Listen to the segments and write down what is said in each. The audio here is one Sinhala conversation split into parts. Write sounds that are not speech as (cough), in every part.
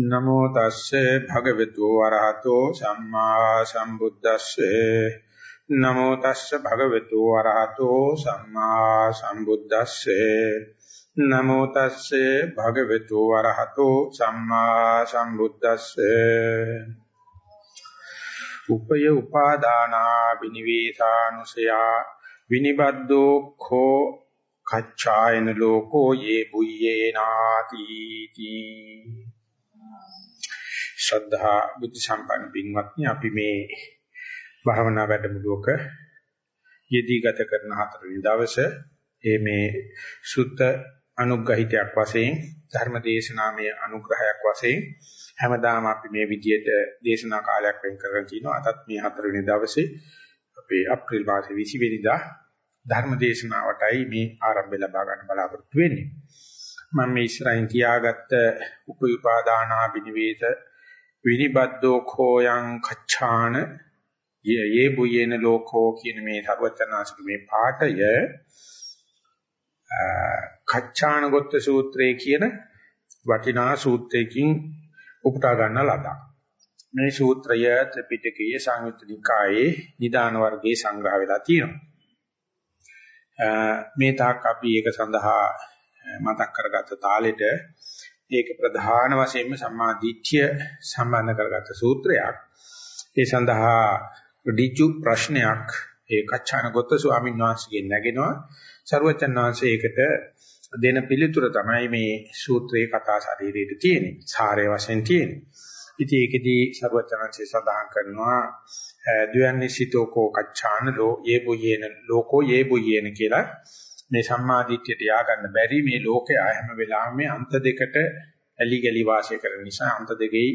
නමෝ තස්සේ භගවතු වරහතෝ සම්මා සම්බුද්දස්සේ නමෝ තස්සේ භගවතු වරහතෝ සම්මා සම්බුද්දස්සේ නමෝ තස්සේ භගවතු වරහතෝ සම්මා සම්බුද්දස්සේ උපය උපාදානා විනිවේසානුසයා විනිබද්දෝ khෝ කච්චායන ලෝකෝ යේ බුයේනාති තී ශ්‍රද්ධා බුද්ධ සම්පන්න පින්වත්නි අපි මේ භාවනා වැඩමුළුවක යෙදී ගත කරන හතරවෙනි දවසේ ඒ මේ සුත්ත අනුග්‍රහිතයක් වශයෙන් ධර්ම දේශනාමය අනුග්‍රහයක් වශයෙන් හැමදාම අපි මේ විදියට දේශනා කාලයක් වෙන් කරගෙන තිනවා. අදත් මේ හතරවෙනි දවසේ අපේ අප්‍රේල් මාසේ 20 වෙනිදා ධර්ම දේශනාවටයි මේ ආරම්භය ලබා ගන්න බලාපොරොත්තු වෙන්නේ. මම මේ ඉස්සරහින් තියාගත්ත උපවිපාදානා බිනිවේද විනිබද්දෝ khෝයං කච්ඡාන යේ බුයේන ලෝකෝ කියන මේ සර්වචනාසික මේ පාඨය කච්ඡාන ගොත්ත සූත්‍රයේ කියන වටිනා සූත්‍රයකින් උපුටා ගන්න ලදා. මේ සූත්‍රය ත්‍රිපිටකයේ සංයුත්ත නිකායේ නිදාන වර්ගයේ සංග්‍රහ වෙලා තියෙනවා. මේ තාක් අපි ඒක සඳහා මතක් කරගත්ත තාලෙට ඒක ප්‍රධාන වශයෙන්ම සම්මා දිට්ඨිය සම්බන්ධ කරගත්ත සූත්‍රයක්. ඒ සඳහා ඍජු ප්‍රශ්නයක් ඒ කච්චාන ගොත්ත ස්වාමීන් වහන්සේගෙන් නැගෙනවා. සර්වචන් වහන්සේ ඒකට දෙන පිළිතුර තමයි මේ සූත්‍රයේ කතා ශරීරයේ තියෙන්නේ. සාරය වශයෙන් තියෙන්නේ. ඉතින් ඒකෙදී සර්වචනන්සේ සඳහන් කරනවා ද්වයන්නිසිතෝකෝ කච්චාන ලෝ යේ බුයේන ලෝකෝ යේ බුයේන කියලා මේ සම්මාදිට්ඨියට ය아가න්න බැරි මේ ලෝකය හැම වෙලාවෙම අන්ත දෙකට ඇලි ගලි වාසය කරන නිසා අන්ත දෙකේ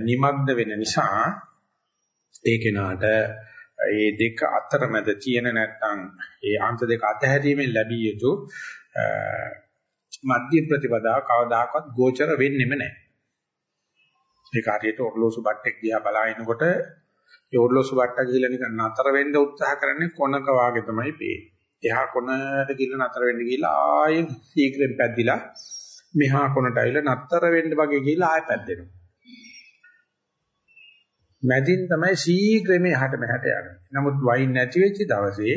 නිමග්න වෙන නිසා ඒ කෙනාට ඒ දෙක අතරමැද තියෙන නැත්නම් ඒ අන්ත දෙක අතහැරීමෙන් ලැබිය යුතු මධ්‍ය ප්‍රතිපදාව කවදාකවත් ගෝචර වෙන්නෙම නැහැ. ඒක හරියට ඔර්ලෝසු බට්ටෙක් දිහා බලාගෙනකොට ඒ ඔර්ලෝසු බට්ට ගිහලා නිකන් නතර වෙන්න උත්සාහ කරන්නේ කොනක වාගේ තමයි පේන්නේ. එහා කොනට ගිහින් නතර වෙන්න ගිහිල්ලා ආයෙත් සීක්‍රෙන් පැද්දිලා මෙහා කොනට ඇවිල්ලා නතර වෙන්න වගේ ගිහිල්ලා ආයෙ පැද්දෙනවා. මැදින් තමයි සීක්‍රෙම එහාට මෙහාට යන්නේ. නමුත් වයින් නැති වෙච්ච දවසේ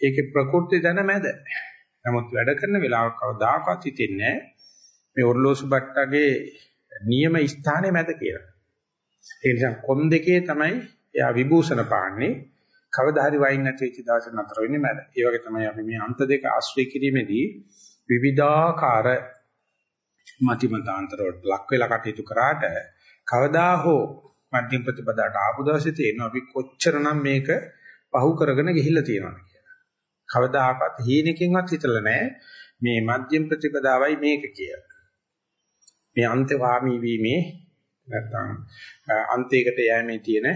ඒකේ ප්‍රകൃති දැන මැද. නමුත් වැඩ කරන වෙලාවක කවදාකවත් හිතෙන්නේ මේ ඔර්ලෝසු බට්ටගේ නියම ස්ථානයේ මැද කියලා. ඒ නිසා කොන් දෙකේ තමයි එයා විභූෂණ පාන්නේ. කවදා හරි වයින් නැති වෙච්ච දවසක නතර වෙන්නේ නැද. ඒ වගේ තමයි අපි මේ අන්ත දෙක ආශ්‍රය කිරීමේදී විවිධාකාර මතිමතාන්තර වලට ලක් වෙලා කටයුතු කරාට කවදා හෝ මධ්‍යම ප්‍රතිපදාට ආපු දවසේ තේරෙනවා අපි කොච්චරනම් මේක පහු කරගෙන ගිහිල්ලා තියෙනවද කියලා. කවදාකවත් හීනකින්වත් හිතලා නැහැ මේ මධ්‍යම ප්‍රතිපදාවයි මේක කියලා. මේ අන්තවාමී වීමේ නැත්නම් අන්තයකට යෑමේ තියෙන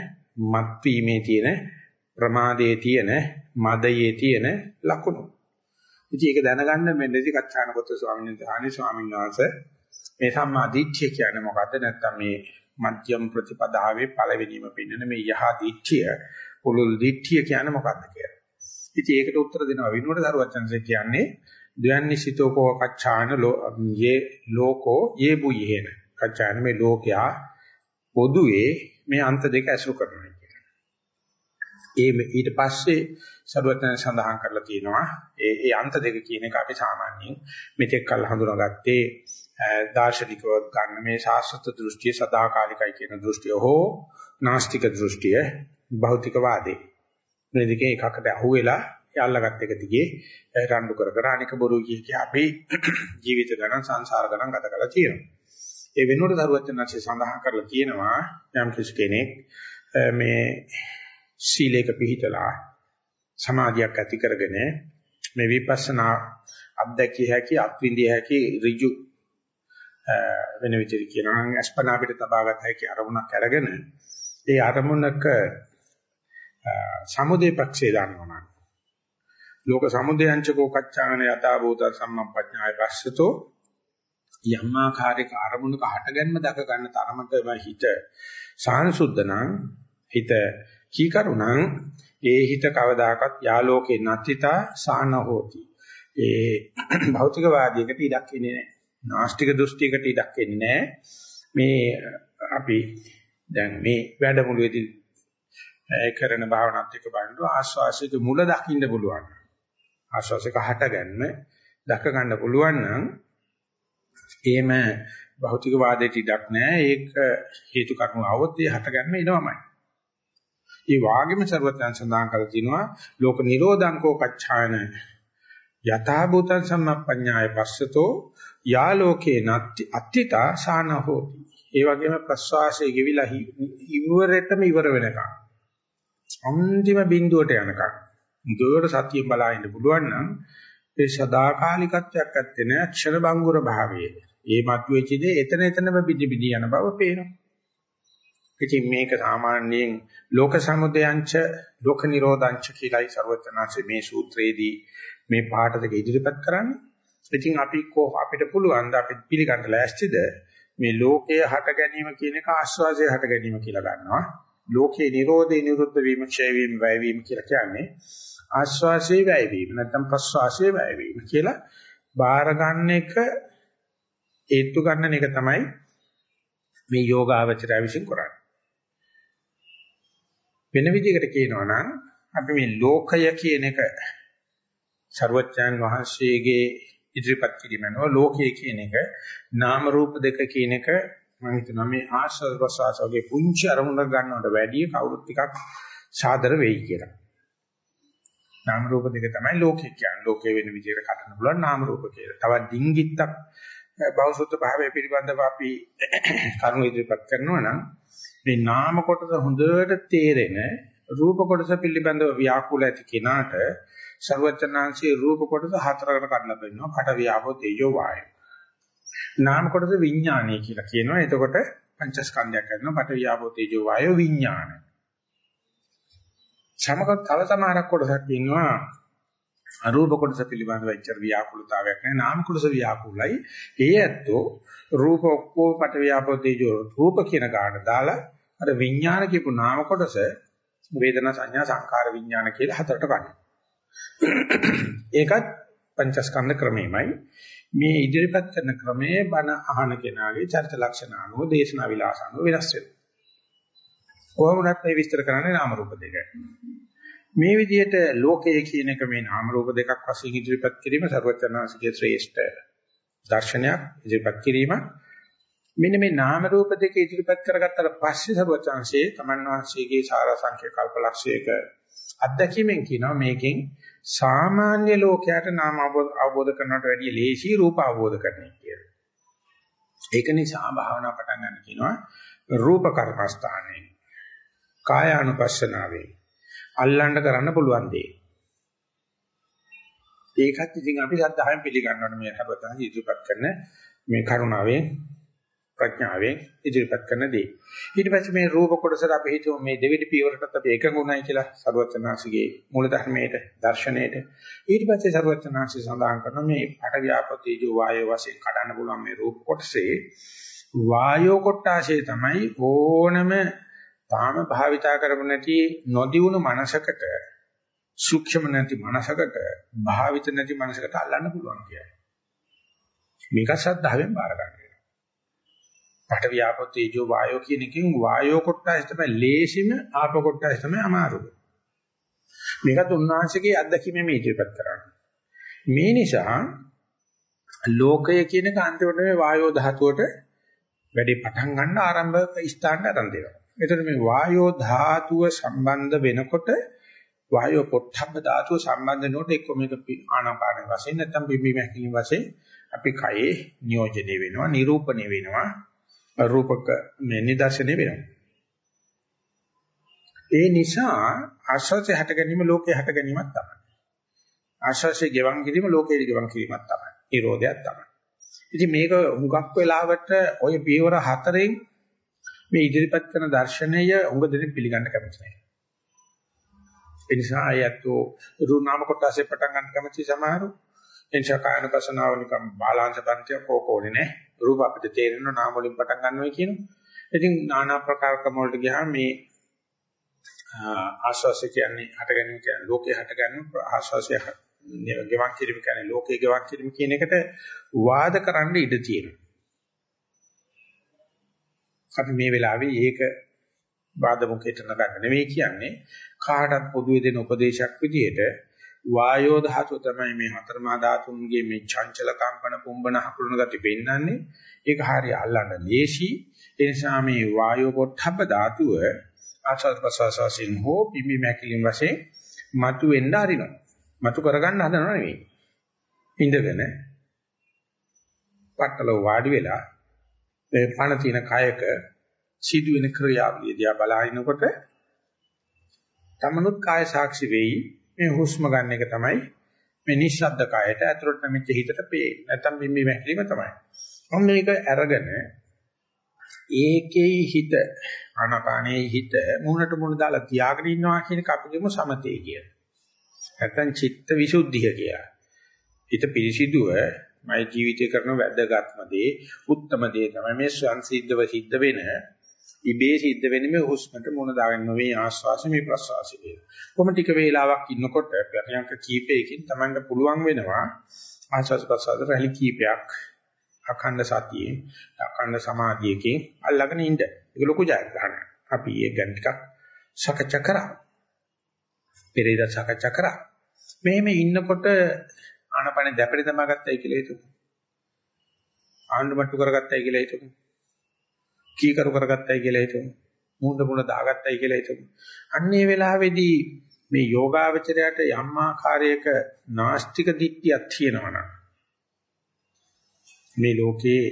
මත් වීමේ තියෙන ප්‍රමාදයේ තියෙන මදයේ තියෙන ලකුණු. ඉතින් ඒක දැනගන්න මෙන්නදී කච්චානකොත් ස්වාමීන් වහන්සේ ස්වාමීන් වහන්සේ මේ සම්මා දිට්ඨිය කියන්නේ මොකද්ද නැත්නම් මේ මධ්‍යම ප්‍රතිපදාවේ පළවෙනිම පින්නන මේ යහ දිට්ඨිය පුලුල් දිට්ඨිය කියන්නේ මොකද්ද කියලා. ඉතින් ඒකට උත්තර දෙනවා විනුවට දරුවචන්සේ කියන්නේ ද්වයන්නිසිතෝකෝ කච්චාන යේ ලෝකෝ යේ බුයේන. කච්චාන මේ ලෝකයා පොදුවේ මේ අන්ත දෙක ඇසුරු කරනවා. ඒ ඊට පස්සේ සරුවතන සඳහන් කරලා තියෙනවා ඒ ඒ අන්ත දෙක කියන එක අපි සාමාන්‍යයෙන් මෙතෙක් කල් හඳුනාගත්තේ දාර්ශනිකව ගන්න මේ ශාස්ත්‍ර දෘෂ්ටිය සදාකාලිකයි කියන දෘෂ්ටිය හෝ නාස්තික දෘෂ්ටිය භෞතිකවාදී මේ දෙකේ එකකට අහුවෙලා යල්ලාගත් එක දිගේ රණ්ඩු කර කර අනික බොරු කිය කිය අපි (clears throat) ජීවිත ගණන් සංසාර ගණන් ගත කරලා තියෙනවා. ඒ වෙනුවට දරුවචනanse සඳහන් කරලා තියෙනවා යම් කෙනෙක් මේ සීලයක පිහිටලා සමාධියක් ඇති කරගෙන මේ විපස්සනා අත්දැකිය හැකි අත්විඳිය හැකි ඍජු වෙන විදිහට කියනවා නම් අස්පනා පිට තබාගත හැකි අරමුණක් අරගෙන ඒ අරමුණක සමුදේ පක්ෂේ දානවා ලෝක සමුදයංචකෝ කච්චාන යථා භූත සම්මප්පඥාය පස්සතෝ යම්මාකාරයක අරමුණක හටගන්ම දක ගන්න තරමටම හිත සාහනසුද්ධ නම් හිත කීකරුණං ඒ හිත කවදාකවත් යාලෝකේ නත්තිතා සාන හෝති. ඒ භෞතිකවාදයකට ඉඩක් ඉන්නේ නැහැ. නාස්තික දෘෂ්ටියකට ඉඩක් ඉන්නේ නැහැ. මේ අපි දැන් මේ වැඩමුළුවේදී කරන භාවනාවත් එක්ක බලනකොට ආස්වාසික මුල දකින්න පුළුවන්. ආස්වාසික හටගන්න දක ගන්න පුළුවන් නම් එහෙම භෞතික වාදයට ඉඩක් නැහැ. ඒක හේතු කර්ම આવොත් ඒ හටගන්න එනවමයි. ඒ වාගෙම ਸਰවඥයන් සඳහන් කරලා තිනවා ලෝක නිරෝධංකෝ කච්ඡායන යථා භූතං සම්මප්පඤ්ඤාය පස්සතෝ යා ලෝකේ නත්ති අත්තිතා සාන හෝති. ඒ වගේම ප්‍රස්වාසයේ ගෙවිලා ඉවරෙටම ඉවර වෙනකම් අන්තිම බිඳුවට යනකම් දුවර සතියෙන් බලා ඉන්න පුළුවන් නම් ඒ සදාකාලිකත්වයක් ඇත්තේ නෑ අක්ෂර බංගුර භාවයේ. ඒ මතුවෙච්ච දේ එතන එතනම බිදි බිදි යන බව පේනවා. ඉතින් මේක සාමාන්‍යයෙන් ලෝක සමුදයංච ලෝක නිරෝධංච කියලායි ਸਰවඥාන්සේ මේ සූත්‍රයේදී මේ පාඩ දෙක ඉදිරිපත් කරන්නේ. ඉතින් අපි කෝ අපිට පුළුවන් ද අපි පිළිගන්න ලෑස්තිද මේ ලෝකයේ හට ගැනීම කියන එක ආස්වාදයේ හට ගැනීම කියලා ගන්නවා. ලෝකේ නිරෝධේ නිරුද්ධ වීම ක්ෂය වීම වැය වීම කියලා කියන්නේ ආස්වාසේ වැය වීම නැත්නම් ප්‍රස්වාසයේ වැය වීම කියලා බාර ගන්න එක හේතු ගන්න එක තමයි මේ යෝගාවචරය විසින් කරන්නේ. වෙන විදිහකට කියනවා නම් අපි මේ ලෝකය කියන එක ਸਰවඥාන් වහන්සේගේ ඉදිරිපත් කිරීමනෝ ලෝකය කියන එක නාම රූප දෙක කියන එක මම හිතනවා මේ ආශ්‍රද ප්‍රසවාස වගේ පුංචි අරමුණක් ගන්නවට වැඩිය කවුරුත් ටිකක් සාදර වෙයි කියලා. නාම රූප දෙක තමයි ලෝකේ කියන්නේ. ලෝකේ වෙන විදිහට කඩන්න පුළුවන් නාම රූප කියලා. තවත් ඩිංගිත්තක් බෞද්ධ භාවය පිළිබඳව අපි කරුණු ඉදිරිපත් කරනවා නම් මේ නාම කොටස හොඳට තේරෙන රූප කොටස පිළිබඳව ව්‍යාකූල ඇති කෙනාට ਸਰවචනාංශයේ රූප කොටස හතරකට කඩලා බෙන්නවා. කට ව්‍යාපෝ තේජෝ වායෝ. නාම කොටස විඥානය කියලා කියනවා. එතකොට පංචස්කන්ධයක් කරනවා. කට ව්‍යාපෝ තේජෝ වායෝ විඥාන. සමග තව සමහරක් කොටසක් ඉන්නවා අරූප කොටස පිළිබඳව එච්චර ව්‍යාකූලතාවයක් නැහැ නාම කොටස ව්‍යාකූලයි ඒ ඇත්තෝ රූප ඔක්කොම පට ව්‍යාපෝ තේජෝ රූප කියන ගාන දාලා අර විඥාන කියපු නාම කොටස වේදනා සංඥා සංකාර විඥාන කියලා හතරට කඩන ඒකත් පංචස්කන්ධ ක්‍රමෙමයි මේ ඉදිරිපත් කරන ක්‍රමයේ බණ අහන කෙනාගේ චරිත ලක්ෂණ අනුව දේශනා විලාස අනුව වෙනස් වෙනවා කොහොමවත් මේ විස්තර කරන්නේ නාම රූප දෙක. මේ විදිහට ලෝකය කියන එක මේ නාම රූප දෙකක් වශයෙන් ඉදිරිපත් කිරීම ਸਰවචනාසිකේ ශ්‍රේෂ්ඨ දර්ශනයක් ඉදිරිපත් කිරීම. මෙන්න මේ නාම රූප දෙක ඉදිරිපත් කරගත්තට පස්සේ ਸਰවචාන්සේ තමන් වහන්සේගේ සාර සංඛ්‍ය කල්පලක්ෂයක අත්දැකීමෙන් කියනවා මේකෙන් සාමාන්‍ය ලෝකයට නාම අවබෝධ කරනවට වැඩිය ලේසි රූප අවබෝධ කරන්නේ කියලා. ඒක නිසා භාවනා පටන් ගන්න කියනවා රූප කර්මස්ථානයේ කායානුපස්සනාවේ අල්ලන්න කරන්න පුළුවන් දේ. ඒකත් ඉතින් අපි සද්ධායෙන් පිළිගන්නවට මේ හැබතන ඉදිරිපත් කරන මේ කරුණාවෙන් ප්‍රඥාවෙන් ඉදිරිපත් කරන දේ. ඊට පස්සේ මේ රූප කොටසට අපි හිතුව මේ දෙවිඩි පියවරටත් අපි එකඟුණයි කියලා සරුවචනාංශගේ මූල ධර්මයේ දර්ශනයේට. ඊට පස්සේ සරුවචනාංශය සඳහන් කරන මේ පටවියාපතේජෝ වායෝ වශයෙන් කඩන්න පුළුවන් මේ රූප කොටසේ වායෝ කොටාශේ තමයි ඕනම තාම භාවිතා කරපො නැති නොදියුණු මනසකට සූක්ෂම නැති මනසකට භාවිත නැති මනසකට අල්ලන්න පුළුවන් කියන්නේ. මේක සද්ධාවෙන් බාර ගන්න වෙනවා. පට වියාපෝ තේජෝ වායෝ කියන එකෙන් වායෝ කොටස් තමයි ලේසිම ආපෝ කොටස් තමයි අමාරුම. මේකත් උන්වහන්සේගේ අත්දැකීම මේ ඉදිරිපත් කරන්නේ. මේ නිසා ලෝකය කියන කාන්තේට මේ වායෝ ධාතුවට වැඩි පටන් ගන්න ආරම්භක ස්ථානට අරන් දෙනවා. එතකොට මේ වායෝ ධාතුව සම්බන්ධ වෙනකොට වායෝ පොට්ටබ්බ ධාතුව සම්බන්ධ වෙනකොට එක්ක මේක ආනාපාන වශයෙන් නැත්නම් බිම්බීම හැකිලිම වශයෙන් අපි කයේ නියෝජනය වෙනවා නිරූපණය වෙනවා රූපක මේ නිදර්ශනය වෙනවා ඒ නිසා ආශ්වාසය හට ගැනීම ලෝකේ හට ගැනීමක් තමයි ආශ්වාසයේ ගෙවන් කිරීම ලෝකේ ගෙවන් කිරීමක් තමයි නිරෝධයක් තමයි ඉතින් මේක හුඟක් වෙලාවට ওই පියවර හතරෙන් මේ ඉදිරිපත් කරන දර්ශනය උඟ දෙනෙක් පිළිගන්න කැමති නැහැ. ඒ නිසා අයත්ෝ රුණාම කොටසේ පටන් ගන්න කැමති සමහරු. එනිසා කායන පසනාව නිකම් බාලාංශ පන්තිය කෝකෝනේ නේ. රූප අපිට තේරෙනවා නාම වලින් පටන් ගන්නවා කියනවා. ඉතින් নানা ප්‍රකාර ක්‍රම වලට ගියාම මේ ආශ්වාසය කියන්නේ හට ගැනීම කියන්නේ ලෝකේ හට ගැනීම ආශ්වාසය ගෙවක් කිරීම කියන්නේ ලෝකේ ගෙවක් කිරීම කියන එකට වාද කරන්න ඉඩ තියෙනවා. අපි මේ වෙලාවේ ඒක බාධමුකේට නගන්න නෙවෙයි කියන්නේ කාටත් පොදුවේ දෙන උපදේශයක් විදිහට වායෝ ධාතුව තමයි මේ හතර මහා ධාතුන්ගේ මේ චංචල කම්පන පුම්බන හකුලන ගති පෙන්වන්නේ. ඒක හරිය අල්ලන්න ලේසි. ඒ නිසා මේ වායෝ පොට්ටබ්බ ධාතුව ආස්වාද ප්‍රසවාසයෙන් හෝ පිම්බි මැකිලින් වශයෙන් මතු වෙන්න හරිනවා. මතු කරගන්න හදනව නෙවෙයි. ඉඳගෙන පట్టල වාඩි වෙලා මේ පණ තියෙන කයක සිදුවෙන ක්‍රියාවලිය දිහා බලනකොට තමනුත් කාය සාක්ෂි වෙයි මේ හුස්ම ගන්න එක තමයි මේ නිශ්ශබ්ද කයට ඇතුළට නැමිච්ච හිතට පේන්නේ. නැත්තම් බිම්බි මැකිලිම තමයි. ඔන්න මේක අරගෙන ඒකේ හිත ආනාපානයේ හිත මුහුණට මුහුණ දාලා තියාගෙන ඉන්නවා කියන එක අපි කියමු සමතේ කියලා. නැත්තම් චිත්ත විසුද්ධිය කියලා. හිත පිරිසිදුව මයි ජීවිතේ කරන වැදගත්ම දේ, උත්තරම දේ තමයි මේ සංසිද්ධව සිද්ධ වෙන ඉබේ සිද්ධ වෙන්නේ මේ හුස්මට මුණ දාගෙන මේ ආශ්වාස මේ ප්‍රශ්වාසය කියලා. කොහොම ටික වේලාවක් ඉන්නකොට පරියන්ක කීපයකින් Tamanට පුළුවන් වෙනවා ආශ්වාස ප්‍රශ්වාස රැලි කීපයක් අඛණ්ඩ සතියේ අඛණ්ඩ සමාධියකින් අල්ලගෙන ඉන්න. ඒක ලොකු ජයග්‍රහණයක්. අපි ඒක ගැන ටිකක් සකච්ඡා කරා. පෙරේද සකච්ඡා කරා. මෙහෙම ඉන්නකොට ආනපන දැපෙන තමා ගත්තයි කියලා හිතමු. ආණ්ඩු මට්ටු කරගත්තයි කියලා හිතමු. කීකරු කරගත්තයි කියලා හිතමු. මූණ මුණ දාගත්තයි කියලා හිතමු. අන්නේ වෙලාවේදී මේ යෝගාවචරයට යම් ආකාරයක නාස්තික දිට්ඨියක් තියෙනවනම් මේ ලෝකේ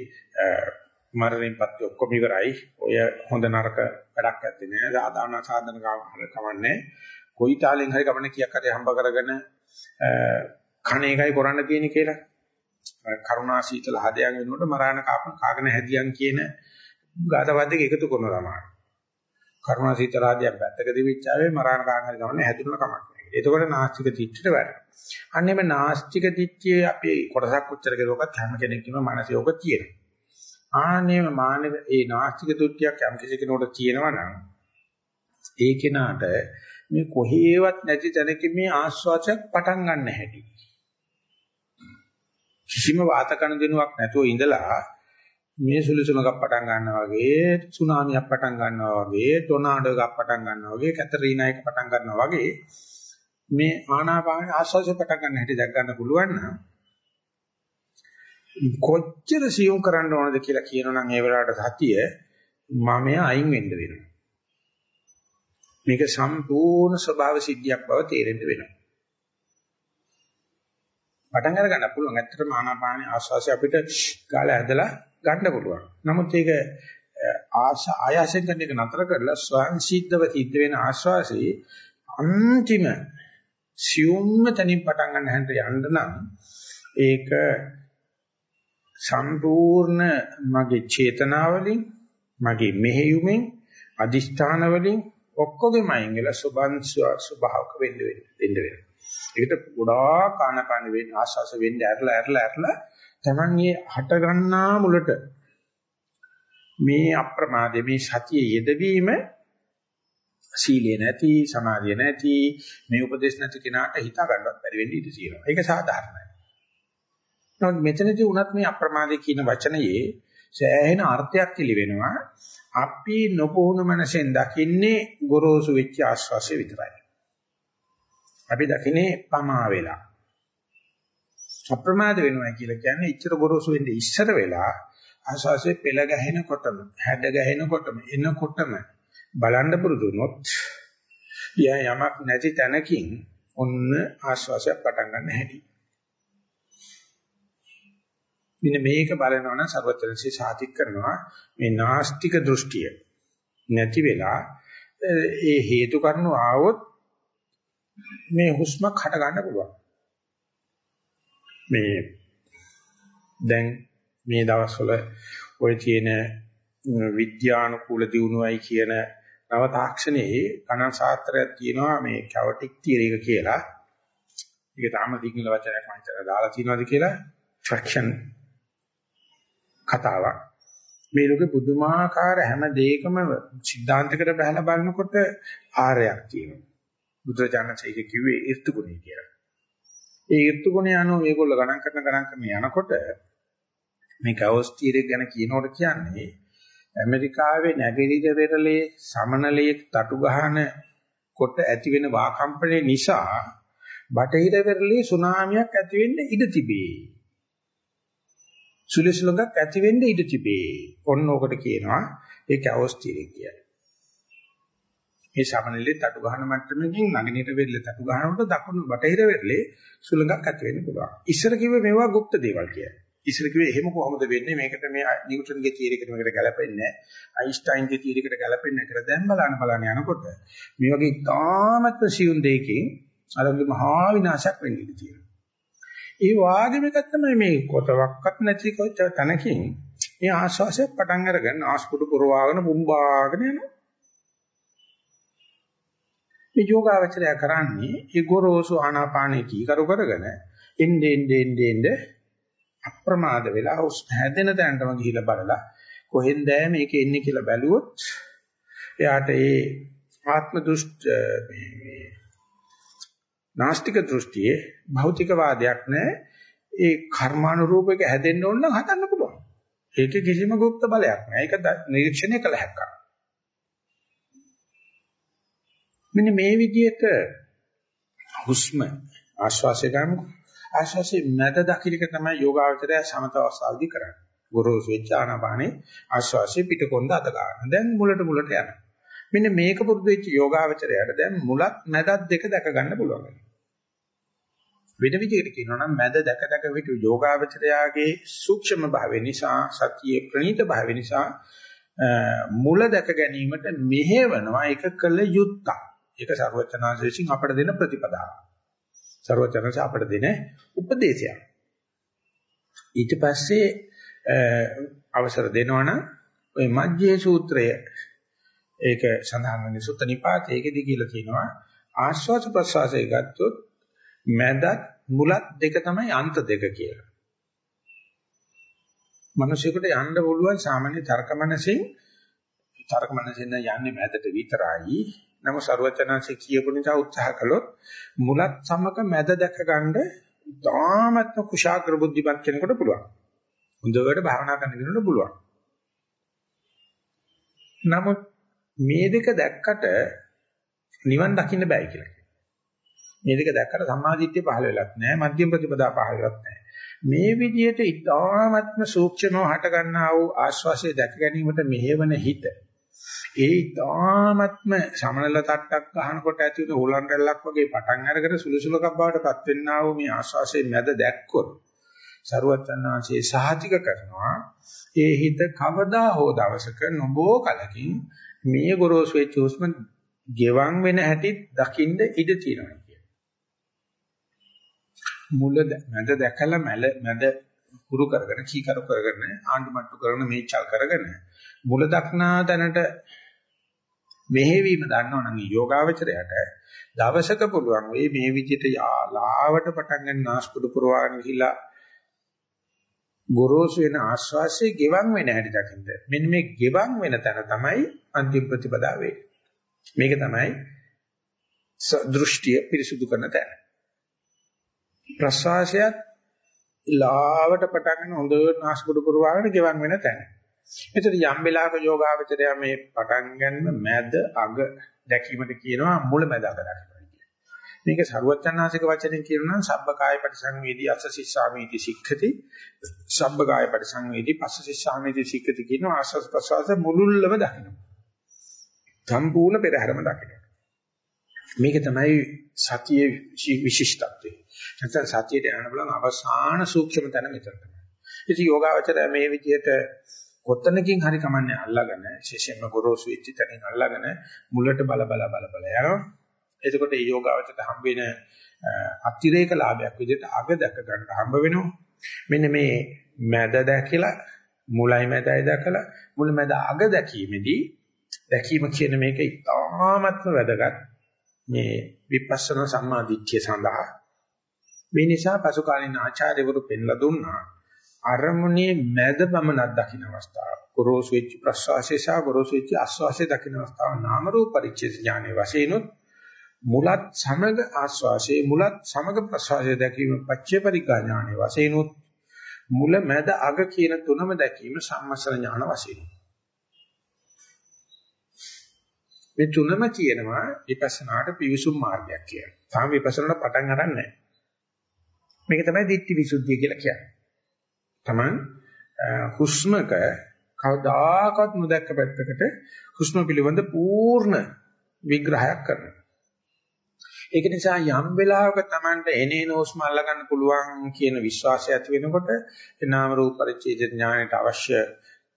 මරණයෙන් පස්සේ ඔක්කොම ඉවරයි. ඔය හොඳ නරක වැඩක් නැත්තේ නෑ. සාධාරණ සාධන කමන්නේ. කොයි තාලෙන් හරි ගමන කියක් හරි හම්බ කරගෙන කණ එකයි කරන්න තියෙන්නේ කියලා. කරුණා සීතල හදයන් වෙනකොට මරාණ කාපන කාගෙන හැදියන් කියන ගාතවද්දක එකතු කරනවා තමයි. කරුණා සීතල හදයන් පැත්තක දෙවිච්චාවේ මරාණ කාගෙන හරි ගමන හැදුන කමක් නැහැ. එතකොට නාස්තික දිට්ඨියට වැඩ. අන්නේම නාස්තික දිට්ඨියේ අපේ කොටසක් උච්චර කෙරුවකත් හැම කෙනෙක්ගේම මනසේ ඔබ තියෙනවා. ආනේම මානව ඒ නාස්තික දෘෂ්ටියක් යම් කිසි කෙනෙකුට තියෙනවා නම් ඒ කෙනාට මේ කොහේවත් නැති තැනකින් මේ ආස්වාදයක් පටන් ගන්න හැටි. කිසිම වාතකන දිනුවක් නැතුව ඉඳලා මේ සුළුසුමක් පටන් ගන්නවා වගේ, සුනාමියක් පටන් ගන්නවා වගේ, ටොනාඩෝ එකක් පටන් ගන්නවා වගේ, කැතරීනා එක පටන් ගන්නවා වගේ මේ ආනාපාන ආස්වාදය පටන් ගන්න හැටි දැක් ගන්න පුළුවන් නම් කොච්චර සියුම් කරන්න ඕනද කියලා කියනනම් ඒ වෙලාවට සතිය මම අයින් වෙන්න වෙනවා. මේක සම්පූර්ණ ස්වභාව සිද්ධියක් බව තේරෙන්න වෙනවා. පටන් අර ගන්න පුළුවන්. ඇත්තටම ආනාපානී ආශ්වාසය අපිට ගාලා ඇදලා ගන්න පුළුවන්. නමුත් ඒක ආශ ආයාසයෙන් කරන එක නතර කරලා ස්වයන් සිද්ධව සිද්ධ වෙන ආශ්වාසයේ අන්තිම සියුම්ම තනින් පටන් ගන්න හැන්ට යන්න නම් ඒක සම්පූර්ණ මගේ චේතනාවලින් මගේ මෙහෙයුමෙන් අදිෂ්ඨාන වලින් ඔක්කොගෙම අයින් වෙලා සුබන් ස්වභාවක වෙන්න වෙන්න වෙනවා. ඒකට ගොඩාක් ආනපාන වෙන්න ආශාස වෙන්න ඇරලා ඇරලා ඇරලා Taman මේ හට ගන්නා මුලට මේ අප්‍රමාදයේ මේ සතිය යෙදවීම සීලිය නැති සමාධිය නැති මේ උපදේශ නැති කෙනාට හිතා ගන්නවත් බැරි වෙන්න ඉඩ තියෙනවා. ඒක සාධාරණයි. නමුත් මෙතනදී උනත් මේ අප්‍රමාදයේ කියන වචනයේ සෑහෙන අර්ථයක් පිළිවෙනවා. අපි නොපුහුණු මනසෙන් දකින්නේ ගොරෝසු වෙච්ච ආශ්වාසය විතරයි. අපි දකින්නේ පමා වෙලා. අප්‍රමාද වෙනවා කියලා කියන්නේ ඉච්ඡර ගොරෝසු වෙන්නේ ඉස්සර වෙලා ආශ්වාසයේ පෙළ ගැහෙනකොටම, හැඩ ගැහෙනකොටම, එනකොටම බලන්න පුරුදු වුණොත් යා යමක් නැති තැනකින් ඔන්න ආශ්වාසයක් පටන් ගන්න හැටි. මෙන්න මේක බලනවා නම් ਸਰවඥන්සේ සාතික් කරනවා මේ නාස්තික දෘෂ්ටිය නැති වෙලා ඒ හේතු කරනු ආවොත් මේ හුස්මක් හට ගන්න පුළුවන් මේ දැන් මේ දවස්වල ඔය තියෙන විද්‍යානුකූල දියුණුවයි කියන නව තාක්ෂණයේ ගණන් ශාස්ත්‍රයක් තියෙනවා මේ කැවටික් තියරි එක කියලා. ඒක තාම සිංහල වචනයක් මම හිතලා දාලා තියෙනවද කියලා ෆ්‍රැක්ෂන් කතාවක්. මේ ලෝකේ පුදුමාකාර හැම දෙයකම සිද්ධාන්තයකට බහලා බලනකොට ආරයක් තියෙනවා. බුදුරජාණන්සේ කිව්වේ ඍතු ගුණය කියලා. ඒ ඍතු ගුණය අනුව මේගොල්ලෝ ගණන් කරන ගණන් කරන යනකොට මේ කවස් තීරයක් ගැන කියනකොට කියන්නේ ඇමරිකාවේ නැගෙනහිර වෙරළේ සමනලයේ තටු ගහන කොට ඇති වෙන වාකම්පනය නිසා බටහිර වෙරළේ සුනාමියක් ඇති වෙන්න ඉඩ තිබේ. සුලිසුලඟක් ඇති වෙන්න ඉඩ තිබේ. ඔන්න ඕකට කියනවා ඒ කැවොස් තියරි කියලා. මේ සමනලයේ තටු ගහන මට්ටමකින් නැගෙනහිර වෙරළේ තටු ගහනකොට දකුණු බටහිර වෙරළේ සුලඟක් ඇති වෙන්න පුළුවන්. ඉස්සර කිව්වේ මේවා গুপ্ত දේවල් කියලා. ඉස්සර කිව්වේ එහෙම කොහොමද වෙන්නේ මේකට මේ නිව්ටන්ගේ තියරි එකට මේකට ගැලපෙන්නේ නැහැ අයින්ස්ටයින්ගේ තියරි එකට ගැලපෙන්නේ නැහැ කියලා දැන් බලන්න බලන්න යනකොට මේ වගේ තාමත් සියුම් දෙයකින් අරගේ මහා විනාශයක් වෙන්න ඉඩ තියෙනවා ඒ වාගේම එකක් තමයි මේ කොටවක්වත් නැති කොච්ච තනකින් මේ ආශ්වාසය පටන් අරගෙන ආස්පුඩු පුරවාගෙන බුම්බාගෙන යනවා මේ යෝගාවචරය කරන්නේ ඒ ගොරෝසු ආනාපානෙ කීකරු කරගෙන එන්නේ එන්නේ එන්නේ අප්‍රමාද වෙලා හුස්ම හැදෙන තැනටම ගිහිල්ලා බලලා කොහෙන්ද මේක එන්නේ කියලා බැලුවොත් එයාට ඒ ආත්ම දෘෂ්ටි මේ නාස්තික දෘෂ්ටියේ භෞතික වාදයක් නැහැ ඒ කර්මානුරූපයක හැදෙන්න ඕන නම් හදන්න පුළුවන් ඒකේ කිසිම গুপ্ত බලයක් නැහැ ඒක නිරීක්ෂණය කළ හැකියි මෙන්න මේ විදිහට හුස්ම ආශ්වාසය ගන්නකො ආශ්වාසයේ මැද දකින්නක තමයි යෝගාවචරය සමත අවස්ථාවේදී කරන්නේ. ගොරෝසු වෙච්ච ආනාපානේ ආශ්වාසයේ පිටකොන්ද අද ගන්න. දැන් මුලට මුලට යනවා. මෙන්න මේක පුරුදු වෙච්ච යෝගාවචරයට දැන් මුලත් මැදත් දෙක දැක ගන්න පුළුවන්. වෙන විදිහකට කියනවා නම් මැද දැක දැක විට යෝගාවචරයාගේ සූක්ෂම භාවය නිසා සතියේ ප්‍රණීත භාවය නිසා මුල දැක ගැනීමට මෙහෙවනවා එක කළ යුත්තක්. ඒක ਸਰවචනාංශ විසින් අපට දෙන ප්‍රතිපදාව. ਸਰවචනාංශ අපට දෙන උපදේශයක්. ඊට පස්සේ අවසර දෙනවනම් ওই මජ්ජේ සූත්‍රය ඒක සඳහන් වෙන්නේ සුත්ත නිපාත ඒකෙදි කියලා කියනවා ආශ්වාස ප්‍රශ්වාසය ගත්තොත් මැදත් මුලත් දෙක තමයි අන්ත දෙක කියලා. මිනිසෙකුට යන්න පුළුවන් සාමාන්‍ය තර්කමනසින් තර්කමනසින් යන්නේ මැදට විතරයි නමුත් ਸਰවචනංශේ කියපු නිසා උත්සාහ කළොත් මුලත් සමක මැද දැක ගන්න ඉතාමත්ම කුශාග්‍ර බුද්ධිමත් කෙනෙකුට පුළුවන්. හොඳට භාවනා කරන කෙනෙකුට පුළුවන්. නමුත් මේ දෙක දැක්කට නිවන් දකින්න බෑ කියලා. මේ දෙක දැක්කට සම්මාදිට්ඨිය පහළ වෙලත් නැහැ, මධ්‍යම ප්‍රතිපදා පහළ වෙලත් නැහැ. මේ විදිහට ඉතාමත්ම සූක්ෂමව හට ගන්නා වූ ආශ්වාසය දැක ගැනීමට මෙහෙවන හිත ඒ ඊ타ත්ම සමනල තට්ටක් ගන්නකොට ඇති වෙන හුලන් රැල්ලක් වගේ පටන් අරගෙන සුළුසුලකක් බවට පත් වෙන්නා වූ මේ ආස්වාසේ මැද දැක්කොත් සරුවචනාංශයේ සහතික කරනවා ඒ හිත කවදා හෝ දවසක නොබෝ කලකින් මේ ගොරෝසු වෙච්ච හුස්ම ගෙවන් වෙන හැටි දකින්න ඉඩ තියෙනවා කියන. මුල මැද දැකලා මැල මැද හුරු කරගෙන කීකරු කරගෙන ආණ්ඩුමට්ටු කරන මේචල් කරගෙන මුල දක්නා තැනට මෙහෙවීම දන්නවනම් යෝගාවචරයට දවසක පුළුවන් වෙයි මේ විදිහට ලාවට පටන් ගන්න නාස්පුඩු පුරවාගෙන ගිහිලා ගොරෝසු වෙන ආශ්වාසයේ ගෙවන් වෙන හැටි දකින්න. මෙන්න මේ ගෙවන් වෙන තැන තමයි අන්තිම ප්‍රතිපදාව වෙන්නේ. මේක තමයි දෘෂ්ටිය පිරිසුදු කරන තැන. ප්‍රශ්වාසයත් ලාවට පටන් ගන්න හොඳට නාස්පුඩු පුරවාගෙන ගෙවන් වෙන තැන. එතකොට යම් වෙලාවක යෝගාවචරය මේ පටන් ගන්න මැද අග දැකීමට කියනවා මුල මැද අග දක්වනවා කියන්නේ. මේක සරුවචනාසික වචනෙන් කියනවා සබ්බකාය පරිසංවේදී අස්ස සිස්සාමීති සික්ඛති සබ්බකාය පරිසංවේදී පස්ස සිස්සාමීති සික්ඛති කියන ආස්වාස් ප්‍රසවාස මුලුල්ලම දකිනවා. සම්පූර්ණ පෙරහැරම දකිනවා. මේක තමයි සතියේ විශිෂ්ටත්වය. නැත්නම් සතියට යන බලන් අවසාන සූක්ෂම තැන මෙතන තමයි. ඉතින් යෝගාවචරය මේ විදිහට කොතනකින් හරි කමන්නේ අල්ලාගෙන විශේෂයෙන්ම ගොරෝසු වෙච්ච තැනින් අල්ලාගෙන මුලට බල බල බල බල යනවා. එතකොට මේ යෝගාවචරයට හම්බ වෙන අතිරේක ලාභයක් විදිහට අග දැක ගන්න හම්බ වෙනවා. මෙන්න මේ මැද දැකලා මුලයි මැදයි දැකලා මුල මැද අග දැකීමේදී දැකීම කියන මේක ඉතාමත්ම වැදගත් මේ විපස්සනා සම්මාදිට්ඨිය සඳහා මේ නිසා පසු කාලින ආචාර්යවරු පෙන්ලා දුන්නා අරමුණේ මැද පමණක් දකින්න අවස්ථාව. ගොරෝසු වෙච්ච ප්‍රස්වාසය සහ ගොරෝසු වෙච්ච ආස්වාසය දකින්න අවස්ථාව නාම රූප පරිච්ඡේද ඥානයේ වශයෙන්ුත් මුලත් සමග ආස්වාසයේ මුලත් සමග ප්‍රස්වාසය දැකීම පච්චේ පරිග්ගා ඥානයේ වශයෙන්ුත් මුල මැද අග කියන තුනම දැකීම සම්මස්න ඥාන වශයෙන්. මේ තුනම කියනවා විපස්සනාට පිවිසුම් මාර්ගයක් කියලා. තාම විපස්සනාට පටන් ගන්න නැහැ. මේක තමයි ditthi visuddhiය කියලා කියන්නේ. Taman හුස්මක කවදාකවත් නොදැක්ක පැත්තකට හුස්ම පිළිබඳ පූර්ණ විග්‍රහයක් කරනවා. ඒක නිසා යම් වෙලාවක Tamanට එනේන හුස්ම අල්ලගන්න පුළුවන් කියන විශ්වාසය ඇති වෙනකොට ඒ නාම රූප පරිච්ඡේද ඥාණයට අවශ්‍ය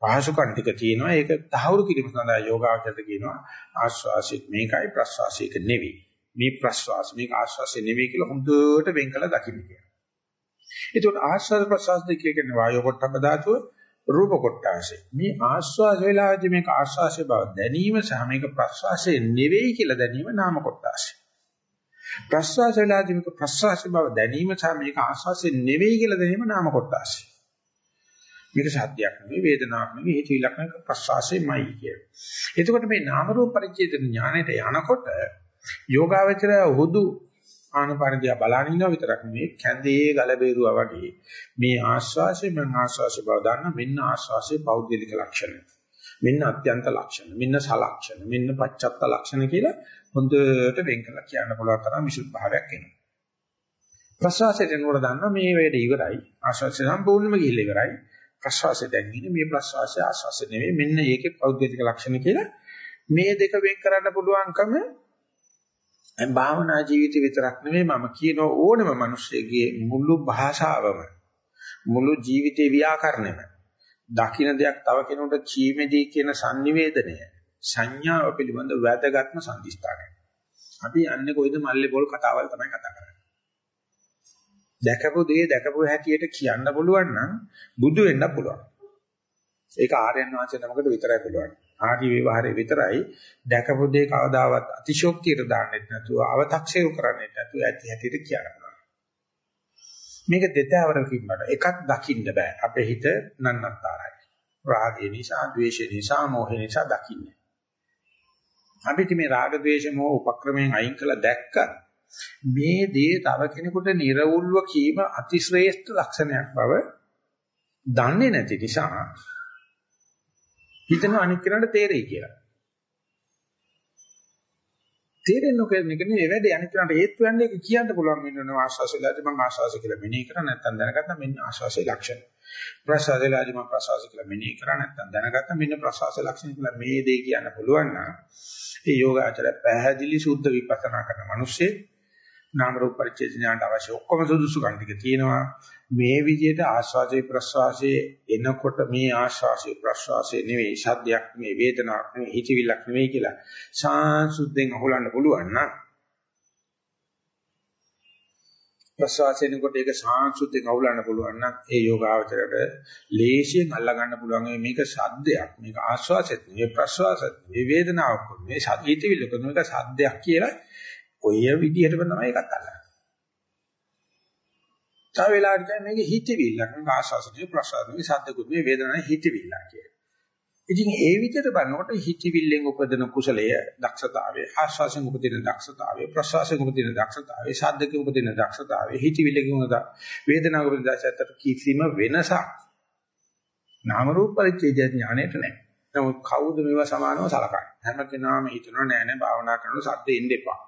පහසුකම් ටික තියෙනවා. ඒක තහවුරු කිරීම සඳහා යෝගාවචරයට කියනවා ආශ්වාසෙත් මේකයි ප්‍රශ්වාසයක නෙවෙයි. මේ ප්‍රශ්වාස මේක ආශ්වාසය නෙවෙයි කියලා හොඳට වෙන් කළ දකින්න කියනවා. ඒකට ආශ්වාස ප්‍රශ්වාස දෙකේ කියන වායෝ කොටබ ධාතුව රූප කොටාසේ. මේ ආශ්වාස වේලාවේදී මේක ආශ්වාසයේ බව දැනීම සහ මේක ප්‍රශ්වාසයේ නෙවෙයි කියලා දැනීම නාම කොටාසේ. ප්‍රශ්වාස වේලාවේදී මේක ප්‍රශ්වාසයේ බව දැනීම සහ මේක ආශ්වාසයේ නෙවෙයි කියලා දැනීම නාම කොටාසේ. මේක සත්‍යයක් නෙවෙයි වේදනාවක් නෙවෙයි හේතුලක් නෙවෙයි ප්‍රසවාසයමයි කිය. එතකොට මේ නාම රූප පරිච්ඡේද ඥාණයට යනකොට යෝගාවචරය හුදු ආනපානදියා බලන ඉන්නවා විතරක් නෙවෙයි කැඳේ ගල බේරුවා වගේ මේ ආශ්වාසය මම ආශ්වාසය බව දන්න මෙන්න ආශ්වාසයේ පෞද්ගලික ලක්ෂණ. මෙන්න අත්‍යන්ත ලක්ෂණ. මෙන්න සලක්ෂණ. මෙන්න පච්චත්ත ලක්ෂණ කියලා හොඳට වෙන් කරලා කියන්න පුළුවන් තරම් විසුද්ධ භාවයක් එනවා. ප්‍රසවාසයෙන් නෝර දන්න මේ වේද ඉවරයි. ආශ්වාසය සම්පූර්ණයෙන්ම ගිහිල්ලා ඉවරයි. ප්‍රශ්වාසය දැන් ඉන්නේ මේ ප්‍රශ්වාසය ආශ්වාසය නෙවෙයි මෙන්න ඒකේ පෞද්ගලික ලක්ෂණ කියලා මේ දෙක වෙන් කරන්න පුළුවන්කම භාවනා ජීවිතය විතරක් නෙවෙයි මම කියන ඕනම මිනිස්සෙගේ මුළු භාෂාවම මුළු ජීවිතේ ව්‍යාකරණයම දකින්න දෙයක් තව කෙනෙකුට කීමේදී කියන sannivedanaya සංඥාව පිළිබඳ වැදගත්ම සම්දිස්ථානයි. අපි යන්නේ කොයිද මල්ලේ පොල් කතාවල් තමයි කතා කරන්නේ. දැකපු දේ දැකපු හැටියට කියන්න පුළුවන් නම් බුදු වෙන්න පුළුවන්. ඒක ආර්යයන් වහන්සේ නමකට විතරයි පුළුවන්. ආදී ව්‍යවહાරේ විතරයි දැකපු දේ කවදාවත් අතිශෝක්තියට දාන්නෙත් නැතුව අව탁සේව කරන්නෙත් නැතුව ඇති හැටියට කියන්න පුළුවන්. මේක දෙතවරකින් බඩ එකක් දකින්න බෑ. අපේ හිත නන්නත්තරයි. රාගය නිසා, ద్వේෂය නිසා, මෝහය නිසා දකින්නේ. අපිට මේ රාග, ద్వේෂ, මෝහ උපක්‍රමයෙන් අයින් කළා දැක්ක මේ දේ තව කෙනෙකුට නිර්වුල්ව කීම අතිශ්‍රේෂ්ඨ ලක්ෂණයක් බව දන්නේ නැති නිසා හිතන අනික් කෙනාට තේරෙයි කියලා. තේරෙන්න ඕන එක නෙවෙයි වැඩේ අනිත් කෙනාට හේතු වෙන්නේ ඒක කියන්න පුළුවන් වෙනවා ආශාසෙලාදී මම ආශාසය කියලා මෙනෙහි කරා නැත්නම් දැනගත්තා මෙන්න ආශාසයේ ලක්ෂණ. ප්‍රසාසෙලාදී මම ප්‍රසාසය කියලා මෙනෙහි කරා නැත්නම් දැනගත්තා මෙන්න ප්‍රසාසයේ ලක්ෂණ කියලා මේ දේ කියන්න පුළුවන් නම් ඒ යෝගාචර පැහැදිලි සුද්ධ විපස්සනා කරන මිනිස්සේ නාම රූප පරිච්ඡේද ඥානට අවශ්‍ය ඔක්කොම සුදුසුකම් ටික තියෙනවා මේ විදිහට ආස්වාදේ ප්‍රස්වාසයේ එනකොට මේ ආස්වාසේ ප්‍රස්වාසයේ නෙවෙයි ශබ්දයක් මේ වේදනාවක් නෙවෙයි හිතවිල්ලක් නෙවෙයි කියලා සාංශුද්ධෙන් අහුලන්න පුළුවන් නම් ප්‍රස්වාසයෙන් කොට ඒක සාංශුද්ධෙන් අහුලන්න පුළුවන් නම් ඒ යෝගාවචරයට ලේසියෙන් අල්ලා ගන්න පුළුවන් මේක ශබ්දයක් මේක ආස්වාසෙත් නෙවෙයි ප්‍රස්වාසෙත් නෙවෙයි වේදනාවක් නෙවෙයි හිතවිල්ලක නෙවෙයි ශබ්දයක් කියලා ඔය විදිහටම තමයි ඒකත් අල්ලන්නේ. තව වෙලාවකට මේක හිතවිල්ලක් නෙවෙයි ආශාසනේ ප්‍රසාරනේ සද්දකුත් මේ වේදනාවේ හිතවිල්ලක් කියලා. ඉතින් ඒ විදිහට බලනකොට හිතවිල්ලෙන් උපදින කුසලය දක්ෂතාවය ආශාසෙන් උපදින දක්ෂතාවය ප්‍රසාසෙන් උපදින දක්ෂතාවය සද්දකෙන් උපදින දක්ෂතාවය හිතවිල්ලෙන් උපදින වේදනාවක උපදින දක්ෂතාවට කිසිම වෙනසක් නාම රූප පරිච්ඡේද ඥාණයට නැහැ. නමුත් කවුද මේවා සමානව සලකන්නේ? හැම කෙනාම හිතනවා නෑ නෑ භාවනා කරනකොට සද්ද එන්න එපා.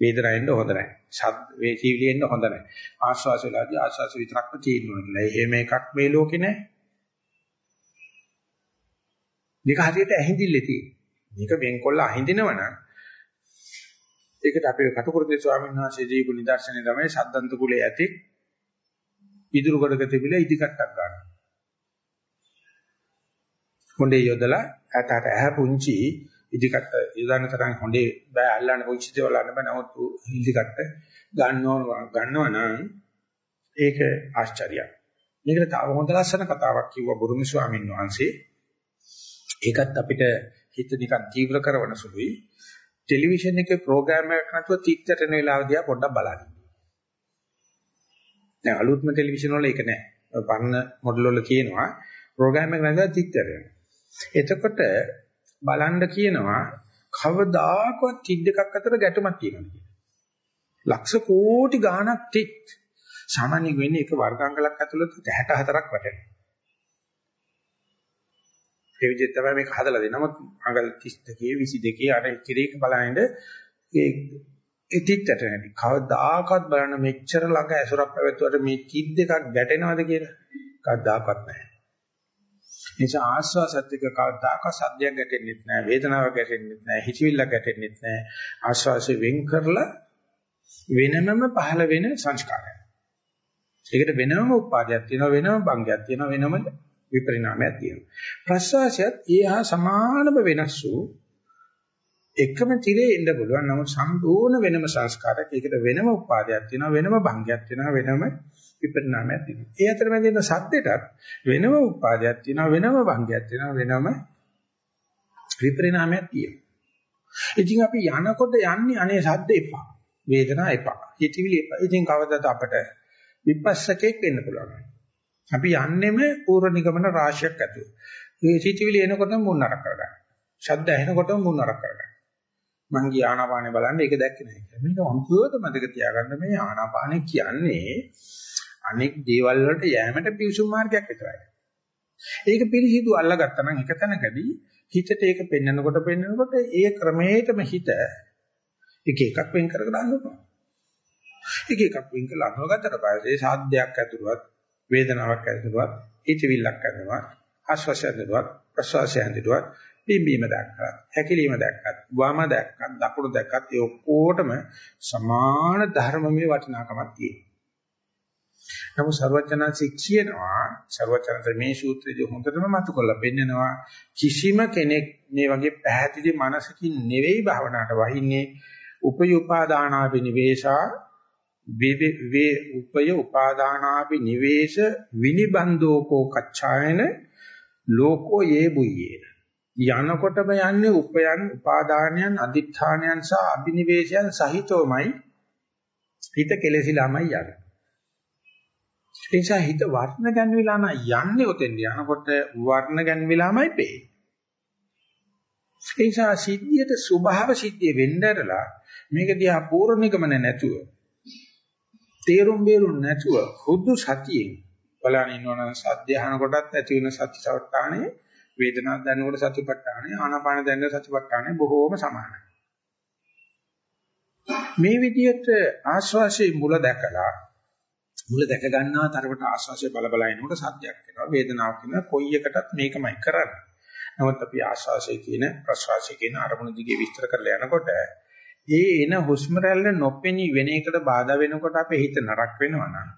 වේදනාවෙන්න හොඳ නැහැ. ශබ්ද වේචීවිලෙන්න හොඳ නැහැ. ආශ්වාස වෙලාදී ආශ්වාස විතරක්ම තියෙන්න ඕන කියලා. එහෙම එකක් මේ ලෝකේ නැහැ. මේක හරියට ඇහිඳිල්ලේ තියෙන. මේක වෙන්කොල්ල අහිඳිනවනම් ඒකට අපේ කටුකුරුදේ ස්වාමීන් වහන්සේ දීපු නිදර්ශනය තමයි සද්දන්ත කුලයේ ඇති ඉදිරි කොටක තිබිලා ඉදිකට්ටක් ගන්නවා. කොණ්ඩේ යොදලා ඇටට ඇහ පුංචි ඉදිකට යොදන්න තරම් හොඳේ බෑ අල්ලන්න පුංචි දේවල් අල්ලන්න බෑ නමුත් ඉදිකට ගන්නවා ගන්නවා නම් ඒක ආශ්චර්යයක්. මේකට තව හොඳ ලස්සන කතාවක් කිව්වා බුරුමි ස්වාමීන් වහන්සේ. ඒකත් අපිට හිත නිකන් තීව්‍ර කරන සුළුයි. ටෙලිවිෂන් එකේ ප්‍රෝග්‍රෑම් එකක් නැතුව තිත්තරන වෙලාවදී පොඩ්ඩක් බලන්න. දැන් අලුත්ම ටෙලිවිෂන් වල ඒක නෑ. පරණ මොඩල් වල කියනවා ප්‍රෝග්‍රෑම් එක නැතුව තිත්තරන. එතකොට බලන්න කියනවා කවදාකවත් තිත් දෙකක් අතර ගැටුමක් තියෙනවා කියලා. ලක්ෂ කෝටි ගාණක් තිත් සාමාන්‍යයෙන් වෙන්නේ එක වර්ගාංගලක් ඇතුළත 64ක් වැටෙනවා. ඒ විදිහට තමයි මේක හදලා දෙන්නේ. නමුත් අඟල් 32 22 අර කිරීක බලනින්ද ඒ ඉතිත්තට නැති. කවදාකවත් බලන්න මෙච්චර ළඟ ඇසුරක් පැවැත්වුවට මේ කිත් දෙකක් ගැටෙනවද කියලා කවදාකවත් නැහැ. නිසා ආස්වාසත් එක්ක කවදාකවත් සද්දයක් ගැටෙන්නේ නැහැ, වේදනාවක් ගැටෙන්නේ නැහැ, හිතවිල්ලක් ගැටෙන්නේ නැහැ. ආස්වාසෙ වෙන් කරලා වෙනමම පහළ වෙන සංස්කාරයක්. ඒකට වෙනම උපාදයක් තියෙනවා, වෙනම භංගයක් තියෙනවා, වෙනම විපරිණාමයක් තියෙනවා. ප්‍රසවාසයත් ඒහා සමානම වෙනස් වූ එකම තිරේ ඉන්න පුළුවන්. නමුත් සම්පූර්ණ වෙනම සංස්කාරයක්. ඒකට වෙනම උපාදයක් තියෙනවා, වෙනම භංගයක් තියෙනවා, වෙනම විපරිණාමයක් තියෙනවා. ඒ අතරමැද ඉන්න සද්දෙටත් වෙනම උපාදයක් තියෙනවා, වෙනම භංගයක් තියෙනවා, වෙනම විපරිණාමයක් තියෙනවා. ඉතින් අපි යනකොට යන්නේ අනේ සද්ද එපා. වේදනාව එපා. හිතවිලි එපා. ඉතින් කවදාද අපට විපස්සකෙක් වෙන්න පුළුවන්. අපි යන්නෙම පූර්ව නිගමන රාශියක් ඇතුළු. මේ හිතවිලි එනකොටම මුන් නරක කරගන්න. ශබ්ද ඇහෙනකොටම මුන් නරක කරගන්න. මං ගිය ආනාපානේ බලන්න ඒක දැක්කේ නැහැ. මේක අන්තිමට මතක තියාගන්න මේ ආනාපානේ කියන්නේ අනෙක් දේවල් වලට යෑමට පිවිසුම් මාර්ගයක් විතරයි. ඒක පිළිසිදු අල්ලගත්තා නම් එක තැනකදී හිතට ඒක පෙන්නකොට පෙන්නකොට ඒ ක්‍රමයටම හිත එක එකක් වෙන් කරගෙන අඳුනවා. එක එකක් වෙන් කරලා අඳුනගත්තට පස්සේ සාධ්‍යයක් ඇතුළවත් වේදනාවක් ඇතුළවත් හිතවිල්ලක් ඇතුළවත් ආශ්වාසය ඇතුළවත් ප්‍රශ්වාසය ඇතුළවත් පිම්බීම දැක්කා, හැකිලිම දැක්කා, වම දැක්කා, දකුණු දැක්කා. ඒ ඔක්කොටම සමාන ධර්මමේ වටිනාකමක් තියෙනවා. නමුත් ਸਰවඥාන්සේ කියනවා ਸਰවඥාන්සේ මේ සූත්‍රයේ හොඳටම මතු කරලා පෙන්නනවා කිසිම කෙනෙක් මේ වගේ පැහැදිලි මනසකින් නෙවෙයි භවනාට වහින්නේ උපයෝපාදානාපි නිවේෂා වේ උපය උපාදානාපි නිවේෂ විනිබන්ධෝකෝ කච්ඡායන ලෝකෝ යේ බුයේන යනකොටම යන්නේ උපයන් උපාදානයන් අදිඨානයන් සහ අබිනිවේෂයන් සහිතවමයි හිත කෙලෙසිලාමයි යන්නේ ඒ නිසා හිත වර්ණ ගැන්විලා නම් යන්නේ ඔතෙන් යනකොට වර්ණ ගැන්විලාමයි පේන්නේ. ඒ නිසා සිද්ධියට ස්වභාව සිද්ධිය වෙන්නදලා මේක දිහා පූර්ණ නිගමන නැතුව තේරුම් බේරුම් නැතුව හුදු සතියෙන් බලන ඉන්නවනම් සද්ද අහන කොටත් ඇති වෙන සතිසවට්ටානේ වේදනාවක් දැනනකොට සතිපට්ඨානේ ආනාපාන දැනන සතිපට්ඨානේ බොහෝම සමානයි. මේ විදිහට ආශ්වාසයේ මුල දැකලා මුල දැක ගන්නවා තරමට ආශ්වාසය බල බල එනකොට සද්දයක් එනවා වේදනාවක් එනවා කොයි එකටත් මේකමයි කරන්නේ. නමුත් අපි ආශ්වාසයේ කියන ප්‍රශ්වාසයේ කියන අරමුණු දිගේ විස්තර කරලා යනකොට ඒ එන හුස්ම රැල්ල නොපෙනී වෙන එකට බාධා වෙනකොට අපේ හිත නරක වෙනවා නම්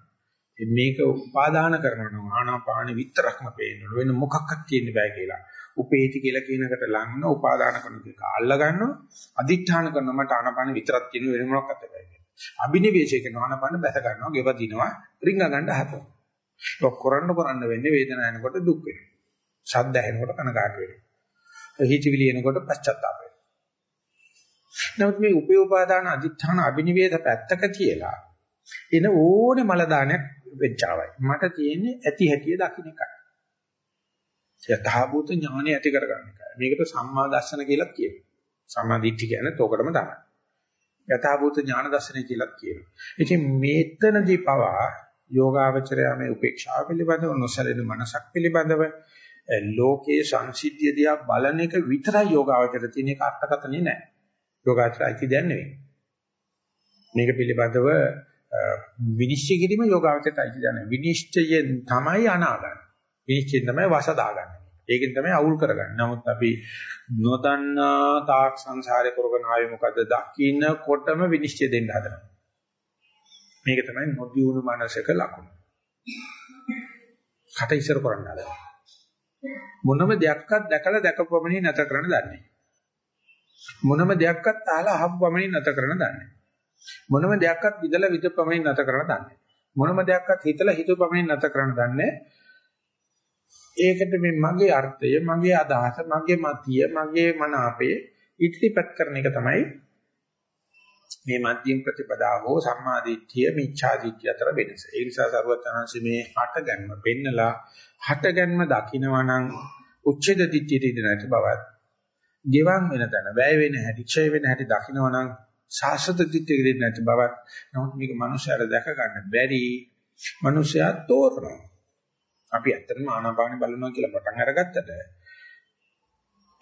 මේක උපාදාන කරනවා නම් ආනාපාන විතරක්ම පේනවා වෙන මොකක්වත් තියෙන්න බෑ කියලා. උපේති කියලා කියනකට ලඟන උපාදාන කරන එක අල්ල ගන්නවා අදිඨාන කරනවා මට ආනාපාන විතරක් තියෙන වෙන මොනක්වත් බෑ කියලා. අබිනිවේෂය කරනවා ආනාපාන බැස ගන්නවා ගෙවදිනවා රිංග ගන්න හදනවා. ඒක කරන්න කරන්න වෙන්නේ වේදනාව එනකොට දුක් වෙනවා. ශබ්ද ඇහෙනකොට කනගාටු වෙනවා. හිතවිලි එනකොට පශ්චාත්තාප වෙනවා. නමුත් මේ උපයෝපාදාන අදිඨාන අබිනිවේෂ පැත්තක තියලා එන ඕනේ මල දානයක් වෙච්චාවයි. මට තියෙන්නේ ඇති හැටිය දකින්න එකයි. යථාභූත ඥානය ඇති කරගන්න එකයි. මේකට සම්මා දර්ශන කියලා කියනවා. සම්මා දිට්ඨි කියන්නේ තෝකටම තමයි. යථාභූත ඥාන දර්ශනය කියලා කියනවා. ඉතින් මේතනදී පවා යෝගාවචරය මේ උපේක්ෂාව පිළිබඳව නොසලෙන මනසක් පිළිබඳව ලෝකයේ සංසිද්ධිය දිහා බලන එක විතරයි යෝගාවචර තියෙන එක අර්ථකථනේ නැහැ. යෝගාචරය අයිති දෙයක් නෙවෙයි. මේක පිළිබඳව විනිශ්චය කිරීම යෝගාවචරයට අයිති දැන විනිශ්චයෙන් තමයි අනාගන්නේ. විනිශ්චයෙන් තමයි වස දාගන්නේ. ඒකෙන් තමයි අවුල් කරගන්නේ. නමුත් අපි නොදන්නා තාක් සංසාරේ කරගෙන ආවේ මොකද? දකින්නකොටම විනිශ්චය දෙන්න හදනවා. මේක තමයි නොදියුණු මනසක ලකුණ. කට ඉස්සර කරන්න හදනවා. මොනම දෙයක්වත් දැකලා දැකපමණින් නැතර කරන්න දන්නේ. මොනම දෙයක්වත් අහලා අහපු පමණින් නැතර කරන්න දන්නේ. මොනම දෙයක්වත් විදලා විද ප්‍රමණින් නැත කරන්න දන්නේ. මොනම දෙයක්වත් හිතලා හිතුව ප්‍රමණින් නැත කරන්න දන්නේ. ඒකට මේ මගේ අර්ථය, මගේ අදහස, මගේ මතිය, මගේ මනාපය ඉදිරිපත් කරන එක තමයි මේ මධ්‍යම ප්‍රතිපදාව හෝ සම්මාදිට්ඨිය මිච්ඡාදිට්ඨිය අතර වෙනස. ඒ නිසා සරුවචනංශ මේ හටගන්ම පෙන්නලා හටගන්ම දකින්නවා නම් උච්ඡේද දිට්ඨියට ඉඳ නැති බවත්, ගෙවන් වෙන තැන, වැය වෙන හැටි, ක්ෂය වෙන හැටි දකින්නවා නම් සාසත දිට්ඨිය දෙන්නේ නැති බවත්. නමුත් මේක මනුස්සයාට දැක ගන්න බැරි. මනුස්සයා තෝරනවා. අපි ඇත්තටම ආනාපාන බලනවා කියලා පටන් අරගත්තට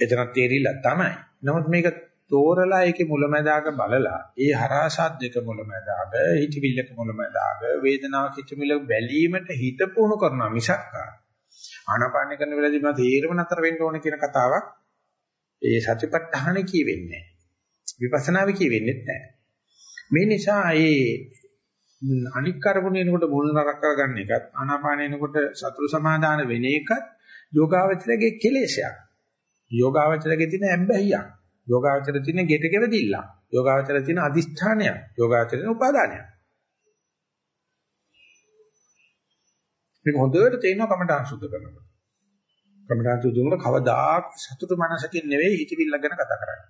එතන තේරිලා තමයි. නමුත් මේක තෝරලා ඒකේ මුලැමැදාක බලලා ඒ හරහා සද්දක මුලැමැදාක හිතවිල්ලක මුලැමැදාක වේදනාවක් හිතවිල්ල බැලීමට හිත පුහුණු කරනවා මිසක් ආනාපාන කරන වෙලාවදී මම තීරම නතර වෙන්න ඕන කියන කතාවක් ඒ සතිපට්ඨාන කියවෙන්නේ නැහැ. විපස්සනාවේ කියවෙන්නේ නැහැ. මේ නිසා ඒ අනික් කරමුණ එනකොට මුල් නරක කරගන්න එකත් ආනාපාන එනකොට සතුරු සමාදාන වෙන එකත් යෝගාවචරයේ කෙලෙසයක්. යෝගාවචරයේ තියෙන ඇබ්බැහියක්. යෝගාවචරයේ තියෙන ගෙට කෙවදිල්ල. යෝගාවචරයේ තියෙන අදිෂ්ඨානයක්. යෝගාවචරයේ උපාදානයක්. මේක හොඳට තේරෙනවා කමඨාන් සුද්ධ කරනකොට. කමඨාන් සුද්ධ කරනකොට කවදාක් සතුටු මනසකින් නෙවෙයි හිතවිල්ල ගැන කතා කරන්නේ.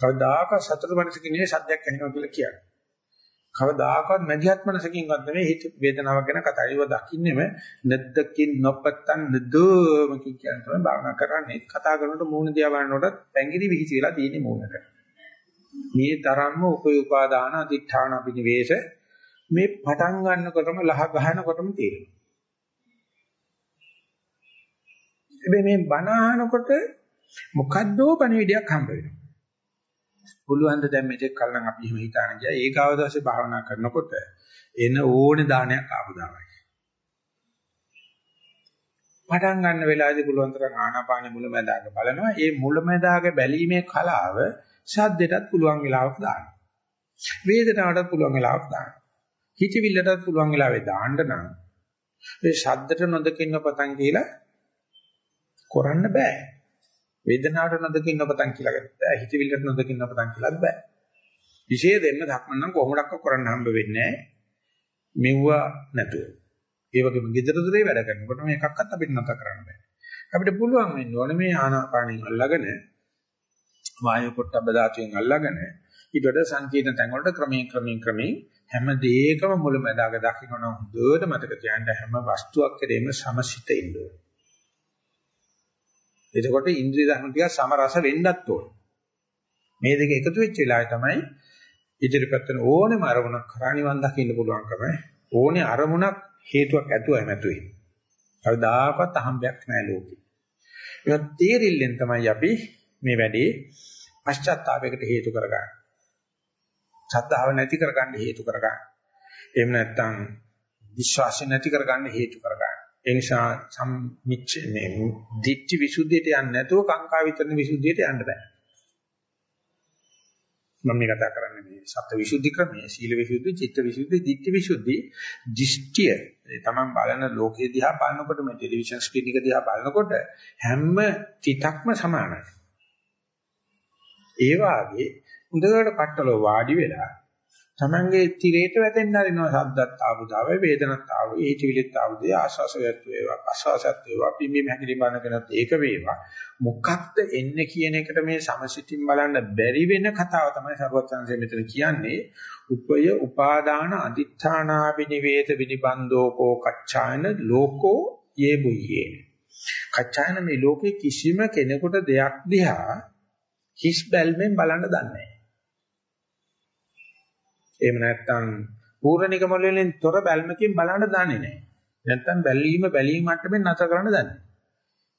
කවදාක සතුටු මනසකින් නෙවෙයි සද්දයක් ඇහෙනවා කියලා කියන්නේ. කවදාකවත් මධ්‍යස්ථ මනසකින්වත් නෙවෙයි හිත වේදනාවක් ගැන කතා කරව දකින්නෙම නැද්දකින් නොපත්තන් නදෝමකින් කියන තමයි භාවනා කරන්නේ. කතා කරනකොට මූණ දිහා බලනකොට පැංගිරි විහිසි වෙලා තියෙන මූණට. මේ තරම්ම උපයෝපාදාන අධිඨාන අභිනිවේෂ මේ පටන් ගන්නකොටම ලහ ගහනකොටම තේරෙනවා. හැබැයි මේ බණ අහනකොට මොකද්දෝ පණිවිඩයක් හම්බ වෙනවා. පුළුවන් ද දැන් මෙතෙක් කල නම් අපි එහෙම හිතාන ගියා ඒකාව දවසේ භාවනා කරනකොට එන ඕනේ දානයක් ආපදාවයි. පටන් ගන්න වෙලාවේදී පුළුවන් තරම් ආනාපාන මුලැමැදාක බලනවා. ඒ මුලැමැදාක බැලීමේ කලාව ශබ්දයටත් පුළුවන් වෙලාවක දානවා. වේදනාවටත් පුළුවන් වෙලාවක දානවා. හිතවිල්ලටත් පුළුවන් වෙලාවේ දාන්න නම් මේ ශබ්දට නොදකින්න පතන් කියලා කරන්න බෑ. වේදනාවට නොදකින්න පතන් කියලා ගත්තා. හිතවිල්ලට නොදකින්න පතන් කියලාත් බෑ. විශේෂ දෙන්න ධක්මන් නම් කොහොමඩක්ක කරන්න හම්බ වෙන්නේ මෙව්ව නැතුව. ඒ වගේම gedara dure වැඩ කරනකොට මේ එකක්වත් අපිට නැත කරන්න බෑ. අපිට පුළුවන් වෙන්න ඕනේ මේ ආනාපානින් අල්ලගෙන වායු පොට්ටබ්බ ධාතුවෙන් අල්ලගෙන ඊට වඩා සංකීර්ණ තැන් වලට ක්‍රමයෙන් ක්‍රමයෙන් ක්‍රමයෙන් හැම දෙයකම මුලැමැදාක දකින්න හොඳට මතක තියාගන්න හැම වස්තුවක් කෙරෙහිම සමසිත ඉන්න ඕනේ. එතකොට ඉන්ද්‍රිය ධර්ම ටික සමරස වෙන්නත් ඕන. මේ දෙක එකතු වෙච්ච වෙලාවේ තමයි ඉදිරිපත් වෙන ඕනෙම අරමුණක් කරා නිවන් දකින්න පුළුවන්කම ඕනේ අරමුණක් හේතුවක් ඇතුවයි නැතුයි. කවදාකවත් අහම්බයක් නැහැ ලෝකේ. ඒක තේරිල්ලෙන් තමයි අපි මේ වැඩේ පශ්චාත්තාවයකට හේතු කරගන්නේ. ශ්‍රද්ධාව නැති කරගන්න හේතු කරගන්න. එහෙම නැත්නම් විශ්වාසය නැති කරගන්න හේතු කරගන්න. ඒ නිසා සම්මිච්ඡ මේ දිට්ඨි විසුද්ධියට යන්නේ නැතුව කාංකා විතරන විසුද්ධියට යන්න බෑ. මම මේ කතා කරන්නේ මේ සත්‍ය විසුද්ධි ක්‍රමය, සීල විසුද්ධි, චිත්ත විසුද්ධි, දිට්ඨි විසුද්ධි, දිෂ්ටිය. තමන් බලන ලෝකයේ දිහා බලනකොට මේ ටෙලිවිෂන් ස්ක්‍රීන් එක දිහා බලනකොට හැම තිතක්ම සමානයි. ඒ වාගේ හොඳට පట్టල වාඩි වෙලා තමන්ගේ තිරේට වැටෙන්න හරිනවා සද්දත් ආවුදාවේ වේදනත් ආව ඒචිවිලිත් ආවුදේ ආශාසයත් වේවා ආශාසයත් වේවා පිම්බි මහකිලි බනකනත් ඒක වේවා. මොකක්ද එන්නේ කියන එකට මේ සමසිතින් බලන්න බැරි වෙන කතාව තමයි සර්වචන්සේ මෙතන කියන්නේ. උපය උපාදාන අදිඨානාබිනිවේද විනිබන්දෝකෝ කච්චායන ලෝකෝ යේ බුයේ කච්චායන මේ ලෝකේ කිසිම කෙනෙකුට දෙයක් දිහා හිස් බැල්මෙන් බලන්න දන්නේ නැහැ. එහෙම නැත්නම් පූර්ණික මොළයෙන් තොර බැල්මකින් බලන්න දන්නේ නැහැ. නැත්නම් බැලීම බැලීම මට්ටමින් නැතර කරන්න දන්නේ.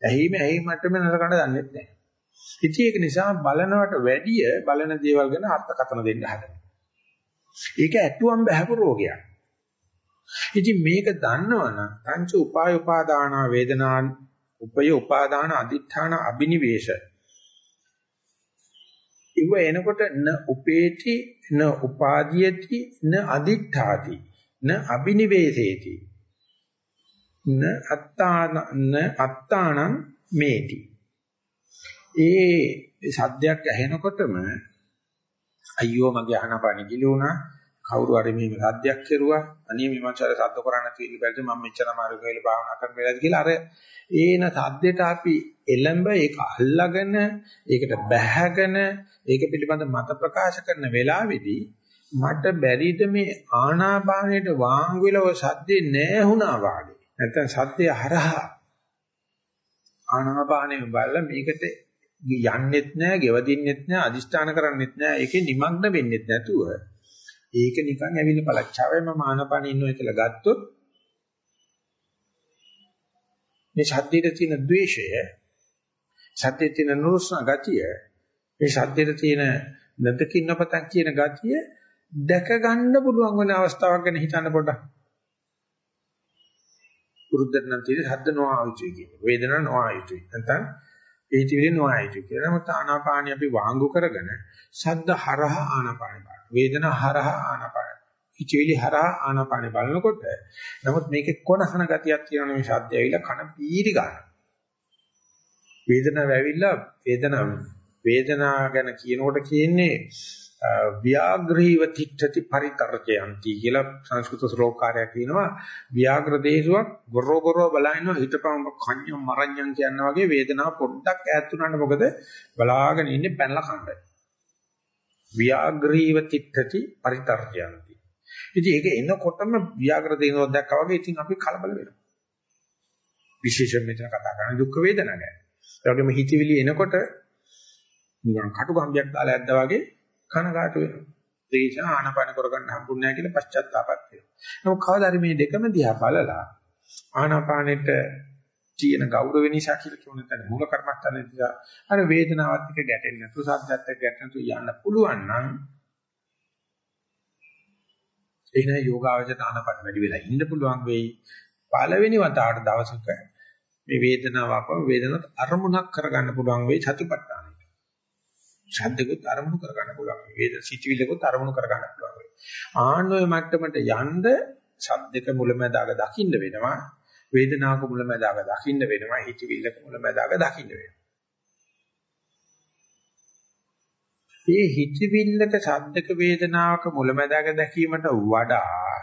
ඇහිම ඇහිම මට්ටමින් නැතර කරන්න දන්නේ නැහැ. ඉතින් ඒක නිසා බලනවට වැඩිය බලන දේවල් ගැන අර්ථකථන දෙන්න හදනවා. ඒක ඇතුම් බහැපු රෝගයක්. ඉතින් මේක දන්නවනම් පංච උපාය උපාදාන වේදනාන් උපය උපාදාන අදිඨාන අබිනිවේෂ ඉව එනකොට න උපේති න උපාදීයති න අදිඨාති න අබිනිවේසේති. න අත්තාන න අත්තානං මේති. ඒ සද්දයක් ඇහෙනකොටම අයියෝ මගේ අහනපාන ගිලුණා කවුරු හරි මේ සද්දයක් කෙරුවා අනේ මේ මංසාර සද්ද කරන්න තියෙන බැරිද? මම මෙච්චර අමාරු කියලා භාවනා කරන්න වෙලාද කියලා අර ඒන සද්දෙට අපි එළඹ ඒක අල්ලාගෙන ඒකට බැහැගෙන ඒක පිළිබඳ මත ප්‍රකාශ කරන වෙලාවේදී මට බැරිද මේ ආනාපානයට වාංගු වෙලව සද්දේ නැහැ වාගේ. නැත්නම් සද්දේ හරහා ආනාපානෙ බලලා මේකට යන්නෙත් නැහැ, ගෙවදින්නෙත් නැහැ, අදිෂ්ඨාන කරන්නෙත් නැහැ, ඒකේ නිමග්න වෙන්නෙත් නැතුව ඒක නිකන් ඇවිල්ලා පළච්චාවේ මම ආනාපානෙ ඉන්නවා කියලා ගත්තොත් මේ සද්දේට තියෙන द्वේෂය සද්දේ තියෙන නුරුස්නා ගතිය මේ සද්දේට තියෙන නැදකින්න පතක් කියන ගතිය දැක ගන්න පුළුවන් වෙන අවස්ථාවක් ගැන හිතන්න පොඩ්ඩක්. පුරුද්දට නම් තියෙන ශබ්ද නොආයුතුයි කියන. වේදනා නොආයුතුයි. නැත්නම් ඒ හිතවිලි නොආයුතුයි කියලා. නමුත් ආනාපානිය අපි වාංගු කරගෙන ශබ්ද හරහා ආනාපාන බලන. වේදනා හරහා ආනාපාන. හිතවිලි හරහා ආනාපාන බලනකොට නමුත් මේකේ කොනහන ගතියක් තියෙනවා මේ ශබ්දය ඇවිල්ලා කන පීරි ගන්න. වේදනාව ඇවිල්ලා වේදනාව වේදනාව ගැන කියනකොට කියන්නේ ව්‍යාග්‍රීව තිට්ඨති පරිතරජයන්ති කියලා සංස්කෘත ශ්ලෝකාරය කියනවා. ව්‍යාග්‍ර දේශුවක් ගොරෝ ගොරෝ බලනවා හිතපම කන්‍යම් මරඤ්ඤම් කියන වගේ වේදනාව පොඩ්ඩක් ඈත් වුණාට මොකද? බලාගෙන ඉන්නේ පැනලා කණ්ඩ ව්‍යාග්‍රීව තිට්ඨති පරිතරජයන්ති ඉතින් ඒක එනකොටම ව්‍යාග්‍ර දේනෝත් දැක්කා වගේ ඉතින් අපි කලබල වෙනවා. විශේෂයෙන් මෙතන කතා කරන්නේ දුක් වේදනා ගැන. ඒ වගේම හිතවිලි එනකොට නිකන් කටුගම්බියක් දාලා ඇද්දා වගේ කනගාටු වෙනවා. ඒ නිසා ආනපාන කරගන්න හම්බුන්නේ නැහැ කියලා පශ්චාත්තාපත් වෙනවා. නමුත් කවදාද මේ දෙකම දිහා බලලා ආනාපානෙට තියෙන ගෞරව නිසා කියලා කියන තැන මූල කර්මස්ථානේ දිහා අර වේදනාවත් එක්ක ගැටෙන්නේ නැතුව සද්දත් එක්ක ගැටෙන්නේ නැතුව යන්න පුළුවන් නම් එහෙනම් යෝගාවචර ආනාපාන වැඩි වෙලා ඉන්න පුළුවන් වෙයි. පළවෙනි වතාවට දවසක මේ වේදනාව අපව වේදනත් අරමුණක් කරගන්න පුළුවන් වෙයි සතිපට්ඨාන. ශබ්දකුත් අරමුණු කරගන්න පුළුවන්. වේද සිටිවිල්ලකුත් අරමුණු කරගන්න පුළුවන්. ආන්නෝය මට්ටමට යන්න ශබ්දක මුලැමැදාග දකින්න වෙනවා. වේදනාවක මුලැමැදාග දකින්න වෙනවා. හිතවිල්ලක මුලැමැදාග දකින්න වෙනවා. මේ හිතවිල්ලක ශබ්දක වේදනාවක මුලැමැදාග දැකීමට වඩා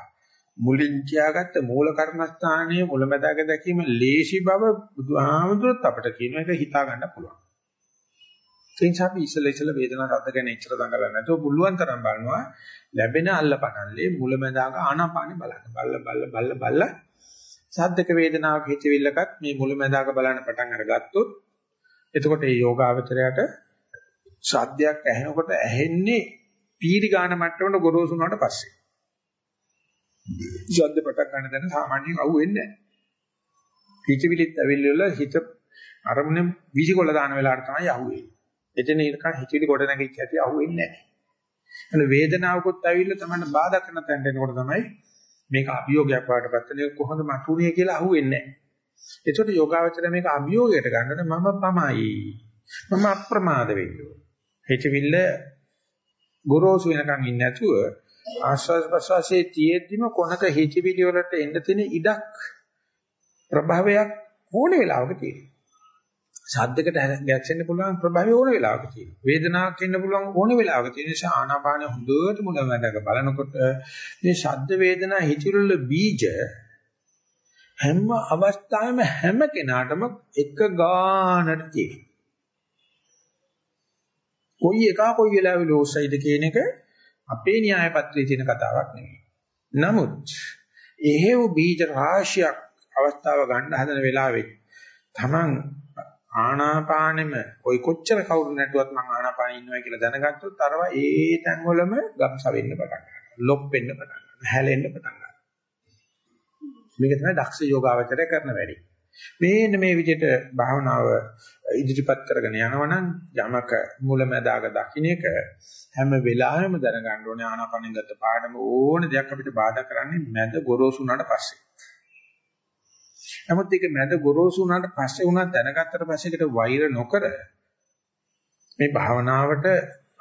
මුලින් කියාගත්ත මූල කර්මස්ථානයේ මුලැමැදාග දැකීම ලේසි බව බුදුහාමුදුරුවෝ අපට කියන එක හිතා ගන්න පුළුවන්. ඒ නිසා අපි ඉස්සෙල්ලා ඉස්සෙල්ලා වේදනාව රද්ද ගැන එච්චර දඟලන්නේ නැතුව පුළුවන් තරම් බලනවා ලැබෙන අල්ලපනල්ලේ මුලැමැදාක ආනාපානෙ බලන්න. බල්ල බල්ල බල්ල බල්ල සද්දක වේදනාවක හිතවිල්ලකත් මේ මුලැමැදාක බලන්න පටන් අරගත්තොත් එතකොට මේ යෝගාවචරයට සද්දයක් ඇහෙනකොට ඇහෙන්නේ පීරි ගාන මට්ටමට ගොරෝසු වුණාට පස්සේ. සද්ද පටන් ගන්න දැන සාමාන්‍යයෙන් අහුවෙන්නේ නැහැ. හිතවිලිත් ඇවිල්ලා හිත අරමුණේ විසිකොල දාන වෙලාවට තමයි අහුවෙන්නේ. එතන ඉරකන් හිතවිලි කොට නැගිච්ච ඇති අහුවෙන්නේ නැහැ. එන වේදනාවකුත් ඇවිල්ලා තමයි බාධා කරන තැනට එනකොට තමයි මේක අභියෝගයක් වඩටපත් වෙන කොහොමද මතුනේ කියලා අහුවෙන්නේ නැහැ. ඒකට යෝගාවචරය මේක අභියෝගයට ගන්නද මම පමයි. මම අප්‍රමාද වෙන්න ඕනේ. හිතවිල්ල ගොරෝසු වෙනකන් ඉන්නේ නැතුව ආස්වාද ප්‍රසවාසයේ තියෙද්දිම කොනක හිතවිලි වලට එන්න තියෙන ඉඩක් ප්‍රභාවයක් ඕනේ වෙලාවක තියෙනවා. ශබ්දයකට ගැක්සෙන්න පුළුවන් ප්‍රභාවය ඕන වෙලාවක තියෙනවා. වේදනාවක් එන්න පුළුවන් ඕන වෙලාවක තියෙන නිසා ආනාපාන හොඳට මුලමඳක බලනකොට මේ ශබ්ද වේදනා හිතිරුල බීජ හැම අවස්ථාවෙම හැම කෙනාටම එක ගානට තියෙනවා. කොයි එක කොයි වෙලාවෙ ලෝසයිද කියන එක අපේ න්‍යාය පත්‍රයේ තියෙන කතාවක් නෙවෙයි. නමුත් එහෙව් බීජ රාශියක් අවස්ථාව ගන්න හදන වෙලාවෙ තමන් ආනාපානෙම ওই කොච්චර කවුරු නැටුවත් මම ආනාපානෙ ඉන්නවා කියලා දැනගත්තොත් අරවා ඒ තැන් වලම ගම්ස වෙන්න පටන් ගන්නවා. ලොප් වෙන්න පටන් ගන්නවා. හැලෙන්න පටන් ගන්නවා. මේක තමයි දක්ෂ යෝගාවචරය කරන වැඩි. මේන්න මේ විදිහට භාවනාව ඉදිරිපත් කරගෙන යනවනම් යමක මුලැමැදාග දකින්න එක හැම වෙලාවෙම දැනගන්න ඕනේ ආනාපානෙන් ගත්ත පාඩම ඕන දෙයක් අපිට බාධා කරන්නේ මැද ගොරෝසු වුණාට පස්සේ. නමුත් ඒක මැද ගොරෝසු වුණාට පස්සේ උනත් දැනගත්තට පස්සේ ඒකට වෛර නොකර මේ භාවනාවට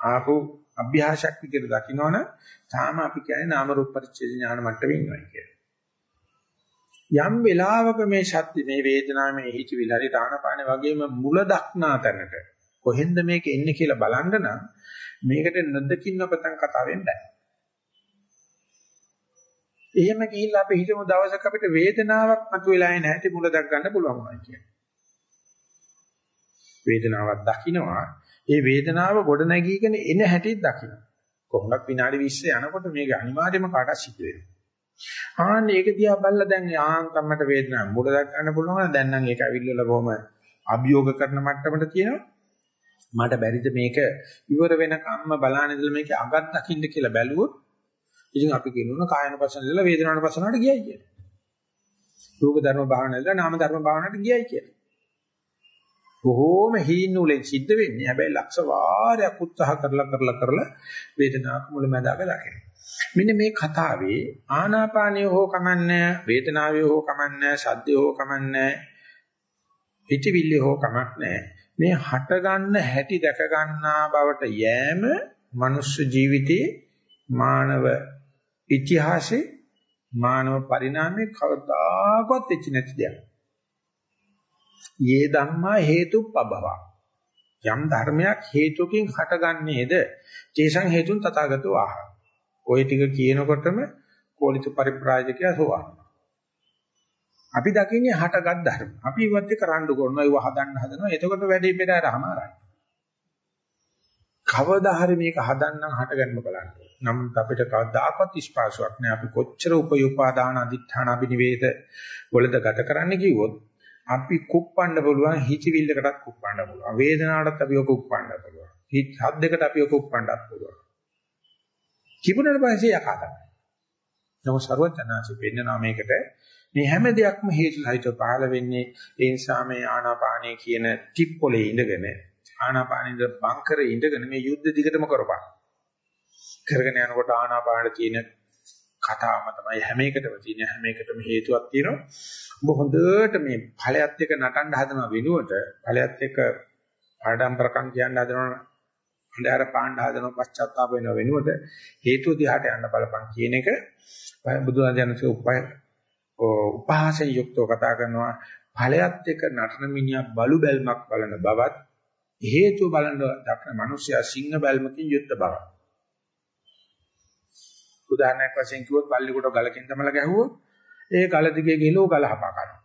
ආපු අභ්‍යාසයක් විදිහට දකින්නවනම් තාම අපි කියන්නේ නාම රූප පරිච්ඡේද ඥාන මට්ටමේ ඉන්නවා කියලා. යම් වෙලාවක මේ ශක්ති මේ වේදනාව මේ හිතවිලි හරි තානපාන වගේම මුල දක්නා තැනට කොහෙන්ද මේක එන්නේ කියලා බලන්න නම් මේකට නොදකින්න පතන් කතාවෙන් බෑ. එහෙම ගිහිල්ලා අපි හිතමු දවසක අපිට වේදනාවක් මතුවලා එන හැටි මුල දක් ගන්න පුළුවන් වුණා කියන්නේ. වේදනාවක් දකින්නවා. ඒ වේදනාව ගොඩ නැගීගෙන එන හැටි දකින්න. කොහොමද විනාඩි 20 යනකොට මේක අනිවාර්යයෙන්ම කාටවත් සිද්ධ වෙනවා. ආන්න ඒක දිහා බලලා දැන් ආන් කම්මට වේදනාව මුල දක් ගන්න පුළුවන්. දැන් නම් ඒක අවිල්ලලා බොහොම අභියෝග කරන මට්ටමට තියෙනවා. මට බැරිද මේක ඉවර වෙනකම්ම බලන්න ඉඳලා මේක අගක් දකින්න කියලා බැලුවොත් ඉතින් අපි කියනවා කායන පස්සන ඉඳලා වේදනාන පස්සනට ගියයි කියලා. රූප ධර්ම භාවනාව ඉඳලා නාම ධර්ම භාවනාවට ගියයි කියලා. බොහෝම හීනුලෙන් සිද්ධ වෙන්නේ. හැබැයි ලක්ෂ වාරයක් උත්සාහ කරලා කරලා කරලා වේදනාවක් මුලමඳාක දකින්න. මෙන්න මේ කතාවේ ආනාපානිය හෝ කමන්නේ වේදනාවේ හෝ කමන්නේ සද්දේ හෝ කමන්නේ පිටිවිල්ලේ හෝ කමක් නැහැ. මේ හට ගන්න හැටි දැක ගන්නා බවට යෑම මනුෂ්‍ය ජීවිතයේ මානව ඉතිහාසයේ මානව පරිණාමයේ කවදාකවත් වෙච්ච නැති දෙයක්. යේ ධම්මා හේතුප්පබව. යම් ධර්මයක් හේතුකින් හටගන්නේද? තේසං හේතුන් තථාගතෝ ආහ. ওই ටික කියනකොටම කෝලිත පරිප්‍රාජකයා සෝවාන්. අපි දකින්නේ හටගත් ධර්ම. අපි ඉවත් එක රණ්ඩු කරනවා, ඒව හදන්න හදනවා. එතකොට වැඩේ පෙරහැරමාරයි. කවදා හරි මේක හදන්නම් හටගන්න බලන්න. නමුත් අපිට කවදාකවත් ස්පාසුවක් නෑ. අපි කොච්චර උපයෝපාදාන අදිඨාන අබිනිවේද වලද ගත කරන්න කිව්වොත් අපි කුප්පන්න පුළුවන් හිතවිල්ලකටත් කුප්පන්න පුළුවන්. වේදනාවටත් අපි ඔක කුප්පන්න පුළුවන්. හිත හද්දකට අපි ඔක කුප්පන්නත් පුළුවන්. කිපුණට පස්සේ යකා තමයි. නමුත් ਸਰවඥාන්සේ පෙන්නනා මේකට මේ හැම දෙයක්ම හේතු සහිතව පහළ වෙන්නේ ඒ නිසා මේ ආනාපානය කියන ටිප් පොලේ ඉඳගෙන ආනාපානින්ද බංකරේ ඉඳගෙන මේ යුද්ධ දිගටම කරපන්. කරගෙන යනකොට ආනාපානෙ තියෙන කතාවම තමයි හැම එකටම තියෙන හැම එකටම හේතුවක් තියෙනවා. ඔබ හොඳට මේ ඵලයත් එක්ක නටන්න හදන වෙනුවට ඵලයත් එක්ක ආඩම්බරකම් කියන්න හදනවා හොඳාර පාණ්ඩ හදන පශ්චාත්තාප වෙන වෙනුවට හේතු දිහාට යන්න බලපන් කියන එක බුදුරජාණන්සේ උපය උපහාසයෙන් යුක්තව කතා කරනවා ඵලයත් එක්ක නටන මිනිහා බලු බැල්මක් බලන බවත් හේතු බලන දක්න මිනිසයා සිංහ බැල්මකින් යුක්ත බව. උදාහරණයක් වශයෙන් කිව්වොත් බල්ලෙකුට ගලකින් තමල ගැහුවොත් ඒ ගල දිගේ ගිහලා ගල හපා ගන්නවා.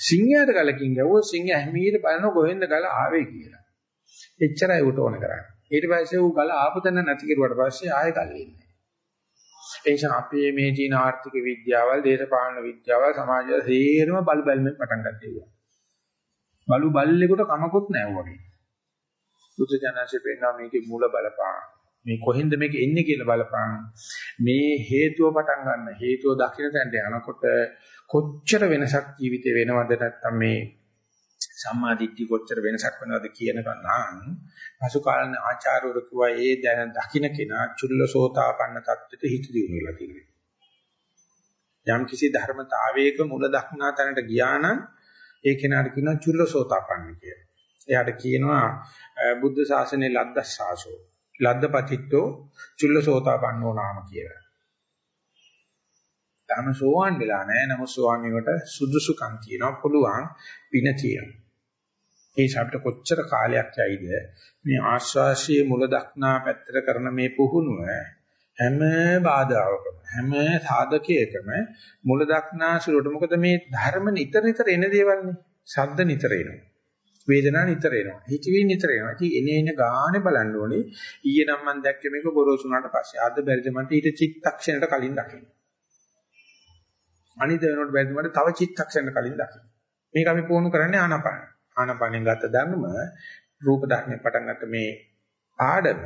සිංහයාට ගලකින් ගැහුවොත් සිංහයා හැමීට බලන කොහෙන්ද ගල ආවේ කියලා. එච්චරයි උට ඕන කරන්නේ. ඊට පස්සේ ඌ ගල ආපු තැන නැති කෙරුවට පස්සේ ආයෙ ගල එන්නේ. ඒ නිසා අපේ මේ තියෙන ආර්ථික විද්‍යාවල්, දේශපාලන විද්‍යාවල්, සමාජය සේරම බල බැලමෙන් පටන් ගන්නවා. බලු බල්ලෙකුට කමකුත් නැහැ වගේ. බුදු ජානසෙ පෙන්නා මේකේ මූල බලපාන. මේ කොහෙන්ද මේක එන්නේ කියලා බලපාන. මේ හේතුව පටන් ගන්න හේතුව දකින්න තැනට යනකොට කොච්චර වෙනසක් ජීවිතේ වෙනවද නැත්තම් මේ සම්මාදිට්ඨි කොච්චර වෙනසක් වෙනවද කියනකම් නම් පසු කාලන ආචාර්යවරු කිව්වා ඒ දැන දකින්න කෙනා චුල්ලසෝතාපන්න தත්ත්වෙට හිත දියුණු වෙලා තියෙනවා. යම් කිසි ධර්මතාවයක මුල දක්නා තැනට ගියා නම් ඒ කෙනාට කියනවා චුල්ලසෝතාපන්න කියලා. එයාට කියනවා බුද්ධ ශාසනයේ ලද්දස්සාසෝ ලද්දපතිත්තෝ චුල්ලසෝතාපන්නෝ නාම කියලා. තාම සෝවාන් වෙලා නැහැ. නමුත් සෝවාන් වීමට සුදුසුකම් තියෙනවා පුළුවන් පින තියෙනවා. ඒ අපිට කොච්චර කාලයක් යයිද මේ ආශ්වාසයේ මුල දක්නා පැත්තට කරන මේ පුහුණුව හැම බාධාවකම හැම සාධකයකම මුල දක්නා සුරට මොකද මේ ධර්ම නිතර නිතර එන දේවල්නේ. ශබ්ද නිතර එනවා. වේදනා නිතර එනවා. හිතවිලි නිතර එනවා. ඉතින් එන එන ගානේ බලන්න ඕනේ. ඊයේ නම් මම දැක්කේ මේක බොරෝසුනාට පස්සේ අද බැරිද මන්ට ඊට චිත්තක්ෂණයට කලින් දකින්න. අනිත් වෙනකොට බැරිද මට තව චිත්තක්ෂණයට කලින් දකින්න. මේක අපි පුහුණු කරන්නේ ආනාපාන. ආනාපානෙන් ගත ධර්ම රූප ධර්මයෙන් පටන් ගත්ත මේ ආඩම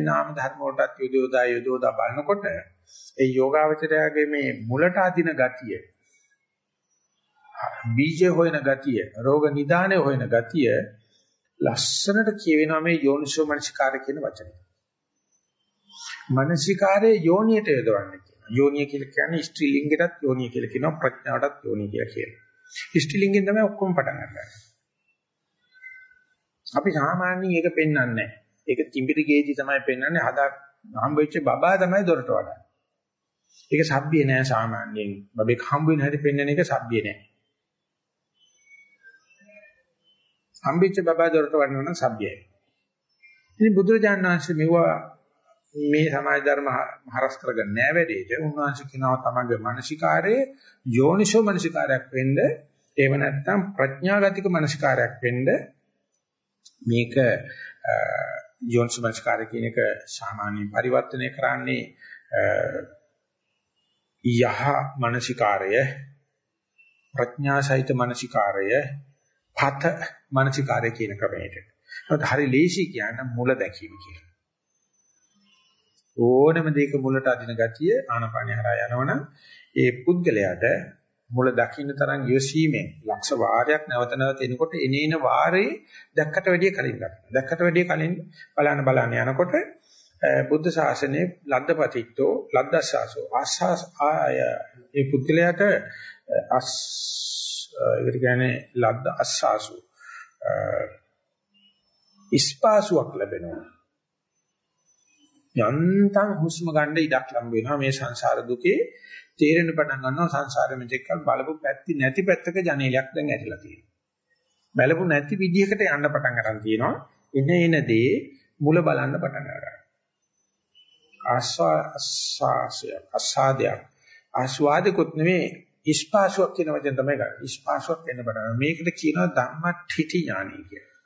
නාම ධර්ම වලටත් යොදෝදා යොදෝදා බලනකොට ඒ යෝගාවචරයාගේ මේ මුලට අදින ගතිය බීජ හොයන ගතිය රෝග නිදානය හොයන ගතිය ලස්සනට කියවෙනවා මේ යෝනිසෝ මනසිකාරය කියන වචනේ. මනසිකාරයේ යෝනියට යොදවන්නේ කියනවා. යෝනිය කියලා කියන්නේ ස්ත්‍රීලිංගයටත් යෝනිය කියලා කියනවා ප්‍රඥාවටත් යෝනිය කියලා කියනවා. ස්ත්‍රීලිංගෙන් තමයි ඔක්කොම පටන් ගන්නේ. අපි සාමාන්‍යයෙන් ඒක පෙන්වන්නේ නැහැ. ඒක තිඹිරි ගේජි තමයි පෙන්වන්නේ හදා හම්බ වෙච්ච බබා තමයි දොරට වඩන්නේ. ඒක සබ්බිය නෑ සාමාන්‍යයෙන්. බබෙක් හම්බ වෙන හැටි පෙන්වන එක සබ්බිය නෑ. හම්බෙච්ච බබා දොරට වඩනවා නම් සබ්බියයි. ඉතින් බුදුරජාණන් වහන්සේ මෙවුවා මේ සමාජ ධර්ම හරස් කරගන්න නෑ වැඩේට. උන්වහන්සේ කියනවා තමගේ මානසිකාරයේ යෝනිසෝ මානසිකාරයක් වෙන්න එහෙම නැත්නම් ප්‍රඥාගතික මානසිකාරයක් වෙන්න මේක යෝනිසමස්කාරය කියන එක සාමාන්‍ය පරිවර්තනය කරන්නේ යහ මානසිකාරය ප්‍රඥා සහිත මානසිකාරය පත මානසිකාරය කියන ක්‍රමයට. ඒත් හරි ලේසි කියන මුල දැකීම කියන. ඕනම දෙයක මුලට අදින ගතිය ආනපානිය හරහා යනවනම් ඒ පුද්ගලයාට මුල දකින්න තරම් යොසීමෙන් ලක්ෂ වාරයක් නැවත නැවත එනකොට එනේන වාරේ දැක්කට වැඩිය කලින් ගන්නවා. දැක්කට වැඩිය කලින් බලන්න බලන්න යනකොට බුද්ධ ශාසනයේ ලද්දපතිත්තෝ ලද්දස්සාසෝ ආස්වාස ඒ පුද්ගලයාට අස් ඒකට කියන්නේ ලද්ද අස්සාසු ඉස්පාසුවක් ලැබෙනවා. යන්තම් හුස්ම ගන්න ඉඩක් ලම්බ වෙනවා මේ සංසාර දුකේ තේරෙන්න පටන් ගන්නවා සංසාරෙ මෙතෙක්කල් බලපු පැත්ති නැති පැත්තක ජනේලයක් දැන් ඇතිලා තියෙනවා. බලපු නැති විදිහකට යන්න පටන් ගන්න තියෙනවා. එන එන දේ මුල බලන්න පටන් ගන්නවා. ආස්වාසය අසාදයක් ආස්වාදකුත් නෙමෙයි ඉස්පාසුවක් කියන වචන තමයි ගන්න. ඉස්පාසුවක් වෙන්න පටන් මේකට කියනවා ධම්මඨිටි ඥානයි කියලා.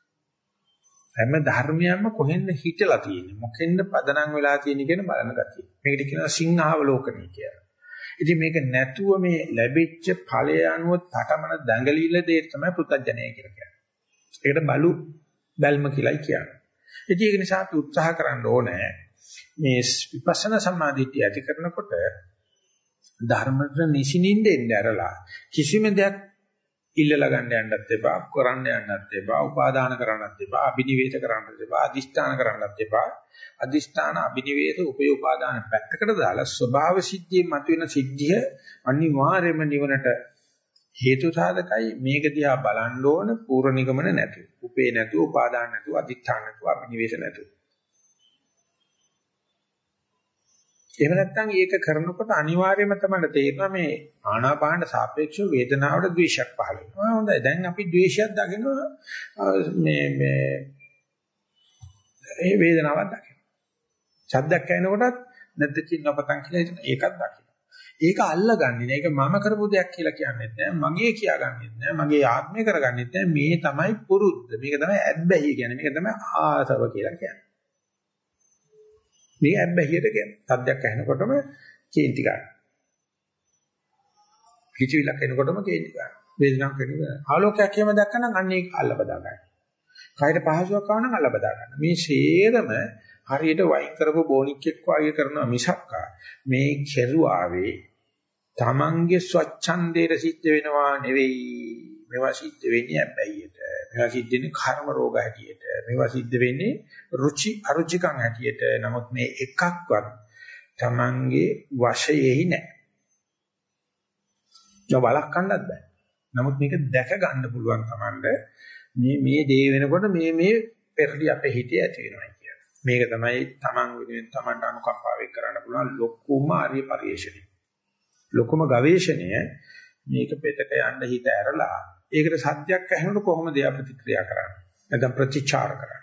හැම ධර්මයක්ම කොහෙන්ද හිටලා තියෙන්නේ මොකෙන්ද පදනම් වෙලා තියෙන්නේ කියන බලන ගතිය. මේකට කියනවා සිංහාවලෝකනයි කියලා. ඉතින් මේක නැතුව මේ ලැබිච්ච ඵලය අනුව තටමන දඟලිල දේ තමයි පුත්තජනය කියලා කියන්නේ. ඒකට බලු බැල්ම කියලායි කියන්නේ. ඉතින් ඒක නිසා අපි උත්සාහ කරන්න ඕනේ මේ විපස්සනා සම්මාදිටිය ඇති කරනකොට ධර්මයට නිසිනින්ද එන්න ඇරලා කිසිම දෙයක් ඉල්ලලා ගන්න යන්නත් එපා කරන්න යන්නත් එපා උපාදාන කරන්නත් එපා අභිනිවේෂ කරන්නත් එපා අදිෂ්ඨාන කරන්නත් එපා. අදිෂ්ඨාන අභිනිවේෂ උපේ උපාදාන පැත්තකට දාලා ස්වභාව සිද්ධියේ මතුවෙන සිද්ධිය අනිවාර්යයෙන්ම නිවනට හේතු සාධකයි. මේක දිහා බලන්න ඕන පූර්ව නිගමන නැතුව. උපේ නැතුව උපාදාන නැතුව අදිෂ්ඨාන නැතුව අභිනිවේෂ නැතුව. එහෙම නැත්නම් ඒක කරනකොට අනිවාර්යයෙන්ම තමයි තේරෙනවා මේ ආනාපානට සාපේක්ෂව වේදනාවට ද්වේෂයක් පහළ වෙනවා. හොඳයි. දැන් අපි ද්වේෂයක් දකිනවා මේ මේ ඒ වේදනාවක් දකිනවා. ශබ්දයක් ඇහෙනකොටත් නැද්ද චින්නපතන් කියලා හිතන ඒකත් දකිනවා. ඒක අල්ලගන්නේ නෑ. ඒක මම කරපු දෙයක් කියලා කියන්නේත් නෑ. මගේ කියාගන්නෙත් නෑ. මගේ ආත්මය කරගන්නෙත් නෑ. මේ තමයි පුරුද්ද. මේක තමයි ඇබ්බැහි කියන්නේ. මේක තමයි ආසව කියලා කියන්නේ. මේ ඇබ්බැහියට කියන්නේ. සද්දයක් ඇහෙනකොටම කේන්ති ගන්න. හිතවිලක් එනකොටම කේන්ති ගන්න. වේදනාවක් එනකොට ආලෝකයක් කියම දැක්කනම් අන්න ඒක අල්ල බදා ගන්න. කයර පහසුවක් ආව නම් අල්ල බදා ගන්න. මේ ෂේරම හරියට වයින් කරපු බොනික්ෙක් වාගේ කරනවා මිසක්කා මේ කෙරුවාවේ තමන්ගේ ස්වච්ඡන්දේට සිද්ධ වෙනවා නෙවෙයි මේවා සිද්ධ වෙන්නේ හැබැයිට මේවා සිද්ධ වෙන්නේ කර්ම රෝග හැටියට. මේවා සිද්ධ වෙන්නේ රුචි අරුචිකම් හැටියට. නමුත් මේ එකක්වත් තමන්ගේ වශයෙහි නැහැ වළක්වන්නත් බෑ. නමුත් මේක දැක ගන්න පුළුවන් තමන්ට මේ මේ දේ වෙනකොට මේ මේ පෙරලි අපේ හිතේ ඇති වෙනවා කියන මේක තමයි තමන් වෙනුවෙන් තමන්ට අනුකම්පාවෙන් කරන්න පුළුවන් ලොකුම ආර්ය පරිශ්‍රණය. ලොකුම ගවේෂණය මේක පෙතට යන්න හිත ඇරලා ඒකට සත්‍යයක් ඇහෙනකොට කොහොමද එයා ප්‍රතික්‍රියා කරන්නේ? නැත්නම් ප්‍රතිචාර කරන්නේ.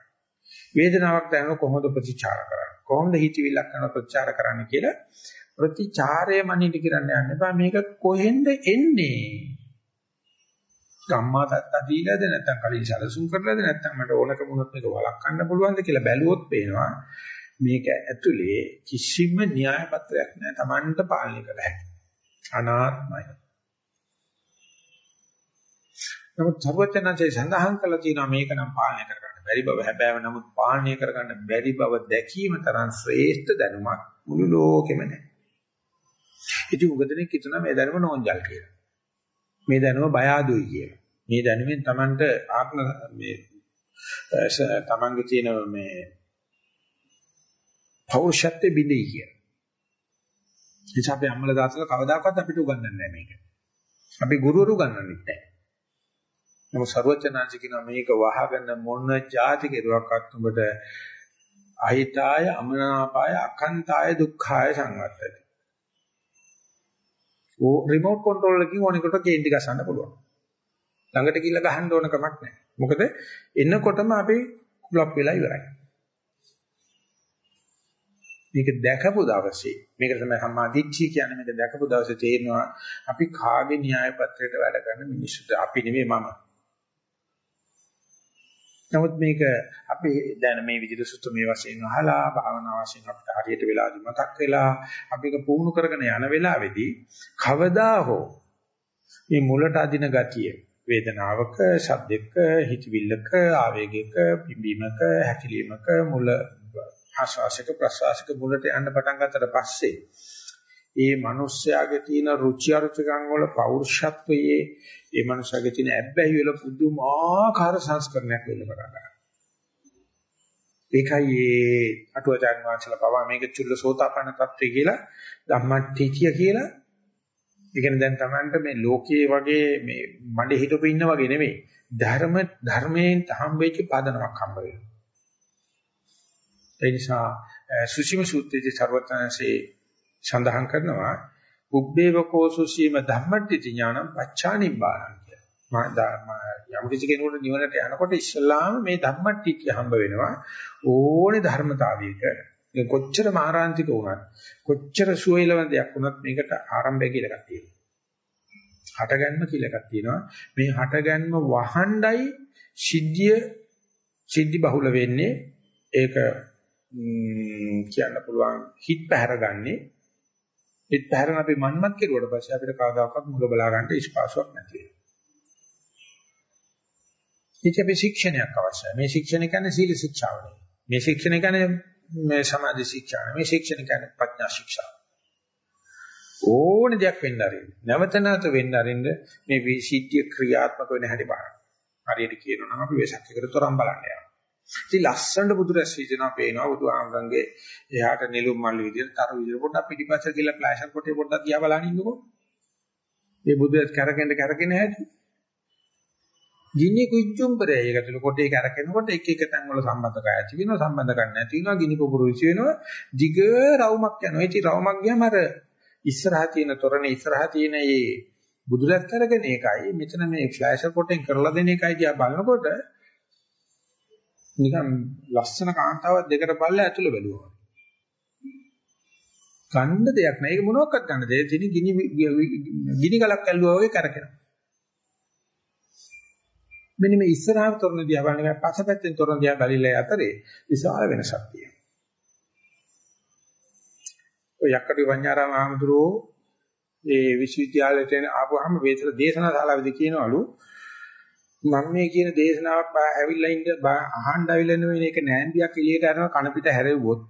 වේදනාවක් දැනෙනකොට කොහොමද ප්‍රතිචාර කරන්නේ? කොහොමද හිතවිල්ලක් කරන ප්‍රතිචාර කරන්නේ කියලා ප්‍රතිචාරය මනින්න කියන්න යන්න එපා. මේක කොහෙන්ද එන්නේ? ගම්මා දත්තා දීලාද නැත්නම් කලින් සැලසුම් කරලාද නැත්නම් මට ඕනකම වුණොත් මේක වළක්වන්න පුළුවන්ද කියලා බැලුවොත් පේනවා මේක ඇතුලේ කිසිම න්‍යාය පත්‍රයක් නැහැ. Tamanට පාලනය කළ හැකි. අනාත්මයි. නමුත් සර්වඥාන්සේ සඳහන් කළා තියෙනවා මේක නම් පාලනය කරගන්න බැරි බව හැබෑව නමුත් පාලනය කරගන්න බැරි බව දැකීම තරම් ශ්‍රේෂ්ඨ දැනුමක් මුළු ලෝකෙම නැහැ. ඉතින් උගදෙනෙක් හිතනවා මේ දැනුම නෝන්ජල් කියලා. මේ දැනුම බය ආදුයි කියලා. මේ දැනුමෙන් Tamanට ආත්ම මේ Tamanගේ තියෙන මේ පෞරුෂත්වෙ බිඳී කියලා. එනිසා අපි අම්මලා දාසලා කවදාකවත් අපිට උගන්වන්නේ නැහැ මේක. අපි ගුරුවරු උගන්වන්නේ නැහැ. නමුත් ਸਰවචනාංශ කියනවා මේක වහගෙන මොන જાති කෙරුවක්වත් උඹට අහිතාය අමනාපාය අකන්තාය දුක්ඛාය සංවත්තති. ඕ රිමෝට් කන්ට්‍රෝල් එකකින් ඕනෙකට ගේම් ටික ගන්න පුළුවන්. ළඟට ගිහිල්ලා ගහන්න ඕන කමක් නැහැ. මොකද එනකොටම අපි બ્લોක් වෙලා ඉවරයි. මේක දැකපු දවසේ මේක තමයි සම්මාදිට්ඨිය කියන්නේ මේක දැකපු දවසේ තේරෙනවා අපි කාගේ න්‍යාය පත්‍රයට වැඩ කරන මිනිස්සුද අපි නෙමෙයි මම නමුත් මේක අපි දැන් මේ විදිහට සුත්තමේ වශයෙන් අහලා භාවනා වශයෙන් අපිට හරියට වෙලාවදී මතක් වෙලා අපි ඒක පුහුණු කරගෙන යන වෙලාවේදී කවදා හෝ මේ මුලට අදින ගතිය වේදනාවක, ශබ්දයක, හිතවිල්ලක, ආවේගයක, පිම්බීමක, හැකිලීමක මුල ආශ්වාසක ප්‍රශ්වාසක මුලට යන්න පටන් ගත්තට පස්සේ ඒ මිනිස්යාගේ තියෙන රුචි අරුචිකම් වල පෞරුෂත්වයේ ඒ මිනිස්යාගේ තියෙන ඇබ්බැහි වල පුදුමාකාර සංස්කරණයක් වෙන්න පටන් ගන්නවා. ඒකයි ඒ අටුවචාන් වහන්සේලා පවා මේක චුල්ල සෝතාපන්න තත්ත්වය කියලා ධම්මට්ඨිය කියලා. ඒ කියන්නේ දැන් Tamanට මේ ලෝකයේ වගේ මේ මඩේ හිටපු ඉන්න වගේ නෙමෙයි. ධර්ම ධර්මයෙන් හම්බෙච්ච පදනමක් හම්බ වෙනවා. ඒ නිසා සුසීම සූත්‍රයේදී ਸਰවඥාන්සේ සඳහන් කරනවා උබ්බේවකෝ සුසීම ධම්මට්ටි ඥානම් පච්චානිබ්බාණං කියලා. යම් කිසි කෙනෙකුට නිවනට යනකොට ඉස්සල්ලාම මේ ධම්මට්ටි හම්බ වෙනවා. ඕනේ ධර්මතාවයක කොච්චර මාරාන්තික වුණත් කොච්චර සුවයලවන දෙයක් වුණත් මේකට ආරම්භය කියලා එකක් තියෙනවා. හටගන්ම කියලා එකක් තියෙනවා. මේ හටගන්ම වහණ්ඩයි සිද්ධිය සිද්ධි බහුල වෙන්නේ ඒක කියන්න පුළුවන් හිත පැහැරගන්නේ හිත පැහැරන අපි මන්මත් කෙරුවට පස්සේ අපිට කවදාකවත් මුල බලා ගන්න ස්පාසුවක් නැති වෙනවා. ඉතින් අපි ශික්ෂණයක් අවශ්‍යයි. මේ ශික්ෂණ කියන්නේ සීල ශික්ෂාව නෙවෙයි. මේ ශික්ෂණ කියන්නේ මේ සමාධි ශික්ෂා නෙවෙයි. මේ ශික්ෂණ කියන්නේ ප්‍රඥා ශික්ෂා. ඕන දෙයක් වෙන්න ආරින්න. නැවත නැවත වෙන්න ආරින්න මේ විසිද්ධිය ක්‍රියාත්මක වෙන හැටි බලන්න. හරියට කියනවා නම් අපි වෙසක් එකට තරම් බලන්න යනවා. ඉතින් ලස්සනට බුදුරැස් වීදෙනවා පේනවා බුදුහාමරංගේ එහාට නිලුම් මල් විදියට තර විදියට පොඩ්ඩක් පිටිපස්ස ගිහලා ෆ්ලෑෂර් කොටේ පොඩ්ඩක් දිහා බලන්න ඉන්නකෝ. මේ බුදුරැස් කරගෙන කරගෙන හැටි. ගිනි කුච්චුම්බරය ඒකට කොටේ කරකිනකොට එක එක තැන් වල සම්බන්ධකම් ඇති වෙනවා සම්බන්ධකම් නැති වෙනවා ගිනි පුපුරු විසි වෙනවා දිග රවුමක් යනවා ඉතින් රවුමක් ගියාම අර ඉස්සරහා තියෙන තොරණ ඉස්සරහා තියෙන මේ බුදුරැස් කරගෙන එකයි මෙතන මේ ෆ්ලෑෂර් කොටෙන් කරලා දෙන එකයි දිහා බලනකොට නිකන් ලස්සන කාන්තාවක් දෙකට පල්ල ඇතුළ බැලුවා. ගන්න දෙයක් නෑ. ඒක මොනවාක්වත් ගන්න දෙයක්. ඉතින් ගිනි ගිනි ගලක් ඇල්ලුවා වගේ කරකිනවා. මෙන්න මේ ඉස්සරහට තොරණ දිහා බලන එක පසපැත්තෙන් තොරණ දිහා බැලිලා අතරේ විශාල වෙනසක් තියෙනවා. ඔය යක්කඩි වඤ්ඤාරාම ආමතුරෝ ඒ විශ්වවිද්‍යාලයට ආපුවාම වේතල දේශනා ශාලාවේදී කියනවලු මම මේ කියන දේශනාවක් ඇවිල්ලා ඉන්න අහන්න අවිල්ලා නෙවෙයි මේක නෑම්බියක් එළියට යනවා කන පිට හැරෙව්වොත්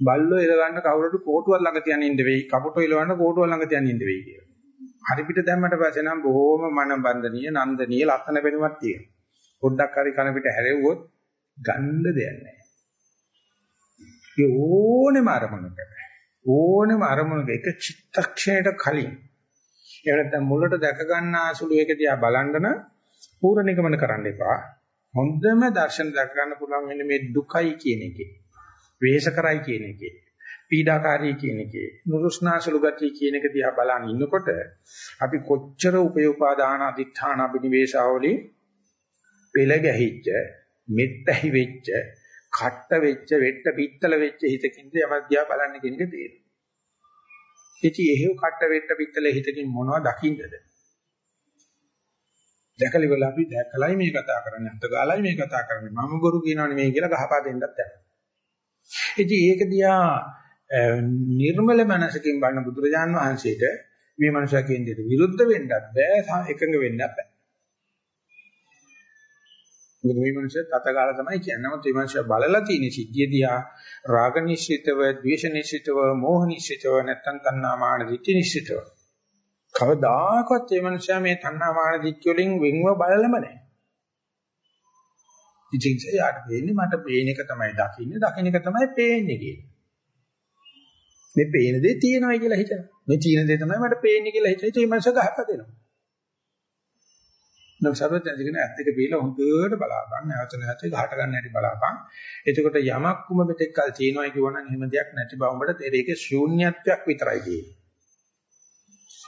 බල්ලෝ එලවන්න කවුරුට කෝටුවක් ළඟ තියන් ඉන්න වෙයි කපුටෝ එලවන්න කෝටුවක් ළඟ තියන් ඉන්න වෙයි කියලා. හරි පිට දැම්මට පස්සේ නම් බොහොම මන බන්ධනීය නන්දනීය ලස්සන වෙනවක් තියෙනවා. පොඩ්ඩක් හරි කන පිට හැරෙව්වොත් ගන්න දෙයක් නෑ. ඒ ඕනෙම අරමුණක ඕනෙම අරමුණක එක චිත්තක්ෂණයට කලින් එහෙම නැත්නම් මුලට දැක ගන්න ආසුළු එක දිහා බලන්න නම් පූර්ණ නිගමන කරන්න එපා. හොඳම දර්ශන දැක ගන්න පුළුවන් වෙන්නේ මේ දුකයි කියන එකේ. වේශ කරයි කියන එකේ. පීඩාකාරී කියන එකේ. නුරුස්නාසුළු ගතිය කියන එක දිහා බලන ඉන්නකොට අපි කොච්චර උපයෝපාදාන අදිඨාන අභිනිවේෂාවලි පෙළ ගැහිච්ච, මෙත්තහි වෙච්ච, කට්ට වෙච්ච, වෙට්ට පිත්තල වෙච්ච හිතකින්ද යමක් දිහා බලන්න කියන එක තේරෙනවා. ඉතින් එහෙව කට්ට වෙට්ට පිටතල හිතකින් මොනවද දකින්නද? දැකලි වල අපි දැකලයි මේ කතා කරන්නේ අත ගාලයි මේ කතා කරන්නේ මම බොරු කියනවා නෙමෙයි කියලා ගහපා දෙන්නත් යනවා. ඉතින් ඒක දිහා නිර්මල මනසකින් බලන බුදුරජාන් වහන්සේට මේ මනුෂයා කියන දෙයට විරුද්ධ වෙන්නත් බෑ එකඟ වෙන්නත් බෑ. මොකද මේ මනුස්සය තතගාල තමයි කියන්නේ. නමුත් මේ මනුස්සය බලලා තියෙන සිද්ධිය දිහා රාග නිශ්චිතව, ද්වේෂ නිශ්චිතව, මෝහ නිශ්චිතව නැත්නම් තණ්හා මාන දිට්ඨි නිශ්චිතව. කවදාකවත් මේ මනුස්සයා මේ තණ්හා මාන දිට්ඨි වලින් වෙන්ව බලලම නැහැ. ඉතින් යාට වෙන්නේ මට පේන එක තමයි දකින්නේ, දකින්න එක තමයි පේන්නේ කියන්නේ. මේ පේන දේ තියෙනවයි කියලා හිතනවා. මේ තියෙන දේ තමයි මට පේන්නේ කියලා හිතේ. ඒ මනුස්සයා ගහපදිනවා. නම් සර්වඥයන් ඇත් දෙක බීලා හොඳට බලාපන්. නැවත නැවත ගහට ගන්න හැටි බලාපන්. එතකොට යමක් කුම මෙතෙක් කල් තියෙනවා කියවනම් එහෙම දෙයක් නැති බව උඹට තේරෙක ශූන්‍යත්වයක් විතරයි තියෙන්නේ.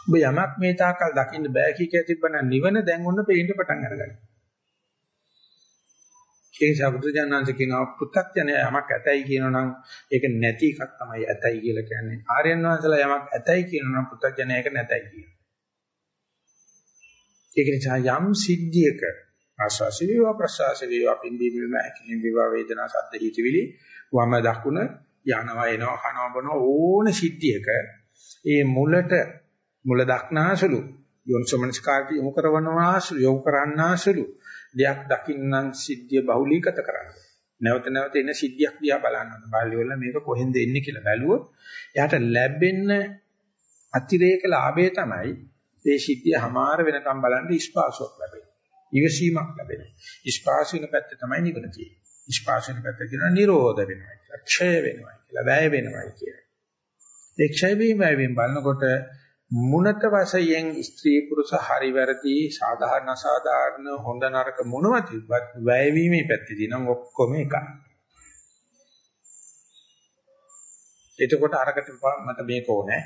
ඔබ යමක් මේ තාකල් දකින්න බෑ කිය කිය තිබ්බනම් නිවන දැන් ඔන්න පේන්න පටන් අරගන්න ඒ සබුදුජානන්ත කියනවා පුත්තක්ජනය යමක් ඇතයි කියනනම් ඒක නැති එකක් තමයි ඇතයි කියලා කියන්නේ. ආර්යයන් වහන්සේලා යමක් ඇතයි කියනනම් පුත්තක්ජනය ඒක නැතයි කියනවා. ඒක නිසා යම් සිද්ධියක ආශාස වේවා ප්‍රසආස වේවා පිම්බීම වේවා ඇකිලිම් වේවා වේදනා සද්ද හිතවිලි වම දකුණ යනවා එනවා කනවා බොන ඕන සිද්ධියක ඒ මුලට මුල දක්නාසුළු යොන්සමනස්කාරටි යොමු කරවනාසුළු යොමු කරන්නාසුළු දෙයක් දකින්නම් සිද්ධිය බහුලීගත කරන්න. නැවත නැවත එන සිද්ධියක් දිහා බලන්න. බලලිවල මේක කොහෙන්ද එන්නේ කියලා බැලුවොත් එයාට ලැබෙන්න අතිරේක ලාභය තමයි ඒ සිද්ධිය හමාර වෙනකම් බලන්න ඉස්පාසුවක් ලැබෙන්නේ. ඉවසීමක් ලැබෙනවා. ඉස්පාසු වෙන පැත්ත තමයි නිවන තියෙන්නේ. ඉස්පාසු වෙන පැත්ත කියන නිරෝධ වෙනවා කියලා. ක්ෂය වෙනවා කියලා. වැය වෙනවා කියලා. ඒ ක්ෂය වීම වැය වීම බලනකොට මුණත වශයෙන් ස්ත්‍රී පුරුෂ හරි වැරදි සාධාරණ අසාධාරණ හොඳ නරක මොනවද වැය වීමේ පැත්තේදී නම් ඔක්කොම එකයි. එතකොට අරකට මට මේක ඕනේ.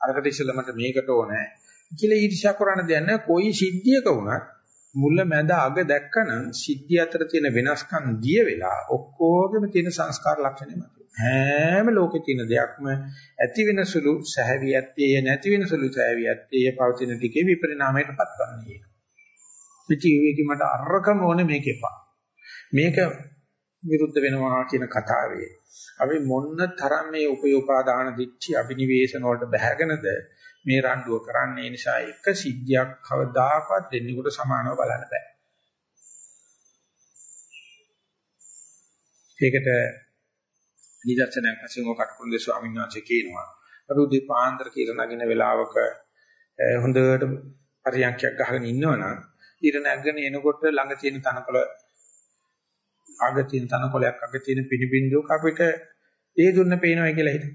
අරකට ඉස්සෙල්ලා මට මේකට ඕනේ. කියලා ඊර්ෂ්‍යා කරන දෙයක් නෑ. කොයි සිද්ධියක වුණත් මුල මැද අග දැක්කනම් සිද්ධිය අතර තියෙන වෙනස්කම් දිය වෙලා ඔක්කොගෙම තියෙන සංස්කාර ලක්ෂණය මත. හැම ලෝකේ තියෙන දෙයක්ම ඇති වෙන සුළු සැහැවියත්තේ නැති වෙන සුළු සැහැවියත්තේ පවතින ටිකේ විපරිණාමයටපත් කරන්නේ. පිටිවිකි මට අරකම ඕනේ මේක එපා. මේක විරුද්ධ වෙනවා කියන කතාවේ අපි මොන්න තරම් මේ උපයෝපාදාන දිච්චි අභිනිවේෂණ වලට බැහැගෙනද මේ රණ්ඩුව කරන්නේ නිසා එක සිද්ධියක් කවදාකවත් දෙන්නෙකුට සමානව බලන්න බෑ. ඒකට නිදර්ශනයක් වශයෙන් ඔය කටුකුරුන්දේ ස්වාමීන් වහන්සේ කියනවා. අපි උදේ පාන්දර කියලා නගින වෙලාවක හොඳට පරියන්ඛයක් ගහගෙන ඉන්නවනම් ඊට නැගගෙන එනකොට ළඟ තියෙන තනකොළ අග තියෙන තනකොළයක් අග තියෙන පිනිබින්දුවක අපිට ඒ දුන්න පේනවා කියලා හිතේ.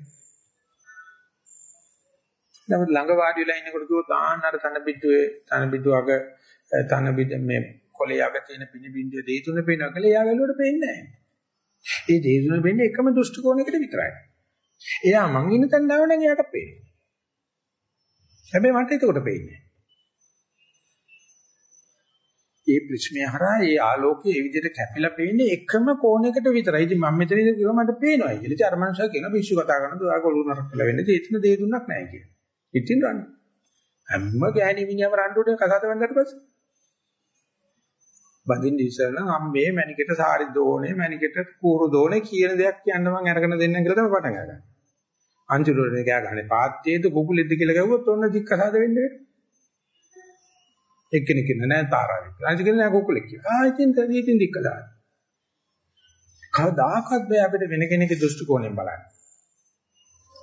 නමුත් ළඟ වාඩි වෙලා ඉන්නකොට කිව්වොත් ආන්න අර තන බිද්දුවේ තන බිද්දුවක තන බිද්ද මේ කොලේ යක තියෙන පිණි බින්දුවේ දෙයි තුන පේනවා කියලා එයා වැළුවට පේන්නේ නැහැ. ඒ දෙයි තුන වෙන්නේ එකම දෘෂ්ටි කෝණයකට විතරයි. එයා මං ඉන්න තැන දාව නම් එයාට පේනවා. හැබැයි මට ඒකට පේන්නේ ඒ ප්‍රශ්නය හරහා ඒ ආලෝකයේ ඒ විදිහට කැපිලා පේන්නේ එකම කෝණයකට විතරයි. ඉතින් මම මෙතන ඉඳලා මට පේනවා කියලා. ඉතින් අර මනුස්සයා කියන පිස්සු කතා කරන දෝ ආගොල්ලු නරක කළ වෙන්නේ. ඉතින් එතන දෙය දුන්නක් නැහැ කියලා. ඉතින් රන් හැම ගෑණි මිනිහම රණ්ඩුවට කතාද වෙනකට පස්සේ බඳින්න ඉස්සෙල්ලා නම් අම්මේ මැනිකට සාරි දෝනේ මැනිකට කූරු දෝනේ කියන දෙයක් කියන්න මම අරගෙන දෙන්නම් කියලා තමයි පටන් ගන්නේ. අන්තිමට කෑ ගහන්නේ පාත්තේද කුකුලෙද්ද කියලා ගැහුවොත් ඔන්න දික්කසාද වෙන්නේ. එක්කෙනෙක් ඉන්න නෑ තාරාවෙක්. අනිත් කෙනෙක් නෑ කුකුලෙක් කියලා. ආ ඉතින් ඉතින් දික්කසාද. කවදාකවත් බෑ අපිට වෙන කෙනෙකුගේ දෘෂ්ටි කෝණයෙන් බලන්න.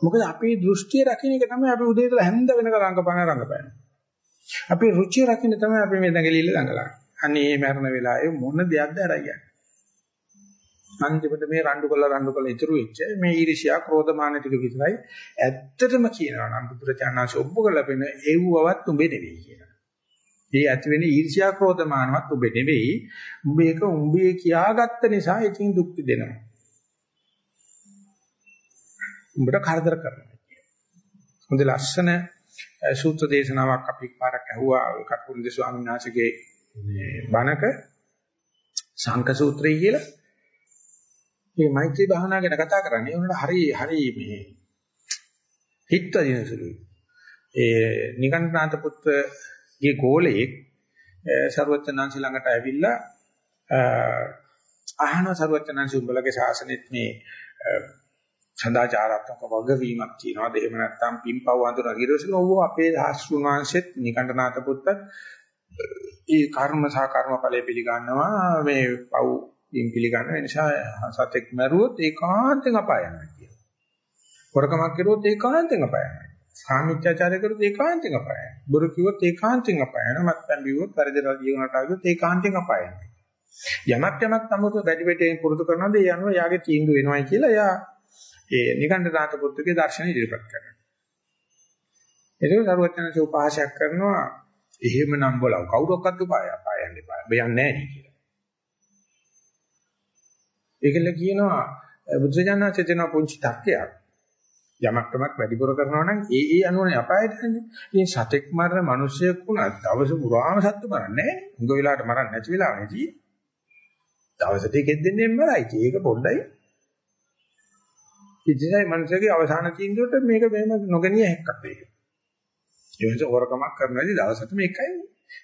මොකද අපේ දෘෂ්ටිය රකින්න එක තමයි අපි උදේ ඉඳලා හැන්ද වෙනකන් රංගපන රංගපෑන. අපේ රුචිය රකින්න තමයි අපි මේ දඟලිල්ල දඟලන්නේ. අනේ මරණ වෙලාවේ මොන දෙයක්ද අරයන්නේ. අන්තිමට මේ රණ්ඩු කළ රණ්ඩු කළ ඉතුරු වෙච්ච මේ ඊර්ෂ්‍යා ක්‍රෝධමාන ටික විතරයි ඇත්තටම කියනවා නම් බුදුරජාණන්සේ ඔබ කළපෙන එව්වවත් උඹේ නෙවෙයි කියනවා. මේ ඇති වෙන ඊර්ෂ්‍යා ක්‍රෝධමානවත් උඹේ නෙවෙයි. උඹ ඒක උඹේ කියාගත්ත නිසා ඉතින් දුක් දෙනවා. උඹට කරදර කරනවා කියන. හොඳ ලස්සන සූත්‍ර දේශනාවක් අපි පාරක් ඇහුවා කපුරුන්දි ස්වාමීන් වහන්සේගේ බණක සංක සූත්‍රය කියලා. මේ මෛත්‍රී භාවනා ගැන කතා කරන්නේ උනට හරි හරි මේ හිත දිනසලුයි. ඒ නිකණ්ඨනාත පුත්‍රගේ ගෝලයේ ਸਰවචනංශ ළඟට ඇවිල්ලා අහන ਸਰවචනංශ උඹලගේ ශාසනෙත් මේ සදාචාරාත්මක වගවීමක් තියෙනවාද එහෙම නැත්නම් පින්පව් අඳුන ගිරොසින ඕව අපේ සාස්ෘණ වංශෙත් නිකණ්ඨනාත පුත්තත් ඒ කර්ම සහ කර්මඵලය පිළිගන්නවා මේ පව් පින් පිළිගන්න නිසා සතෙක් මරුවොත් ඒකාන්තයෙන් අපාය යනවා කියනවා. වරකමක් කරුවොත් ඒකාන්තයෙන් අපාය යනවා. සාමිච්ඡාචාරය කරුවොත් ඒකාන්තයෙන් අපාය යනවා. බුරු කිව්වොත් ඒකාන්තයෙන් අපාය යනවා. මත්පැන් බිව්වොත් පරිදේ ජීවනට ආවොත් ඒකාන්තයෙන් අපාය යනවා. යමක් යමක් තමුතු වැඩි වැඩියෙන් පුරුදු කරනවාද ඒ අනුව යාගේ තීන්දුව වෙනවයි කියලා යා ඒ නිකණ්ඨනාත පුත්‍රගේ දර්ශන ඉදිරිපත් කරනවා. ඒක සරුවචනසේ උපහාසයක් කරනවා එහෙමනම් බලව කවුරක්වත් උපාය පායන්න එපා. බයන්නේ නැහැ කියලා. ඒකල කියනවා බුදුසජාණන්සේ දෙන පුංචි තක්කයක් යමක් තමක් වැඩිපුර කරනවා නම් ඒ ඒ අනුවනේ අපායට යන්නේ. ඉතින් සතෙක් මරන මිනිසෙක් වුණත් දවස පුරාම සත්තු මරන්නේ නැහැ. උඟ වෙලාවට මරන්නේ නැති වෙලාවනේදී දවසට එකෙක් දෙන්නේ මරයි. ඒක පොඩ්ඩයි ඉතින්යි මනුස්සයගේ අවසාන තීන්දුවට මේක මෙහෙම නොගනිය හැක්කක් මේක. ඒ නිසා හොරකමක් කරනවාදී දවසට මේකයි.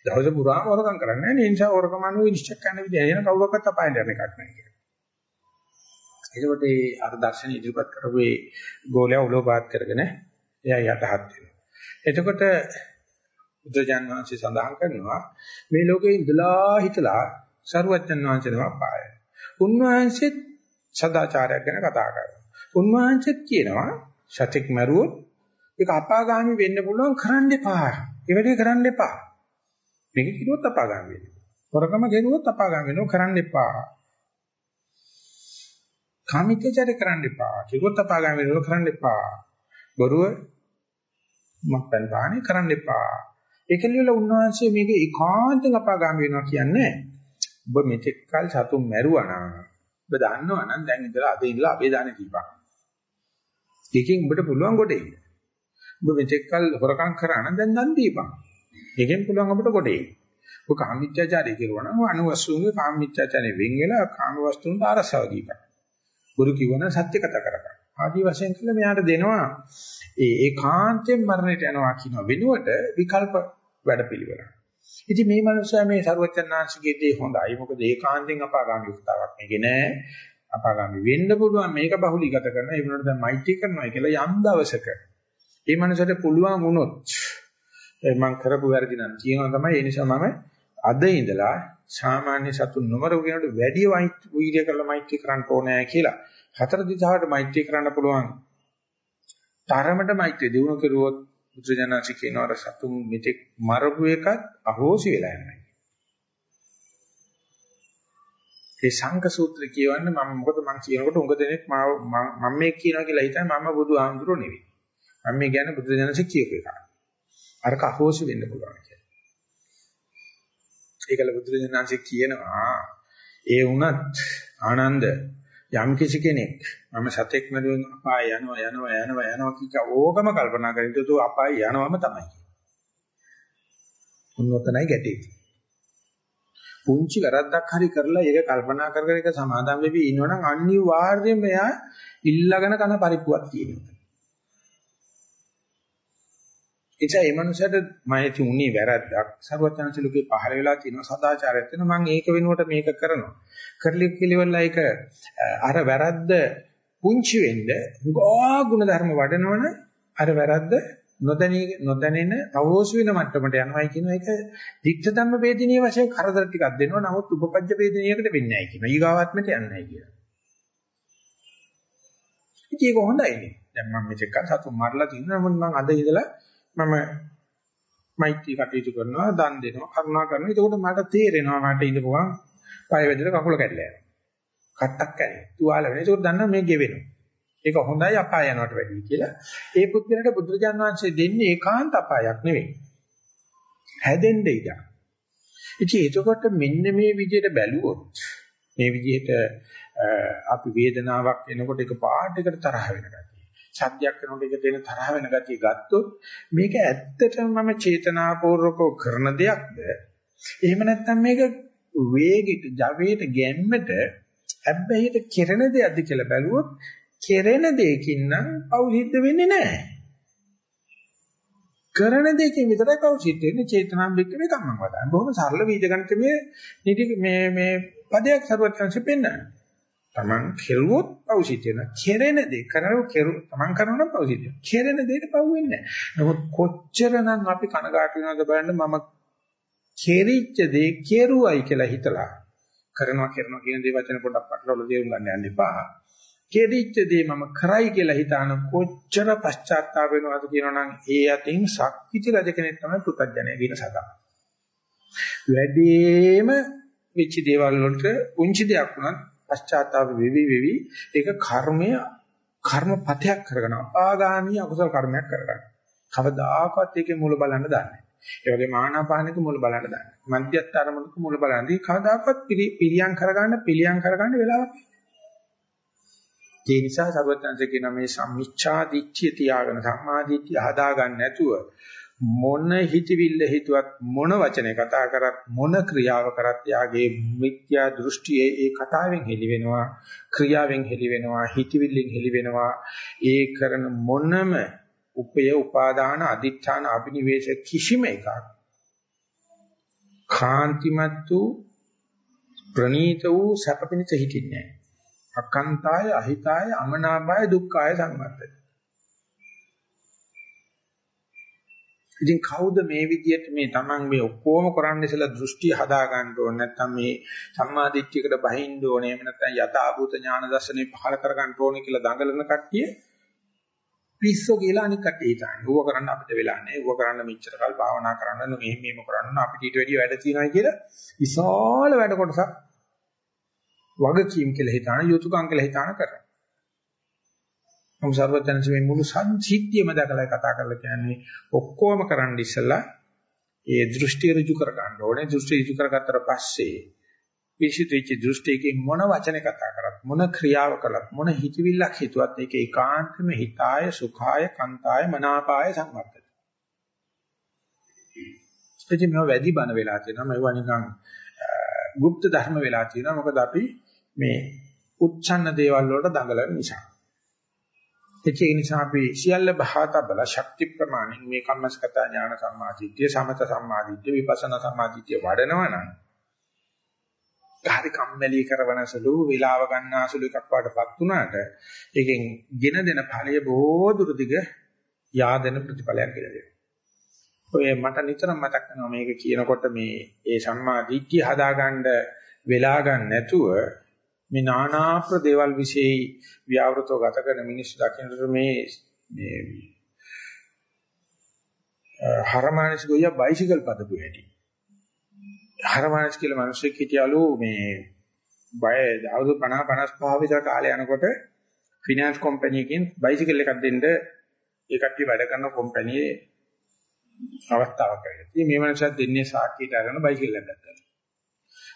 දවස පුරාම හොරකම් කරන්නේ නැහැ. ඒ නිසා හොරකම අනුව නිශ්චය කරන්න විදිය එන කවුරක්වත් අපායට යන එකක් නැහැ කියලා. ඒකට ඒ අර දර්ශන ඉදිරිපත් කරපු ඒ ගෝලයා උලෝපාත් කරගෙන එයා යටහත් වෙනවා. එතකොට බුදුජාන් වහන්සේ සඳහන් කරනවා මේ ලෝකේ ඉඳලා හිටලා සරුවච්චන් වහන්සේ තමයි පාය. උන්වහන්සේත් සදාචාරයක් ගැන කතා කරනවා. උන්වහන්සේත් කියනවා සතෙක් මරුවොත් ඒක අපාගාමි වෙන්න පුළුවන් කරන්න එපා. ඒ වැඩේ කරන්න එපා. මේක කිව්වොත් අපාගාමි වෙනවා. හොරකම ගෙනුවොත් අපාගාමි වෙනවා කරන්න එපා. කාමිකචාරය කරන්න එපා. කිව්වොත් අපාගාමි වෙනවා කරන්න එපා. බොරුව මත්පැන් පානේ කරන්න එපා. ඒකලියල උන්වහන්සේ මේක ඒකාන්තයෙන් අපාගාමී වෙනවා කියන්නේ ඔබ මෙතෙක් කල සතුන් මැරුවා නම් ඔබ දන්නවා නම් දැන් ඉඳලා අද ඉඳලා අබේ දාන්නේ දීපන්. ඒකෙන් ඔබට පුළුවන් කොට එන්න. ඔබ මෙතෙක් කල හොරකම් කරා නම් දැන් දන් දීපන්. ඒකෙන් පුළුවන් ඔබට කොට එන්න. ඔබ කාමීත්‍යාචාරය කෙරුවා නම් අනුවස්තුන්ගේ කාමීත්‍යාචාරයෙන් වෙන් වෙලා කාම වස්තුන්ට ආරසාව දීපන්. බුදු කිව්වන සත්‍ය කතා කරපන්. ආදි වශයෙන් කියලා මෙයාට දෙනවා ඒ ඒකාන්තයෙන් මරණයට යනවා කියන වෙනුවට විකල්ප වැඩපිළිවෙල. ඉතින් මේ මනුස්සයා මේ ਸਰවචන්නාංශිකයේ දේ හොඳයි. මොකද ඒකාන්තයෙන් අපාගාමී උත්තාවක් මේකේ නෑ. අපාගාමී වෙන්න පුළුවන්. මේක බහුලීගත කරන ඒ වෙනුවට දැන් මෛත්‍රී කරනවා කියලා යම් දවසක. මේ මනුස්සයට පුළුවන් වුණොත් මම කරපු වැරදි නම් කියනවා තමයි. ඒ නිසා මම අද ඉඳලා සාමාන්‍ය සතුන් නොමරව කෙනෙකුට වැඩි වෛද්‍ය කරලා මෛත්‍රී කරන්න ඕනේ කියලා. හතර දිශාවට මෛත්‍රී කරන්න පුළුවන්. තරමට මෛත්‍රී දිනු කරුවොත් බුදුජානක කියනවාර සතුන් මෙතෙක් මරපු එකත් අහෝසි වෙලා යනවා. ඒ සංඝ සූත්‍රය කියවන්න මම මොකද මම කියනකොට උඟ දෙනෙක් මම මේ කියනවා කියලා හිතන්නේ මම බුදු ආමඳුරෝ නෙවෙයි. මම මේ කියන්නේ බුදුජානක කියපු එක. අරක අහෝසි වෙන්න පුළුවන් කියලා. ඒකල බුදුජානක කියනවා ඒ වුණත් ආනන්ද යම් කිසි කෙනෙක් මම සතෙක් මරුවෙන් අපාය යනවා යනවා යනවා යනවා කික ඕකම කල්පනා කරද්දී તો අපාය යනවම තමයි. උන්නතනයි ගැටේ. පුංචි වැරද්දක් හරි කරලා ඒක කල්පනා කර කර ඒක සමාදම් වෙවි ඉන්නවනම් අනිවාර්යයෙන්ම එයා ඉල්ලගෙන කන පරිප්පුවක් තියෙනවා. එචා මේ මනුස්සයාට මයිති උනේ වැරද්දක්. සර්වඥාන්සලුගේ පහළ වෙලා තියෙන සදාචාරයක් තියෙනවා. මම ඒක වෙනුවට මේක කරනවා. කරලි කිලිවල ඒක අර වැරද්ද පුංචි වෙන්න ගෝ ගුණ ධර්ම වඩනවන අර වැරද්ද නොදැනී නොදැනෙන අවෝසු වෙන මට්ටමට යනවායි කියන එක දික්ත ධම්ම වේදිනිය වශයෙන් කරදර ටිකක් දෙනවා. නමුත් උපපජ්ජ වේදිනියකට වෙන්නේ නැහැ කියන ඊගාවාත්මයට යන්නේ නැහැ කියන. ඉතින් ඒක හොඳයිනේ. දැන් මම මේක සතුන් මරලා තිනවා නමුත් මම අද ඉඳලා මම මෛත්‍රී කටයුතු කරනවා දන් දෙනවා කරුණා කරනවා. එතකොට මට තේරෙනවා මට ඉඳපුවා පය වැදලා කකුල කැඩලා යනවා. කට්ටක් කැරේ තුවාල වෙනවා ඒකට දන්නවා මේ ගෙවෙනවා. ඒක හොඳයි අපාය යනවට වැඩිය කියලා. ඒ පුද්ගලයාට බුදුරජාන් වහන්සේ දෙන්නේ ඒකාන්ත අපායක් නෙවෙයි. හැදෙන්න ඉඩ ඉතින් එතකොට මෙන්න මේ විදිහට බැලුවොත් මේ විදිහට අපි වේදනාවක් එනකොට ඒක පාඩයකට තරහ වෙනවා සද්දයක් කරනකොට ඒක දෙන තරහ වෙන ගතිය ගත්තොත් මේක ඇත්තටම මම චේතනාපූර්වකව කරන දෙයක්ද? එහෙම නැත්නම් මේක වේගෙට ජවයට ගැම්මට හැබැයිට කෙරෙන දෙයක්ද කියලා බැලුවොත් කෙරෙන දෙයකින් නම් පෞහිද්ද වෙන්නේ නැහැ කරන දෙයකින් විතරයි පෞහිද්ද වෙන්නේ චේතනාම් බික්කේ කම්මං වදා බොහොම සරල වීජ ගණිතමේ නිදි මේ මේ පදයක් සරුවත් අංශෙ පෙන්නන්නේ Taman කෙරුවොත් පෞසිත වෙනවා. කෙරෙන දේ කරනව කෙරු Taman කරනවා නම් පෞසිත වෙනවා. කෙරෙන දෙයට පව් වෙන්නේ නැහැ. නමුත් කොච්චරනම් අපි කනගාටු වෙනවද බලන්න මම කෙරිච්ච දේ කෙරුවයි කියලා හිතලා කරනවා කරනවා කියන දේ වචන පොඩ්ඩක් පටලවලා තේරුම් ගන්න යන්න එපා. කෙරිච්ච දේ මම කරයි කියලා හිතාන කොච්චර පශ්චාත්තාප වෙනවද කියනවනම් ඒ අතින් ශක්තිච රජ කෙනෙක් තමයි පුතඥය කියන සතා. වැඩිම වෙච්ච දේවල් වලට උන්චි දෙයක් වුණත් පශ්චාත්තාප වෙවි වෙවි ඒක කර්මය කර්මපතයක් කරගෙන අපාගාමී අකුසල කර්මයක් කරගන්න. කවදාකවත් ඒකේ මූල බලන්න දන්නේ ඒ වගේ මානාපානික මූල බලන්න දන්නේ. මධ්‍යස්ථ අරමුණක මූල බලන්නේ කවදාකවත් පිළියම් කරගන්න පිළියම් කරගන්න වෙලාවක් ඒ නිසා සර්වඥාන්සේ කියන මේ සම්මිච්ඡා දිට්ඨිය තියාගෙන සම්මා දිට්ඨිය හදාගන්න නැතුව මොන හිතවිල්ල හිතුවත් මොන වචනේ කතා කරත් මොන ක්‍රියාව කරත් යාගේ මිත්‍යා දෘෂ්ටියේ ඒ කතාවෙන් හෙලි වෙනවා ක්‍රියාවෙන් හෙලි වෙනවා හිතවිල්ලෙන් හෙලි වෙනවා. ඒ කරන මොනම උපය උපාදාන අදිඨාන අභිනිවේෂ කිසිම එකක් කාන්තිමත් වූ ප්‍රණීත වූ සැපපිනිත හිටින්නේ නැහැ. අකන්තාය අහිතාය අමනාපාය දුක්ඛාය සම්මතයි ඉතින් කවුද මේ විදියට මේ Taman මේ ඔක්කොම කරන්න ඉස්සලා දෘෂ්ටි හදා ගන්න ඕනේ? නැත්නම් මේ සම්මාදිට්ඨියකට බහින්න ඕනේ? එහෙම නැත්නම් යථාභූත ඥාන දර්ශනේ පහල කර ගන්න ඕනේ කියලා දඟලන කට්ටිය පිස්සෝ කියලා අනික් කට්ටිය හිතන්නේ. ඌව කරන්න අපිට වෙලා නැහැ. ඌව කරන්න මෙච්චර කල් භාවනා කරන්න මෙහෙම මෙහෙම කරන්න අපිට ඊට වැඩිය වැඩ තියෙනවා කියලා විශාල වැඩ කොටසක් වගකීම් කියලා හිතාන යුතුයකම් කියලා හිතාන කරනවා. මොකද සර්වඥාන්සේ මේ මුළු සංසිද්ධියම දැකලා කතා කරලා කියන්නේ ඔක්කොම කරන්න ඉස්සලා ඒ දෘෂ්ටි ඍජු කර ගන්න ඕනේ. දෘෂ්ටි ඍජු කරගත්තට පස්සේ විශේෂිතී දෘෂ්ටියකින් මොන වචනේ කතා කරත් මොන ක්‍රියාව කළත් මොන හිතවිල්ලක් හිතුවත් ඒක ඒකාන්තම හිතාය සුඛාය කන්තාය මනාපාය සංවර්ධන. ඉතින් මේව වැඩි බන වෙලා තියෙනවා. මේවා නිකන් গুপ্ত ධර්ම වෙලා තියෙනවා. මොකද අපි මේ උච්ඡන්න දේවල් වලට දඟලන නිසා. ඒ නිසා අපි සියල්ල බහාතබල ශක්ති ප්‍රමාණින් මේ කම්මස්කත ඥාන සම්මාදිට්ඨිය සමත සම්මාදිට්ඨිය විපස්සනා සම්මාදිට්ඨිය වඩනවා නම් හරි කම්මැලි කරවනසලු විලාව ගන්නාසලු එකක් වඩපත් උනාට ඒකෙන් ගෙන දෙන ඵලය බොහෝ දුර දිග yaadena ප්‍රතිඵලයක් කියලා දෙනවා. ඔය මට නිතරම මතක් වෙනවා මේක කියනකොට මේ ඒ සම්මා දිට්ඨිය හදාගන්න වෙලා ගන්න නැතුව මේ නානා ප්‍රදේවල් વિશે ව්‍යවෘතව ගත කරන මිනිස්සු දකින්නට මේ මේ හරමානස් ගෝයා බයිසිකල් පදපු හැටි. හරමානස් කියලා මිනිස්සෙක් හිටියලු මේ බය අවුරුදු 50 55 විතර කාලේ යනකොට ෆිනෑන්ස් කම්පැනි එකකින් බයිසිකල් එකක් දෙන්න ඒ කට්ටිය වැඩ කරන කම්පැනියේ අවස්ථාවක් ඇවිල්ලා. ඉතින් මේ මනුස්සයා දෙන්නේ සාක්කියට අරගෙන බයිසිකල් එකක් ගත්තා.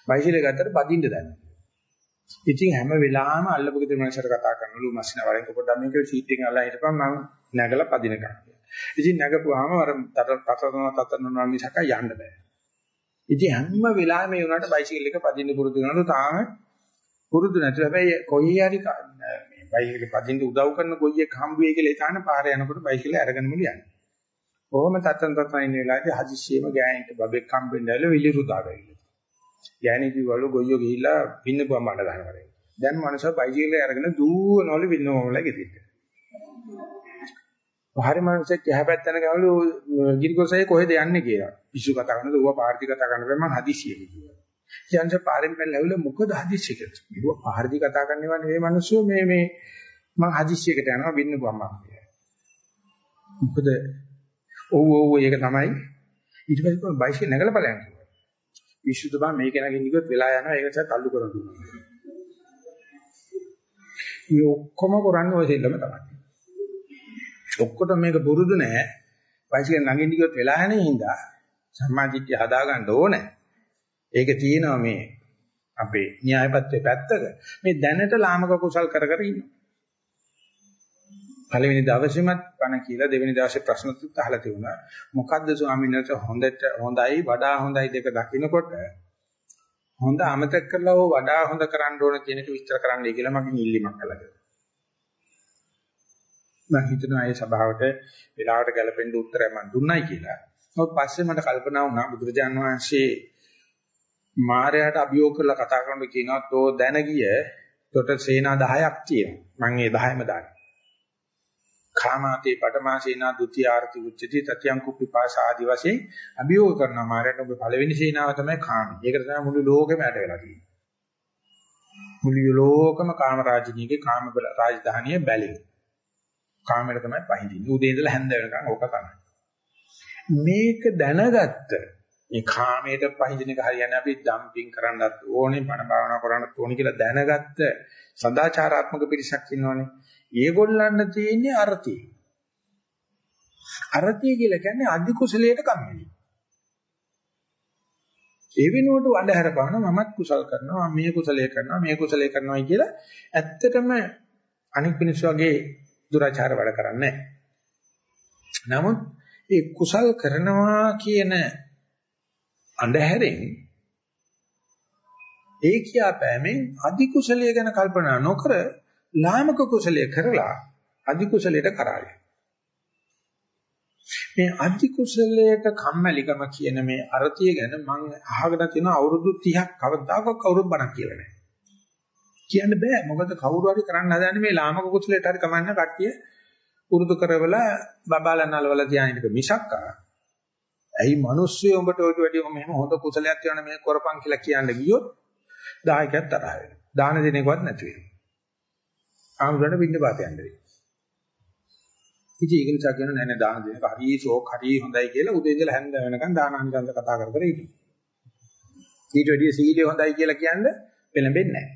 බයිසිකල් එක ගත්තට පදින්න දැන්නේ. ඉතින් හැම වෙලාවෙම අල්ලපු ගෙදර මනසට කතා කරනලු මස්සින වරෙන් පොඩ්ඩක් මේක සීට් එකෙන් අල්ලලා හිටපන් මම නැගලා පදිනකම්. ඉතින් නැගපුවාම අර තතරන තතරන මිසක යන්න බෑ. ඉතින් හැම වෙලාවෙම මේ උනාට බයිසිකල් එක පදින්න පුරුදු වෙනලු තාම පුරුදු නැති හැබැයි කොයි හරි මේ බයිසිකල් පදින්න උදව් කරන කොයි එක හම්බ වෙයි කියලා හිතාන පාරේ යනකොට බයිසිකල් අරගෙන මුල යන්නේ. කොහොම තත්තන් තත්තන් ඉන්න වෙලාවේදී හදිස්සියෙම ගෑනිට බබෙක් හම්බෙන්න ඇවිල්ලා විලිරුදා ගිහිල්ලා. ගෑණි කිව්වලු ගොයියෝ ගිහිල්ලා පින්නපුවම් මඩ ගන්නවා. දැන් මනුස්සය බයිසිකලේ අරගෙන දුවනවලු පින්නපුවම්ලා ගෙදින්න. පහරි මනුස්සයෙක් එහා පැත්තන ගවලු ගිරිගොසයි කොහෙද යන්නේ කියලා. පිස්සු කතා කරනද ඌව පාර්ටි කතා කරන බෑ මං හදිසියෙක කිව්වා. ඊයන්ස පාරෙන් පැනලා ඇවිල්ලා මොකද හදිසියකට? ඌව පාර්ටි කතා කරන්නේවා නෙවෙයි මනුස්සයෝ මේ මේ මං හදිසියකට යනවා පින්නපුවම් මං කියලා. මොකද ඔව් ඔව් ඒක තමයි ඊට පස්සේ බයිසිකල් නැගලා බලන්න. විශ්ුද්ධ බා මේක නැගින්න ගියොත් වෙලා යනවා ඒක නිසා තල්ලු කරන දුන්නා. මේ ඔක්කොම කරන්නේ ඔය දෙල්ලම තමයි. ඔක්කොට මේක පුරුදු නැහැ. වයසින් නැගින්න ගියොත් වෙලා යන්නේ හින්දා සම්මාදිට්ඨිය හදාගන්න ඕනේ. ඒක තියෙනවා මේ අපේ න්‍යායපත්‍රයේ පැත්තක. මේ දැනට ලාමක කුසල් කර කර ඉන්නවා. පළවෙනි දවසේමත් බණ කියලා දෙවෙනි දවසේ ප්‍රශ්නත් අහලා තිබුණා. මොකද්ද ස්වාමීන් වහන්සේ හොඳට හොඳයි වඩා හොඳයි දෙක දකින්නකොට හොඳ අමතක කරලා හෝ වඩා හොඳ කරන්න ඕන කියන එක විස්තර කරන්නයි කියලා මගෙන් ඉල්ලීමක් කළා. මම හිතනවා ඒ සභාවට වෙලාවට ගැලපෙන්න උත්තරය මම දුන්නයි කියලා. නමුත් පස්සේ මට කල්පනා වුණා බුදුරජාන් වහන්සේ මායයට අභියෝග කරලා කතා කරනකොට කියනවා තෝ දැන ගිය තොට සේනා 10ක් තියෙනවා. මම ඒ 10ම දානවා. කාමාතේ පඨමාසේනා ဒ ුතිය ආර්ති උච්චති තතියං කුප්පිපාස ආදි වශයෙන් අභියෝග කරන මාරයට ඔබ පළවෙනි සේනාව තමයි කාමී. ඒකට තමයි මුළු ලෝකෙම ඇට වෙලා තියෙන්නේ. මුළු ලෝකම කාම රාජිනියගේ කාම රාජධානිය බැලේ. කාමයට තමයි පහඳින්නේ. උදේ ඉඳලා හැන්ද වෙනකන් ඕක තමයි. මේක දැනගත්ත මේ කාමයට පහඳින එක හරියන්නේ අපි ඩම්පින් කරන්නත් ඕනේ, බණ භාවනා කරන්නත් ඕනේ කියලා දැනගත්ත සදාචාරාත්මක පිරිසක් ඉන්නවනේ. ඒගොල්ලන්ට තියෙන්නේ අරතිය. අරතිය කියලා කියන්නේ අධි කුසලයට කම්මැලි. ඒ වෙනුවට වඩහැර පාන මමත් කුසල් කරනවා මේ කුසලයේ කරනවා මේ කුසලයේ කරනවායි කියලා ඇත්තටම අනික් මිනිස්සු වගේ දුරාචාර වැඩ කරන්නේ නමුත් ඒ කුසල් කරනවා කියන අඳුරෙන් ඒ කියාපෑමෙන් අධි කුසලයේ ගැන කල්පනා නොකර ලාමක කුසලයේ කරලා අධි කුසලයට කරාවේ. මේ අධි කුසලයට කම්මැලිකම කියන මේ අරතිය ගැන මම අහගෙන තියෙන අවුරුදු 30ක් කවදාකවත් කවුරුත් බණක් කියලා නැහැ. කියන්න බෑ. මොකද කවුරු හරි කරන්න හදන්නේ මේ ලාමක කුසලයට හරි කමන්න කට්ටිය උරුදු කරවලා බබාලා නලවලා තියාගෙන ඉන්න මිසක් ඇයි මිනිස්සු උඹට ඔයිට වැඩිය මෙහෙම හොඳ කුසලයක් තියන මේ කරපන් කියලා කියන්න ගියොත් දායකයන් තරහ වෙනවා. දාන දෙනෙකවත් නැති වෙනවා. ආමුරණ බින්ද පාත යන්න වෙයි. ඉතින් ඒක නිසා කියන නෑ නෑ දාන දෙනක හරි ෂෝක් හරි හොඳයි කියලා උදේ ඉඳලා හැන්ද වෙනකන් දාන අනිකන්ද කතා කර කර ඉන්නවා. ඊට වැඩිය සීලය හොඳයි කියලා කියන්නේ පෙළඹෙන්නේ නෑ.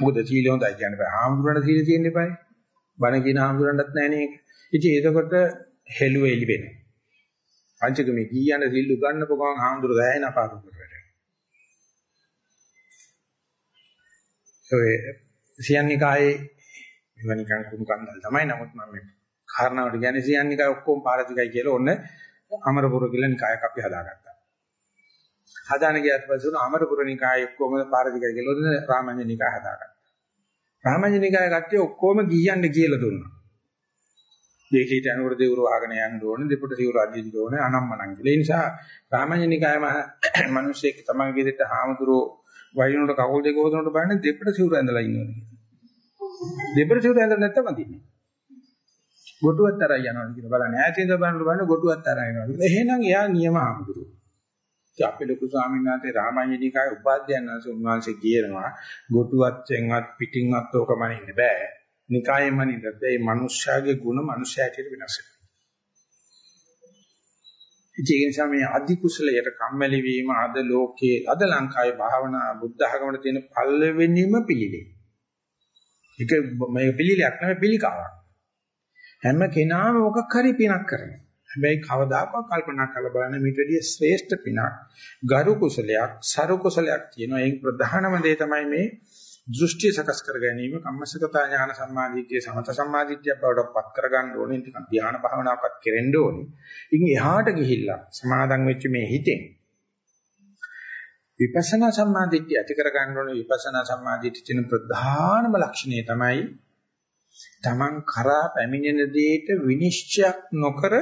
මොකද සීලය හොඳයි කියන්නේ බෑ. ආමුරණ සීලය තියෙන්න එපායි. බණ කියන ආමුරණවත් නෑ නේ ඒක. ඉතින් එතකොට හෙළුව එලි වෙනවා. පංචකමේ කීයන සිල් උගන්නපු ගමන් ආමුදුර දැහැෙන අපාරුකට වැටෙනවා. ඒ සියන්නිකායේ මේවා නිකන් කුණු කන්දල් තමයි. නමුත් මම මේ කාරණාවට කියන්නේ සියන්නිකාය ඔක්කොම පාරතිකයි කියලා ඔන්න අමරපුර කියලා නිකායක් අපි හදාගත්තා. හදාන ගියාට පස්සේ උන අමරපුර නිකාය ඔක්කොම පාරතිකයි කියලා ඔන්න රාමඤ්ඤ නිකාය හදාගත්තා. රාමඤ්ඤ නිකාය කට්ටිය ඔක්කොම ගියන්න කියලා දුන්නා. දෙකීට යනකොට දෙවුර වහගෙන යන්න ඕනේ දෙපොට සිවුර අදින්න ඕනේ අනම්මනම් කියලා. ඒ නිසා රාමඤ්ඤ නිකායම මිනිස්සෙක් තමයි ගෙදරට හාමුදුරෝ වයින්වල කකුල් දෙක හොදනකොට බලන්නේ දෙපොට සිවුර ඇඳලා ඉන්නවද කියලා. දෙපොට සිවුර ඇඳලා නැත්තම් අදින්නේ. ගොටුවත් තරයි යනවා කියලා බලන්නේ. ඈතින්ද බලනකොට බලන්නේ ගොටුවත් තරයි යනවා කියලා. එහෙනම් එයා නියම හාමුදුරුවෝ. ඉතින් අපේ ලොකු ස්වාමීන් වහන්සේ රාමඤ්ඤනිකායේ උපාධ්‍යයන් වහන්සේ උන්වහන්සේ කියනවා ගොටුවත්ෙන්වත් පිටින්වත් ඕකමනින්න බෑ. නිකායෙම නිදද ඒ මනුෂ්‍යයාගේ ಗುಣ මනුෂ්‍යයාට වෙනස් වෙනවා. ඒ නිසා මේ අධි කුසලයට කම්මැලි වීම අද ලෝකයේ අද ලංකාවේ භාවනා බුද්ධ ධර්මවල තියෙන පළවෙනිම පිළිලේ. ඒක මේ පිළිලයක් නෙවෙයි පිළිකාවක්. හැම කෙනාම මොකක් හරි පිනක් කරනවා. හැබැයි කවදාකවත් කල්පනා කරලා බලන්න මේට වැඩිය ශ්‍රේෂ්ඨ පිනක් ගරු කුසලයක් සරු කුසලයක් තියෙනවා. ඒක ප්‍රධානම දේ තමයි මේ දෘෂ්ටි සකස් කර ගැනීම කම්මසගත ඥාන සම්මාදිට්ඨිය සමත සම්මාදිට්ඨිය බවට පත් කර ගන්න ඕනේ. ටිකක් ධ්‍යාන භාවනාවක්වත් කෙරෙන්න ඕනේ. ඉතින් එහාට ගිහිල්ලා සමාදන් වෙච්ච මේ හිතෙන් විපස්සනා සම්මාදිට්ඨිය ඇති කර ගන්න ඕනේ. විපස්සනා සම්මාදිට්ඨිය තියෙන ප්‍රධානම ලක්ෂණය තමයි Taman කරා පැමිණෙන දෙයට විනිශ්චයක් නොකර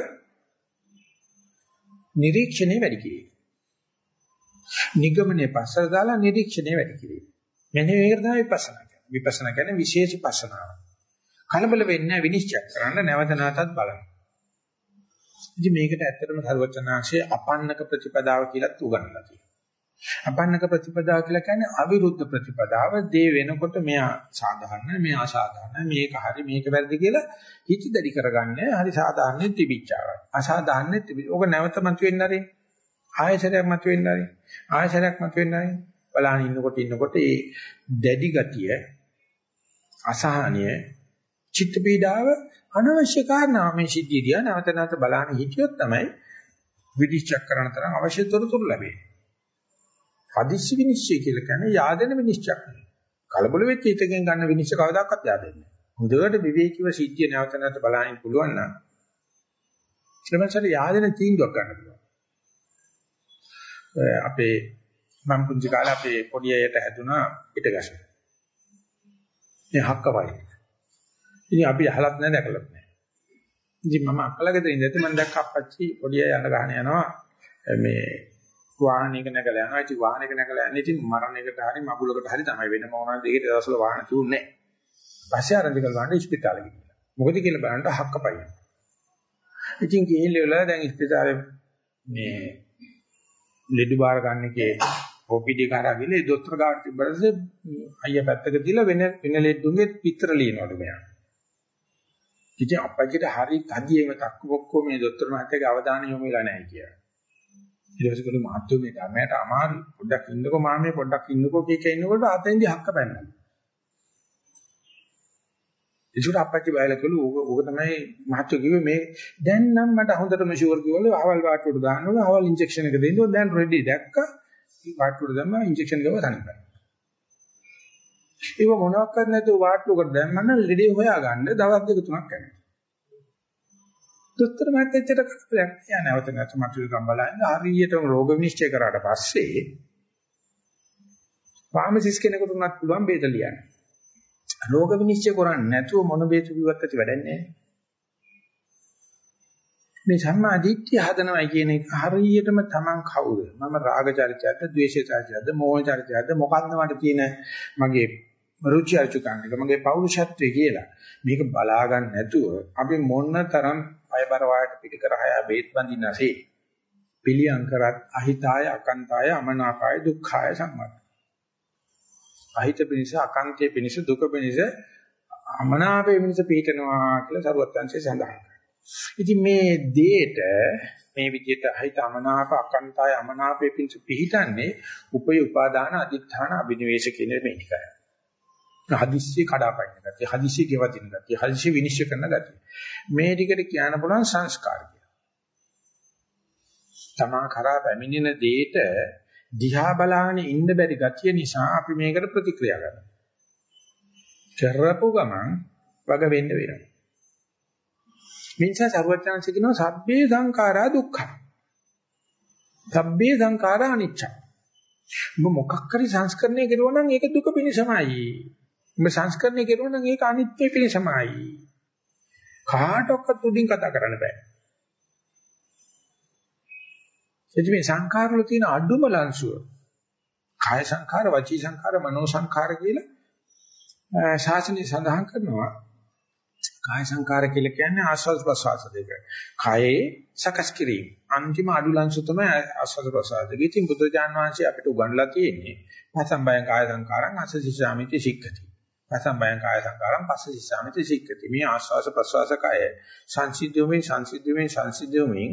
නිරීක්ෂණය වැඩි කිරීම. නිගමනයේ පස්සට දාලා නිරීක්ෂණය වැඩි කිරීම. මෙන්න මේක තමයි විපස්සනා කියන්නේ. විපස්සනා කියන්නේ විශේෂ පස්සනාව. කලබල වෙන්නේ විනිශ්චය කරන්න නැවත නැවතත් බලන්න. ඉතින් මේකට ඇත්තටම සර්වචනාංශයේ අපන්නක ප්‍රතිපදාව කියලා උගන්වලා තියෙනවා. අපන්නක ප්‍රතිපදාව කියලා කියන්නේ අවිරුද්ධ ප්‍රතිපදාව. දේ වෙනකොට මෙයා සාධාරණ, මෙයා අසාධාරණ, මේක හරි, මේක වැරදි කියලා හිත දැඩි කරගන්නේ හරි සාධාරණෙ තිබිච්චාවයි. අසාධාරණෙ තිබි. ඕක නැවත මතුවෙන්න හරි. ආයසරයක් මතුවෙන්න හරි. ආයසරයක් මතුවෙන්න හරි. බලන්න ඉන්නකොට ඉන්නකොට ඒ දැඩි ගතිය අසහනය චිත්ත පීඩාව අනවශ්‍ය කාරණා මේ සිද්ධිය නැවත නැවත බලන්න හිටියොත් තමයි විනිශ්චය කරන තරම් අවශ්‍ය තොරතුරු ලැබෙන්නේ. හදිස්සි විනිශ්චය කියලා කියන්නේ yaadena විනිශ්චයක් නෙවෙයි. කලබල වෙච්ච හිතකින් ගන්න විනිශ්චය කවදාකවත් yaadෙන්නේ නැහැ. හොඳට විවේකීව සිද්ධිය නැවත නැවත බලන්න පුළුවන් නම් ශ්‍රමසල yaadena තීන්දුවක් ගන්න පුළුවන්. අපේ මම පුංචි කාලේ අපේ පොඩි අයට හැදුනා පිටගස. මේ හක්කවයි. ඉතින් අපි අහලත් නැහැ දැකලත් නැහැ. ඉතින් මම අක්කලගෙද ඉඳලා මම දැක්ක අපච්චි පොඩි අය යන ගහන යනවා මේ වාහනයක නැගලා යනවා. ඉතින් වාහනයක නැගලා යන්නේ ඉතින් මරණයකට හරි මගුලකට හරි තමයි වෙන මොනවා දෙකේ දවස්වල වාහන තුන්නේ නැහැ. පස්සේ ආරම්භ කරලා ගන්න ඉස්පිතාලෙ ගිහිල්ලා. මොකද කියලා බලන්න හක්කපයි. ඉතින් ගිහිල්ලා දැන් ඉස්පිතාලේ මේ ලෙඩ බාර ගන්න එකේ ඔපිඩි කරා ගිහලා ඒ දොස්තර ගාවට තිබ්බටසේ අයියා පැත්තක තියලා වෙන වෙන ලෙඩුන්ගේ පිටර ලියනවලු මෙයා. ඉතින් අපච්චිට හරි තදියේම තක්කු බොක්කෝ මේ දොස්තර මහත්තයාගේ අවධානය යොමු වෙලා නැහැ කියලා. ඊට පස්සේ කළේ මහත්තයෝ මේ ධර්මයට අමාරු පොඩ්ඩක් ඉන්නකෝ මාමේ පොඩ්ඩක් ඉන්නකෝ කිය කිය ඉන්නකොට අතෙන්දි හක්ක පැනනවා. ඒකට අපච්චි බයලා කළු ඕක ඕක තමයි මහත්තයෝ කිව්වේ මේ දැන් නම් මට හොඳටම ෂුවර් කිව්වලු අවල් වාට්ටුවට දාන්නවලු අවල් ඉන්ජෙක්ෂන් එක දෙන්න ඕන දැන් රෙඩි දැක්කා වාට්ටුවට දැම්මා ඉන්ජෙක්ෂන් ගාව තනිපයි. ඒක මොනවක් කරන්නේ නැතුව වාට්ටුවකට දැම්මම ලෙඩේ හොයාගන්න දවස් දෙක තුනක් යනවා. දොස්තර මහත්තයචට කස්පලයක් යා නැවත නැවත මතුවෙකම් බලන්න හරියටම රෝග විනිශ්චය කරාට පස්සේ ෆාමසිස් කෙනෙකුට උනත් පුළුවන් බේද ලියන්න. රෝග විනිශ්චය කරන්නේ නැතුව මොන බේද කිව්වත් ඇති වැඩන්නේ නැහැ. මේ සම්මා දිට්ඨිය හදනවා කියන එක හරියටම Taman කවුද? මම රාග චරිතයක්ද, ද්වේෂ චරිතයක්ද, මෝහ චරිතයක්ද මොකක්ද මට තියෙන මගේ රුචි අරුචිකම් එක මගේ පෞරුෂත්වය කියලා. මේක බලා ගන්න නැතුව අපි මොන තරම් අයබර වායට පිට කර හය බේත් බඳින්නසේ. පිළියම් කරත් අහිතාය අකන්තාය අමනාපාය දුක්ඛාය සම්මත. අහිත පිනිස අකන්තයේ පිනිස දුක පිනිස අමනාපයේ පිනිස පිටනවා කියලා සරුවත්ංශය සඳහන් කරනවා. ඉතින් මේ දේට මේ විදිහට අහිත අමනාප අකන්තාය අමනාපයේ පිනිස පිහිටන්නේ උපය උපාදාන අදිඨාන අභිනිවේෂ කියන මේ ටිකයි. හදිස්සිය කඩාපැන්න ගතිය, හදිස්සිය ගෙවදින ගතිය, හදිස්සිය විනිශ්චය කරන ගතිය. මේ ටිකට කියන්න පුළුවන් සංස්කාර කියලා. තමා කරා පැමිණෙන දෙයට දිහා බලාගෙන ඉන්න බැරි ගතිය නිසා අපි මේකට ප්‍රතික්‍රියා කරනවා. කරපු ගමන් වග වෙන්න වෙනවා. මිනිසා සර්වඥාන්ස කියනවා සබ්බේ සංඛාරා දුක්ඛ. සබ්බේ සංඛාරා අනිච්ච. ඔබ මොකක් හරි සංස්කරණය කරුවා නම් ඒක දුක පිණිසමයි. ඔබ සංස්කරණය කරුවා නම් ඒක අනිත්‍ය පිණිසමයි. කාටවත් උඩින් කතා කරන්න බෑ. එදින මේ සංඛාර වල තියෙන අඩුම ලංසුව කාය සංඛාර, වචී සංඛාර, මනෝ සංඛාර කියලා ශාසනය සඳහන් කරනවා. කාය සංඛාර කියලා කියන්නේ ආස්වාද ප්‍රසවාස දෙක. කායේ සකස් කිරීම. අන්තිම අඩු ලංසු තමයි ආස්වාද ප්‍රසවාස දෙක. ඉතින් බුදුජාන් වහන්සේ අපිට උගන්ලා තියෙන්නේ පසම්බයං කාය සංඛාරං අසසිසාමිති සික්ඛති. පසම්බයං කාය සංඛාරං පස්සසිසාමිති සික්ඛති. මේ ආස්වාද ප්‍රසවාස කාය සංසිද්ධුමේ සංසිද්ධුමේ සංසිද්ධුමේ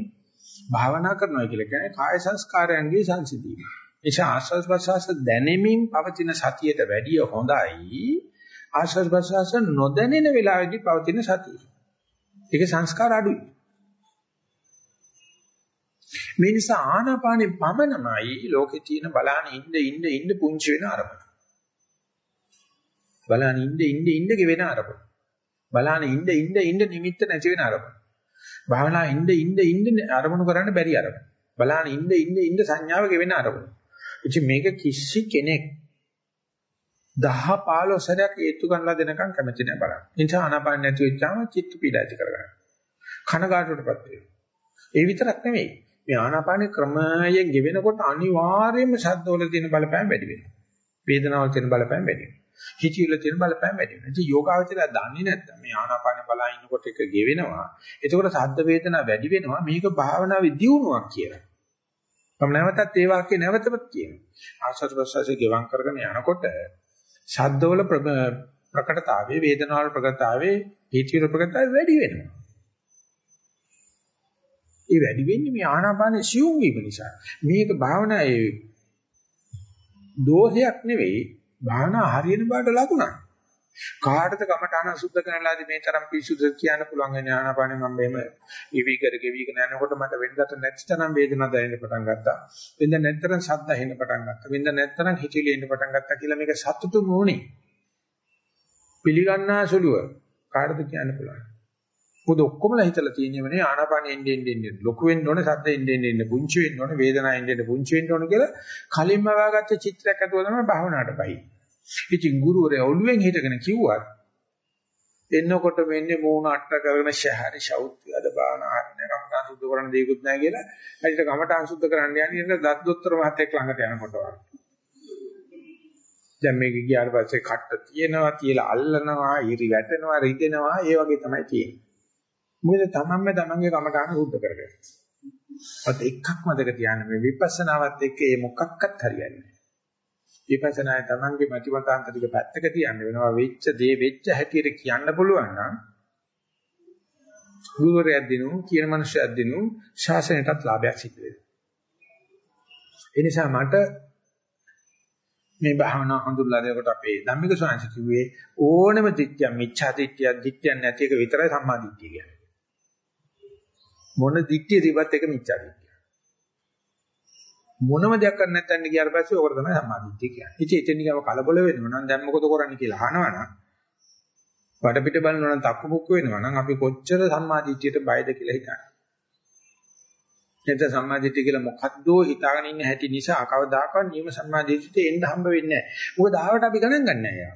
භාවනා කරනවා කියලා කියන්නේ කාය සංස්කාරයන්ගේ සංසිඳීම. එනිසා ආස්වාද ප්‍රසවාස දැනෙමින් පවතින සතියට වැඩිය හොඳයි ආස්වාද ප්‍රසවාස නොදැනෙන වෙලාවෙදී පවතින සතිය. ඒක සංස්කාර අඩුයි. මේ නිසා ආනාපානෙ පමණමයි ලෝකේ තියෙන බලාන ඉන්න ඉන්න ඉන්න පුංචි වෙන අරමුණ. බලාන ඉන්න ඉන්න ඉන්න ගෙවෙන අරමුණ. බලාන ඉන්න ඉන්න ඉන්න නිමිත්ත නැති වෙන අරමුණ. භාවනා ඉන්න ඉන්න ඉන්න අරමුණු කරන්න බැරි අරමුණ. බලාන ඉන්න ඉන්න ඉන්න සංඥාව ගෙවෙන අරමුණ. ඉතින් මේක කිසි කෙනෙක් 10 15 සැරයක් හේතු ගන්නලා දෙනකම් කැමති නැහැ බලන්න. ඒ නිසා ආනාපාන නැති වෙච්චාම චිත්ත පීඩා ඇති කරගන්න. කනගාටුවටපත් වෙනවා. ඒ විතරක් නෙවෙයි. මේ ආනාපාන ක්‍රමයෙන් ගෙවෙනකොට අනිවාර්යයෙන්ම ශබ්දවල තියෙන බලපෑම වැඩි වෙනවා. වේදනාවල තියෙන බලපෑම වැඩි වෙනවා. හිතවිල්ල තියෙන බලපෑම වැඩි වෙනවා. ඉතින් යෝගාවචරය දන්නේ නැත්නම් මේ ආනාපාන බලා ඉන්නකොට එක ගෙවෙනවා. එතකොට සද්ද වේදනා වැඩි වෙනවා. මේක භාවනාවේ දියුණුවක් කියලා. මම නැවතත් ඒ වාක්‍ය නැවතත් කියනවා. ආස්වාද ප්‍රසවාසයේ ගෙවම් කරගෙන යනකොට ශබ්දවල ප්‍රකටතාවයේ වේදනාවල ප්‍රකටතාවයේ හිතවිල්ල ප්‍රකටතාවය වැඩි වෙනවා. ඒ වැඩි වෙන්නේ මේ ආනාපානයේ සියුම් වීම නිසා. මේක භාවනාවේ දෝෂයක් නෙවෙයි භාවනා හරියන බාට ලකුණක්. කාටද කමඨාන සුද්ධ කරනලාදී මේ තරම් පිසුද කියන්න පුළුවන් වෙන ආනාපානෙ මම මෙහෙම ඉවි කර ගෙවිගෙන යනකොට මට වෙනදට නැති තරම් වේදනාවක් දැනෙන්න පටන් ගත්තා. වෙනද නැත්තරම් ශබ්ද ඇහෙන්න පටන් ගත්තා. වෙනද නැත්තරම් හිතිලි එන්න පටන් ගත්තා කියලා මේක සතුටු මොණේ. පිළිගන්නා සුළුව කාටද කියන්න පුළුවන්. මොකද ඔක්කොමලා හිතලා තියෙනවනේ ආනාපානෙ එන්නේ එන්නේ ලොකු වෙන්න ඕනේ සද්ද එන්නේ එන්නේ පුංචි වෙන්න ඕනේ වේදනාව එන්නේ එන්නේ පුංචි වෙන්න ඕනේ කියලා කලින්ම වාගත්ත චිත්‍රයක් අතුව තමයි භාවනාවට බහි. ඉතින් ගුරුවරයා ඔළුවෙන් හිටගෙන කිව්වත් එන්නකොට වෙන්නේ මූණ අට්ට කරගෙන ශහරි ශෞත්‍ය අද බාන ආරණ්‍ය කමඨාන් සුද්ධ කරන දෙයක්වත් නැහැ කියලා හරියට කමඨාන් සුද්ධ කරන්න යන්නේ ඉන්න දත් දොස්තර මහත්තයෙක් ළඟට යනකොට වගේ. දැන් මේක ගියාට පස්සේ කට්ට තියෙනවා තියලා අල්ලනවා ඉරි වැටෙනවා රිදෙනවා ඒ වගේ තමයි තියෙන්නේ. මොකද තමන්ම තමන්ගේ කමඨාන සුද්ධ කරගන්න. අත් එකක් මතක තියාගන්න මේ විපස්සනාවත් එක්ක මේ මොකක්වත් හරියන්නේ නැහැ. විපස්සනාය තමන්ගේ මතිමතාන්තරික පැත්තක තියන්න වෙනවා වෙච්ච දේ වෙච්ච හැටියට කියන්න පුළුවන් නම් ගුරුවරයෙක් දිනු කියන මනුස්සයෙක් දිනු ශාසනයටත් ලාභයක් සිද්ධ වෙනවා. ඒ නිසා මට මේ භාවනා හඳුල්ලා දෙනකොට අපේ ධම්මික ස්වාමීන් කිව්වේ ඕනම දිට්ඨිය මිච්ඡා දිට්ඨිය දිට්ඨියක් නැති එක විතරයි සම්මා දිට්ඨිය කියන්නේ. මොන දික්තිය තිබත් එක මිච්ඡා දික්තිය. මොනම දෙයක් කරන්න නැත්නම් ගියාට පස්සේ ඕකට තමයි සම්මාදිට්ඨිය කියන්නේ. ඉතින් එතන ගියාම කලබල වෙනවා නම් දැන් මොකද කරන්නේ කියලා අහනවනම් වටපිට බලනවා නම් තක්කු මුක්ක වෙනවා නම් අපි කොච්චර සම්මාදිට්ඨියට බයද කියලා හිතන්නේ. එතන සම්මාදිට්ඨිය කියලා මොකද්දෝ හිතාගෙන ඉන්න හැටි නිසා කවදාකවත් නියම සම්මාදිට්ඨියට එන්න හම්බ වෙන්නේ නැහැ. මොකද ආවට අපි ගණන් ගන්නෑ යා.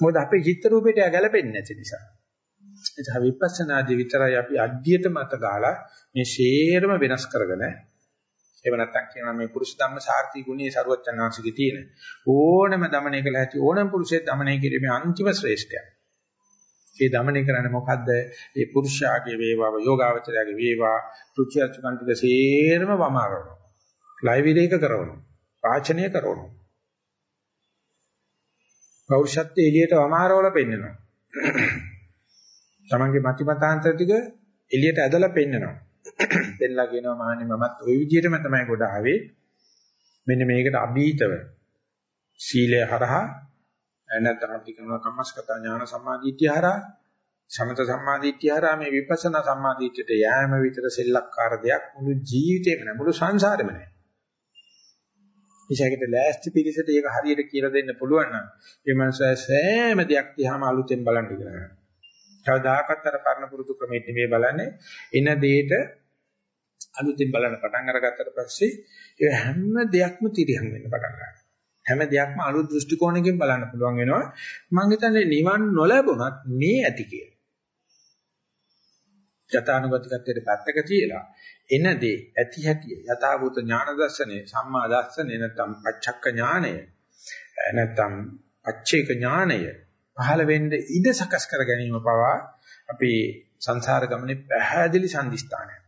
මොකද අපේ චිත්ත රූපයට ගැලපෙන්නේ නැති නිසා. ඒක විපස්සනාදී විතරයි අපි අධ්‍යයට මත ගාලා මේ ෂේරම වෙනස් කරගෙන එහෙම නැත්නම් කියනවා මේ පුරුෂ ධම්ම සාර්ථි ගුණයේ ਸਰවඥාන්සිකේ තියෙන ඕනම দমনය කළ හැකි ඕනම පුරුෂයෙක් দমনය කිරීමේ අන්තිම ශ්‍රේෂ්ඨය. ඒ দমনය කරන්නේ මොකද්ද? ඒ පුරුෂයාගේ වේවාව යෝගාවචරයාගේ වේවා ෘචියචුකන් ටික සේරම වමාරනවා. ලයිවිරේක කරනවා. පාචනය කරනවා. පෞරුෂත්වයේ එළියට වමාරවල පෙන්නනවා. තමන්ගේ මතිමතාන්තර ටික එළියට ඇදලා පෙන්නනවා. දෙන්නලා කියනවා මහන්නේ මමත් ওই විදිහටම තමයි ගොඩ ආවේ. මෙන්න මේකට අභීතව සීලය හරහා නැත්නම් අපි කියනවා කම්මස්කත ඥාන සම්මාදිට්ඨිය හරහා සමත සම්මාදිට්ඨිය හරහා මේ විපස්සනා සම්මාදිට්ඨියට යෑම විතර සෙල්ලක්කාර දෙයක් මුළු ජීවිතේම නෑ මුළු සංසාරෙම නෑ. ඉෂයකට ලෑස්ති පිළිසෙට ඒක හරියට කියලා දෙන්න පුළුවන් නම් ඒ මනුස්සයා සෑම දෙයක් දිහාම අලුතෙන් බලන්න ඉගෙන ගන්නවා. කවදාකවත් අර පරණ පුරුදු ක්‍රමෙත් නෙමෙයි බලන්නේ එන දෙයට අලුතෙන් බලන්න පටන් අරගත්තට පස්සේ ඒ හැම දෙයක්ම තිරියම් වෙන්න පටන් ගන්නවා. හැම දෙයක්ම අලුත් දෘෂ්ටි කෝණයකින් බලන්න පුළුවන් වෙනවා. මම හිතන්නේ නිවන් නොලැබුණත් මේ ඇති කියලා. යථානුගතිකත්වයට පැත්තක තියලා එන දේ ඇති හැටි යථාභූත ඥාන දර්ශනේ සම්මා දර්ශනේ නැත්නම් පච්චක්ක ඥානය නැත්නම් පච්චේක ඥානය පහළ වෙන්න ඉඩ සකස් කර ගැනීම පවා අපේ සංසාර ගමනේ පැහැදිලි සම්දිස්ථානයක්.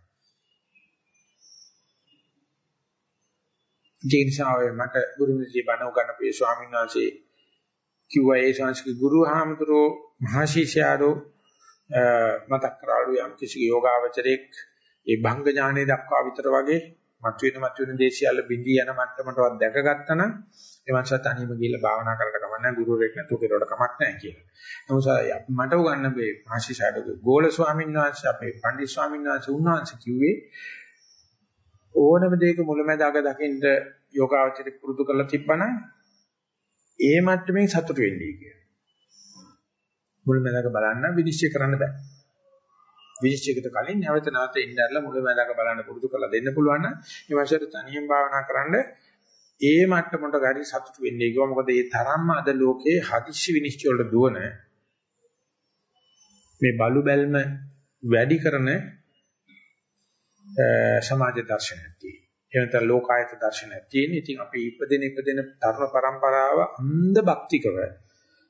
ඒ නිසා මට ගුරුමිදී බණ උගන්වපු ස්වාමීන් වහන්සේ කිව්වා ඒ ශාස්ත්‍රීය ගුරු හාමුදුරෝ මහා ශිෂ්‍යයාරෝ මතක් කරාලු යම් කිසි යෝගාවචරයක් ඒ භංග ඥානෙ දක්වා විතර වගේ මතුවෙන මතුවෙන දේශයල්ල බිඳී යන මට්ටමටවත් දැකගත්තා නම් ඒ මනසත් තනියම ගිහිල්ලා භාවනා කරලා කමක් නැහැ ගුරුවරයෙක් නැතුව කෙරුවට කමක් නැහැ කියලා. නමුත් මට උගන්න මේ මහසි ෂාඩෝ ගෝල ස්වාමීන් වහන්සේ අපේ පණ්ඩිත ස්වාමීන් වහන්සේ උන්වහන්සේ කිව්වේ ඕනම දෙයක මුලැමැද අග දකින්න යෝගාවචරය පුරුදු කරලා තිබ්බනම් ඒ මට්ටමින් සතුට වෙන්නේ කියලා. මුලැමැදක බලන්න විනිශ්චය කරන්න බෑ. විනිශ්චයකට කලින් නැවත නැවත ඉන්නarලා මුලැමැදක බලන්න පුරුදු කරලා දෙන්න පුළුවන් නම් මේ වශයෙන් තනියෙන් භාවනා කරන්න ඒ මට්ටමට ගාඩි සතුට වෙන්නේ කිව්වා. මොකද ඒ තරම්ම අද ලෝකේ හදිස්සි විනිශ්චය වලට දුවන මේ බලු බැල්ම වැඩි කරන සමාජ දර්ශනයක් තියෙනවා. එනතර ලෝකායත දර්ශනයක් තියෙන. ඉතින් අපි ඉපදෙන ඉපදෙන තරුණ પરම්පරාව අන්ධ භක්තිකව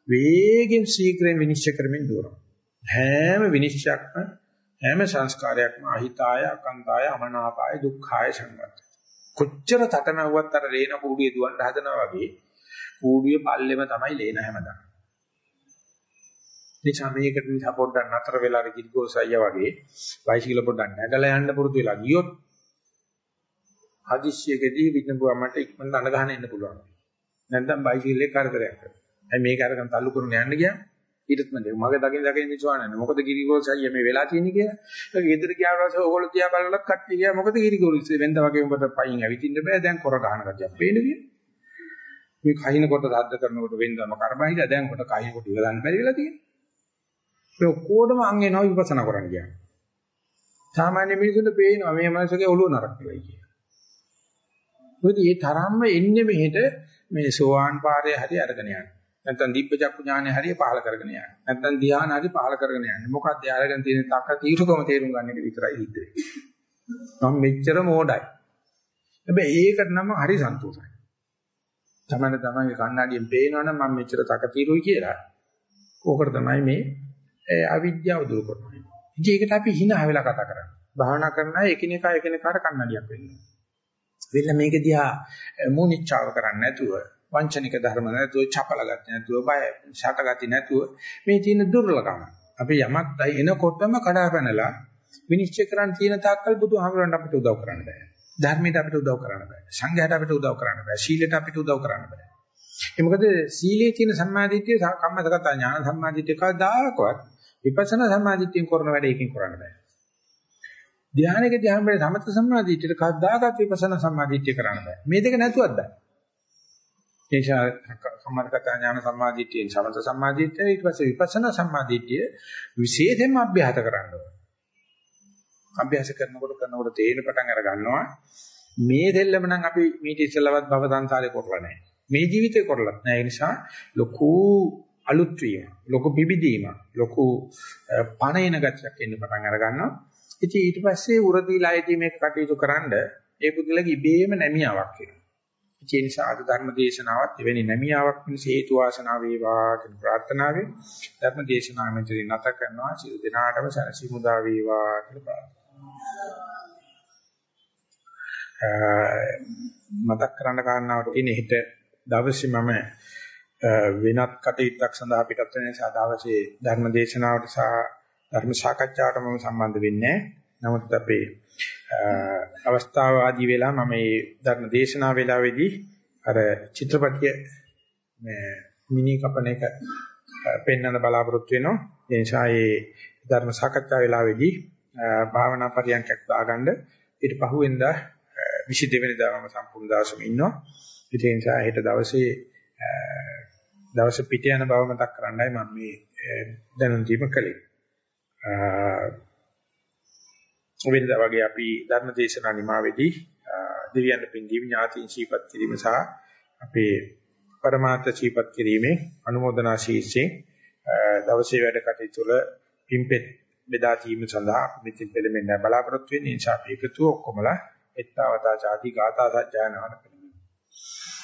වේගෙන් ශීඝ්‍රයෙන් විනිශ්චය කරමින් දුවනවා. හැම විනිශ්චයක්ම හැම සංස්කාරයක්ම අහිතාය, අකන්තාය, අමනාපාය, දුක්ඛාය සංගත. කොච්චර තටමැව්වත් අර ලේන කූඩුවේ දුවන්න හදනවා වගේ කූඩුවේ පල්ලෙම තමයි ලේන හැමදාම. නිසා මේකට නිසා පොඩ්ඩක් නතර වෙලා අර ගිරිගෝසයියා වගේ බයිසිකල පොඩ්ඩක් නැගලා යන්න පුරුදු වෙලා ගියොත් හදිස්සියකදී වින්නබුවමට ඉක්මනට අඬ ගහන්න එන්න පුළුවන්. නැත්නම් බයිසිකලේ කරදරයක් කරනවා. ඇයි මේක අරගෙන තල්ලු කරන යන්න ගියා? ඊටත් මම මගේ දකින් දකින් විශ්වාසන්නේ මොකද ගිරිගෝසයියා මේ වෙලා තියෙන්නේ කියලා. ඒක ගෙදර ගියාට පස්සේ ඕගොල්ලෝ තියා බලලත් කට්ටිය ගියා මොකද ගිරිගෝසයි වෙන්ද වගේ උඹට පයින් ඇවිදින්න බෑ දැන් කොර ගහන ගතියක් පේන විදිය. මේ කහින කොට සද්ද කරනකොට වෙන්දම කරබයිලා දැන් කොට කහින කොට ඉවලන්න බැරි වෙලා තියෙනවා. ඒ ඔක්කොටම අං එනවා විපස්සනා කරන්න කියන්නේ. සාමාන්‍ය මිනිසුන්ට පේනවා මේ මනසගේ ඔළුව නරක වෙයි කියලා. මොකද මේ තරම්ම එන්නේ මෙහෙට මේ සෝවාන් පාරේ හරි අරගෙන යන්නේ. නැත්නම් දීප්පචක්කු ඥානෙ හරිය පහල කරගෙන යන්නේ. නැත්නම් ධ්‍යාන හරිය පහල කරගෙන යන්නේ. මොකක්ද යාරගෙන තියෙන තක තීරුකම තේරුම් ගන්න එක විතරයි හිත වෙන්නේ. මම මෙච්චර මෝඩයි. හැබැයි ඒකට නම් හරි සන්තෝෂයි. තමයි තමයි කන්නඩියෙන් පේනවනම් මම මෙච්චර තක තීරුයි කියලා. ඕකට තමයි මේ අවිද්‍යාව දුරු කරනවා. ඉතින් ඒකට අපි hina වෙලා කතා කරන්නේ. භාවනා කරන අය එකිනෙකා එකිනෙකාට කන්නඩියක් වෙන්නේ. වෙන්න මේක දිහා මූනිච්චාව කරන්නේ නැතුව වංචනික ධර්ම නැතුව චපල ගති නැතුව බය ෂටගති නැතුව මේ තියෙන දුර්ලභකම. අපි යමක් එනකොටම කඩා පැනලා විනිශ්චය කරන්න තියෙන තාක්කල් බුදුහාමරන්ට අපිට උදව් කරන්න බෑ. ධර්මයට අපිට උදව් කරන්න බෑ. සංඝයාට අපිට උදව් කරන්න බෑ. ශීලයට අපිට උදව් කරන්න බෑ. ඒ මොකද සීලයේ තියෙන සම්මාදිට්ඨිය කම්මතගත ඥාන සම්මාදිට්ඨිය කවදාකවත් විපස්සනා සම්මාදිට්ඨියෙන් කරන වැඩ එකකින් කරන්න බෑ. ධානයක ධානය වල සමත සම්මාදිට්ඨියට කවදාකවත් විපස්සනා සම්මාදිට්ඨිය කරන්න බෑ. මේ දෙක නැතුවත් බෑ. ඒෂා කම්මතගත ඥාන සම්මාදිට්ඨියෙන් සමත සම්මාදිට්ඨිය ඊට පස්සේ විපස්සනා සම්මාදිට්ඨිය විශේෂයෙන්ම අභ්‍යාස කරන්න ඕනේ. අභ්‍යාස කරනකොට කරනකොට තේරෙන පටන් අර ගන්නවා මේ දෙල්ලම නම් අපි මීට ඉස්සෙල්ලවත් භව සංසාරේ කරලා නැහැ. මේ ජීවිතේ කරලත් නැහැ. ඒ නිසා ලොකු අලුත් වීම, ලොකු පිබිදීම, ලොකු පණයන ගතියක් එන්න පටන් අර ගන්නවා. ඉතින් ඊට පස්සේ උරදීලායේදී මේක කටයුතු කරන්ඩ ඒ පුදුලගේ ඉබේම නැමියාවක් එනවා. ඒ නිසා අද ධර්ම දේශනාවත් එවැනි නැමියාවක් මිස හේතු වාසනා වේවා කියන ප්‍රාර්ථනාවෙන් ධර්ම දේශනාව මෙතනින් නැත කරනවා. සියලු දෙනාටම සනසිමුදා වේවා කියලා ප්‍රාර්ථනා. මතක් කරන්න කාරණාවක් තියෙන හිට දවසේ මම වෙනත් කටයුත්තක් සඳහා පිටත් වෙන නිසා දවසේ ධර්ම දේශනාවට සහ ධර්ම සාකච්ඡාවට මම සම්බන්ධ වෙන්නේ නමුත් අපේ අවස්ථාව ආදී වෙලා මම මේ ධර්ම දේශනා වේලාවේදී අර චිත්‍රපටිය මේ මිනි කපන එක පෙන්වන්න බලාපොරොත්තු වෙනවා. ඒ නිසා මේ ධර්ම සාකච්ඡා වේලාවේදී භාවනා පරියන්කයක් දාගන්න ඊට පහුවෙන්ද 22 වෙනිදා මම සම්පූර්ණ දවසම ඉන්නවා. ඒ නිසා හෙට දවසේ දවස් පිට යන බව මතක් කරන්නයි මම මේ දැනුම් දීම කළේ. වෙනදා වගේ අපි ධර්ම දේශනා නිමාවේදී දෙවියන් පින්දී ඥාතීන් සීපත් කිරීම සහ අපේ પરමාර්ථ සීපත් කිරීමේ අනුමೋದනා ශීර්ෂයෙන් දවසේ වැඩ කටයුතු වල පින්පෙත් බෙදා ගැනීම සඳහා මෙතින් පෙළඹෙන්න බලාපොරොත්තු වෙන්නේ. නිසා අපි එකතු ඔක්කොමලා එත්තාවතා ചാති ගාථා සජ්ජායනාවට පිළිගන්නවා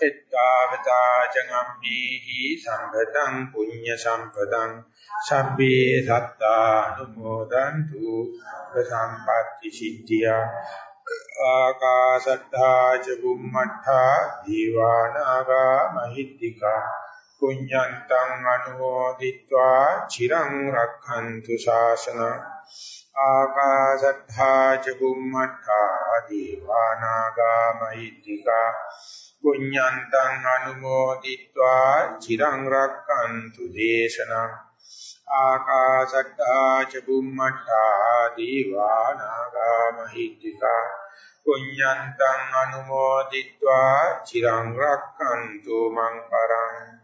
එත්තාවතා ජගම්මේහි සම්පතං පුඤ්ඤ සම්පතං සබ්බේ සත්තානුමෝදන්තු සම්පatti සිද්ධියා ආකාශට්ටා ච බුම්මට්ටා දීවානාගා මහිද්దికා පුඤ්ඤන්තං අනුමෝදිत्वा චිරං රක්ඛන්තු ශාසනං ආකාශත්තා චුම්මත්තා දීවානාගා මහිත්‍තිකා පුඤ්ඤන්තං අනුමෝදිත්වා චිරං රක්칸තු දේශනං ආකාශත්තා චුම්මත්තා දීවානාගා මහිත්‍තිකා පුඤ්ඤන්තං අනුමෝදිත්වා චිරං රක්칸තු මං පරං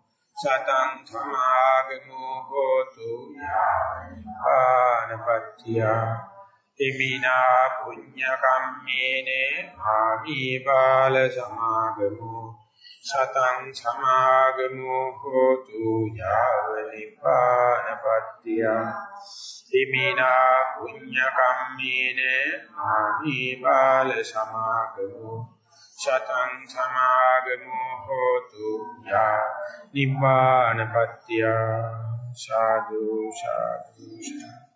සතං සමාගමෝ හෝතු. ආනපත්ත්‍ය ඉමිනා පුඤ්ඤ කම්මේන මාමේ බාල සමාගමෝ. සතං සමාගමෝ හෝතු. යාව නිපානපත්ත්‍ය ඉමිනා පුඤ්ඤ කම්මේන ආනි බාල සමාගමෝ. සතං සමාගමෝ හෝතු යා නිපානපත්ත්‍ය සාදු සාදු සාදු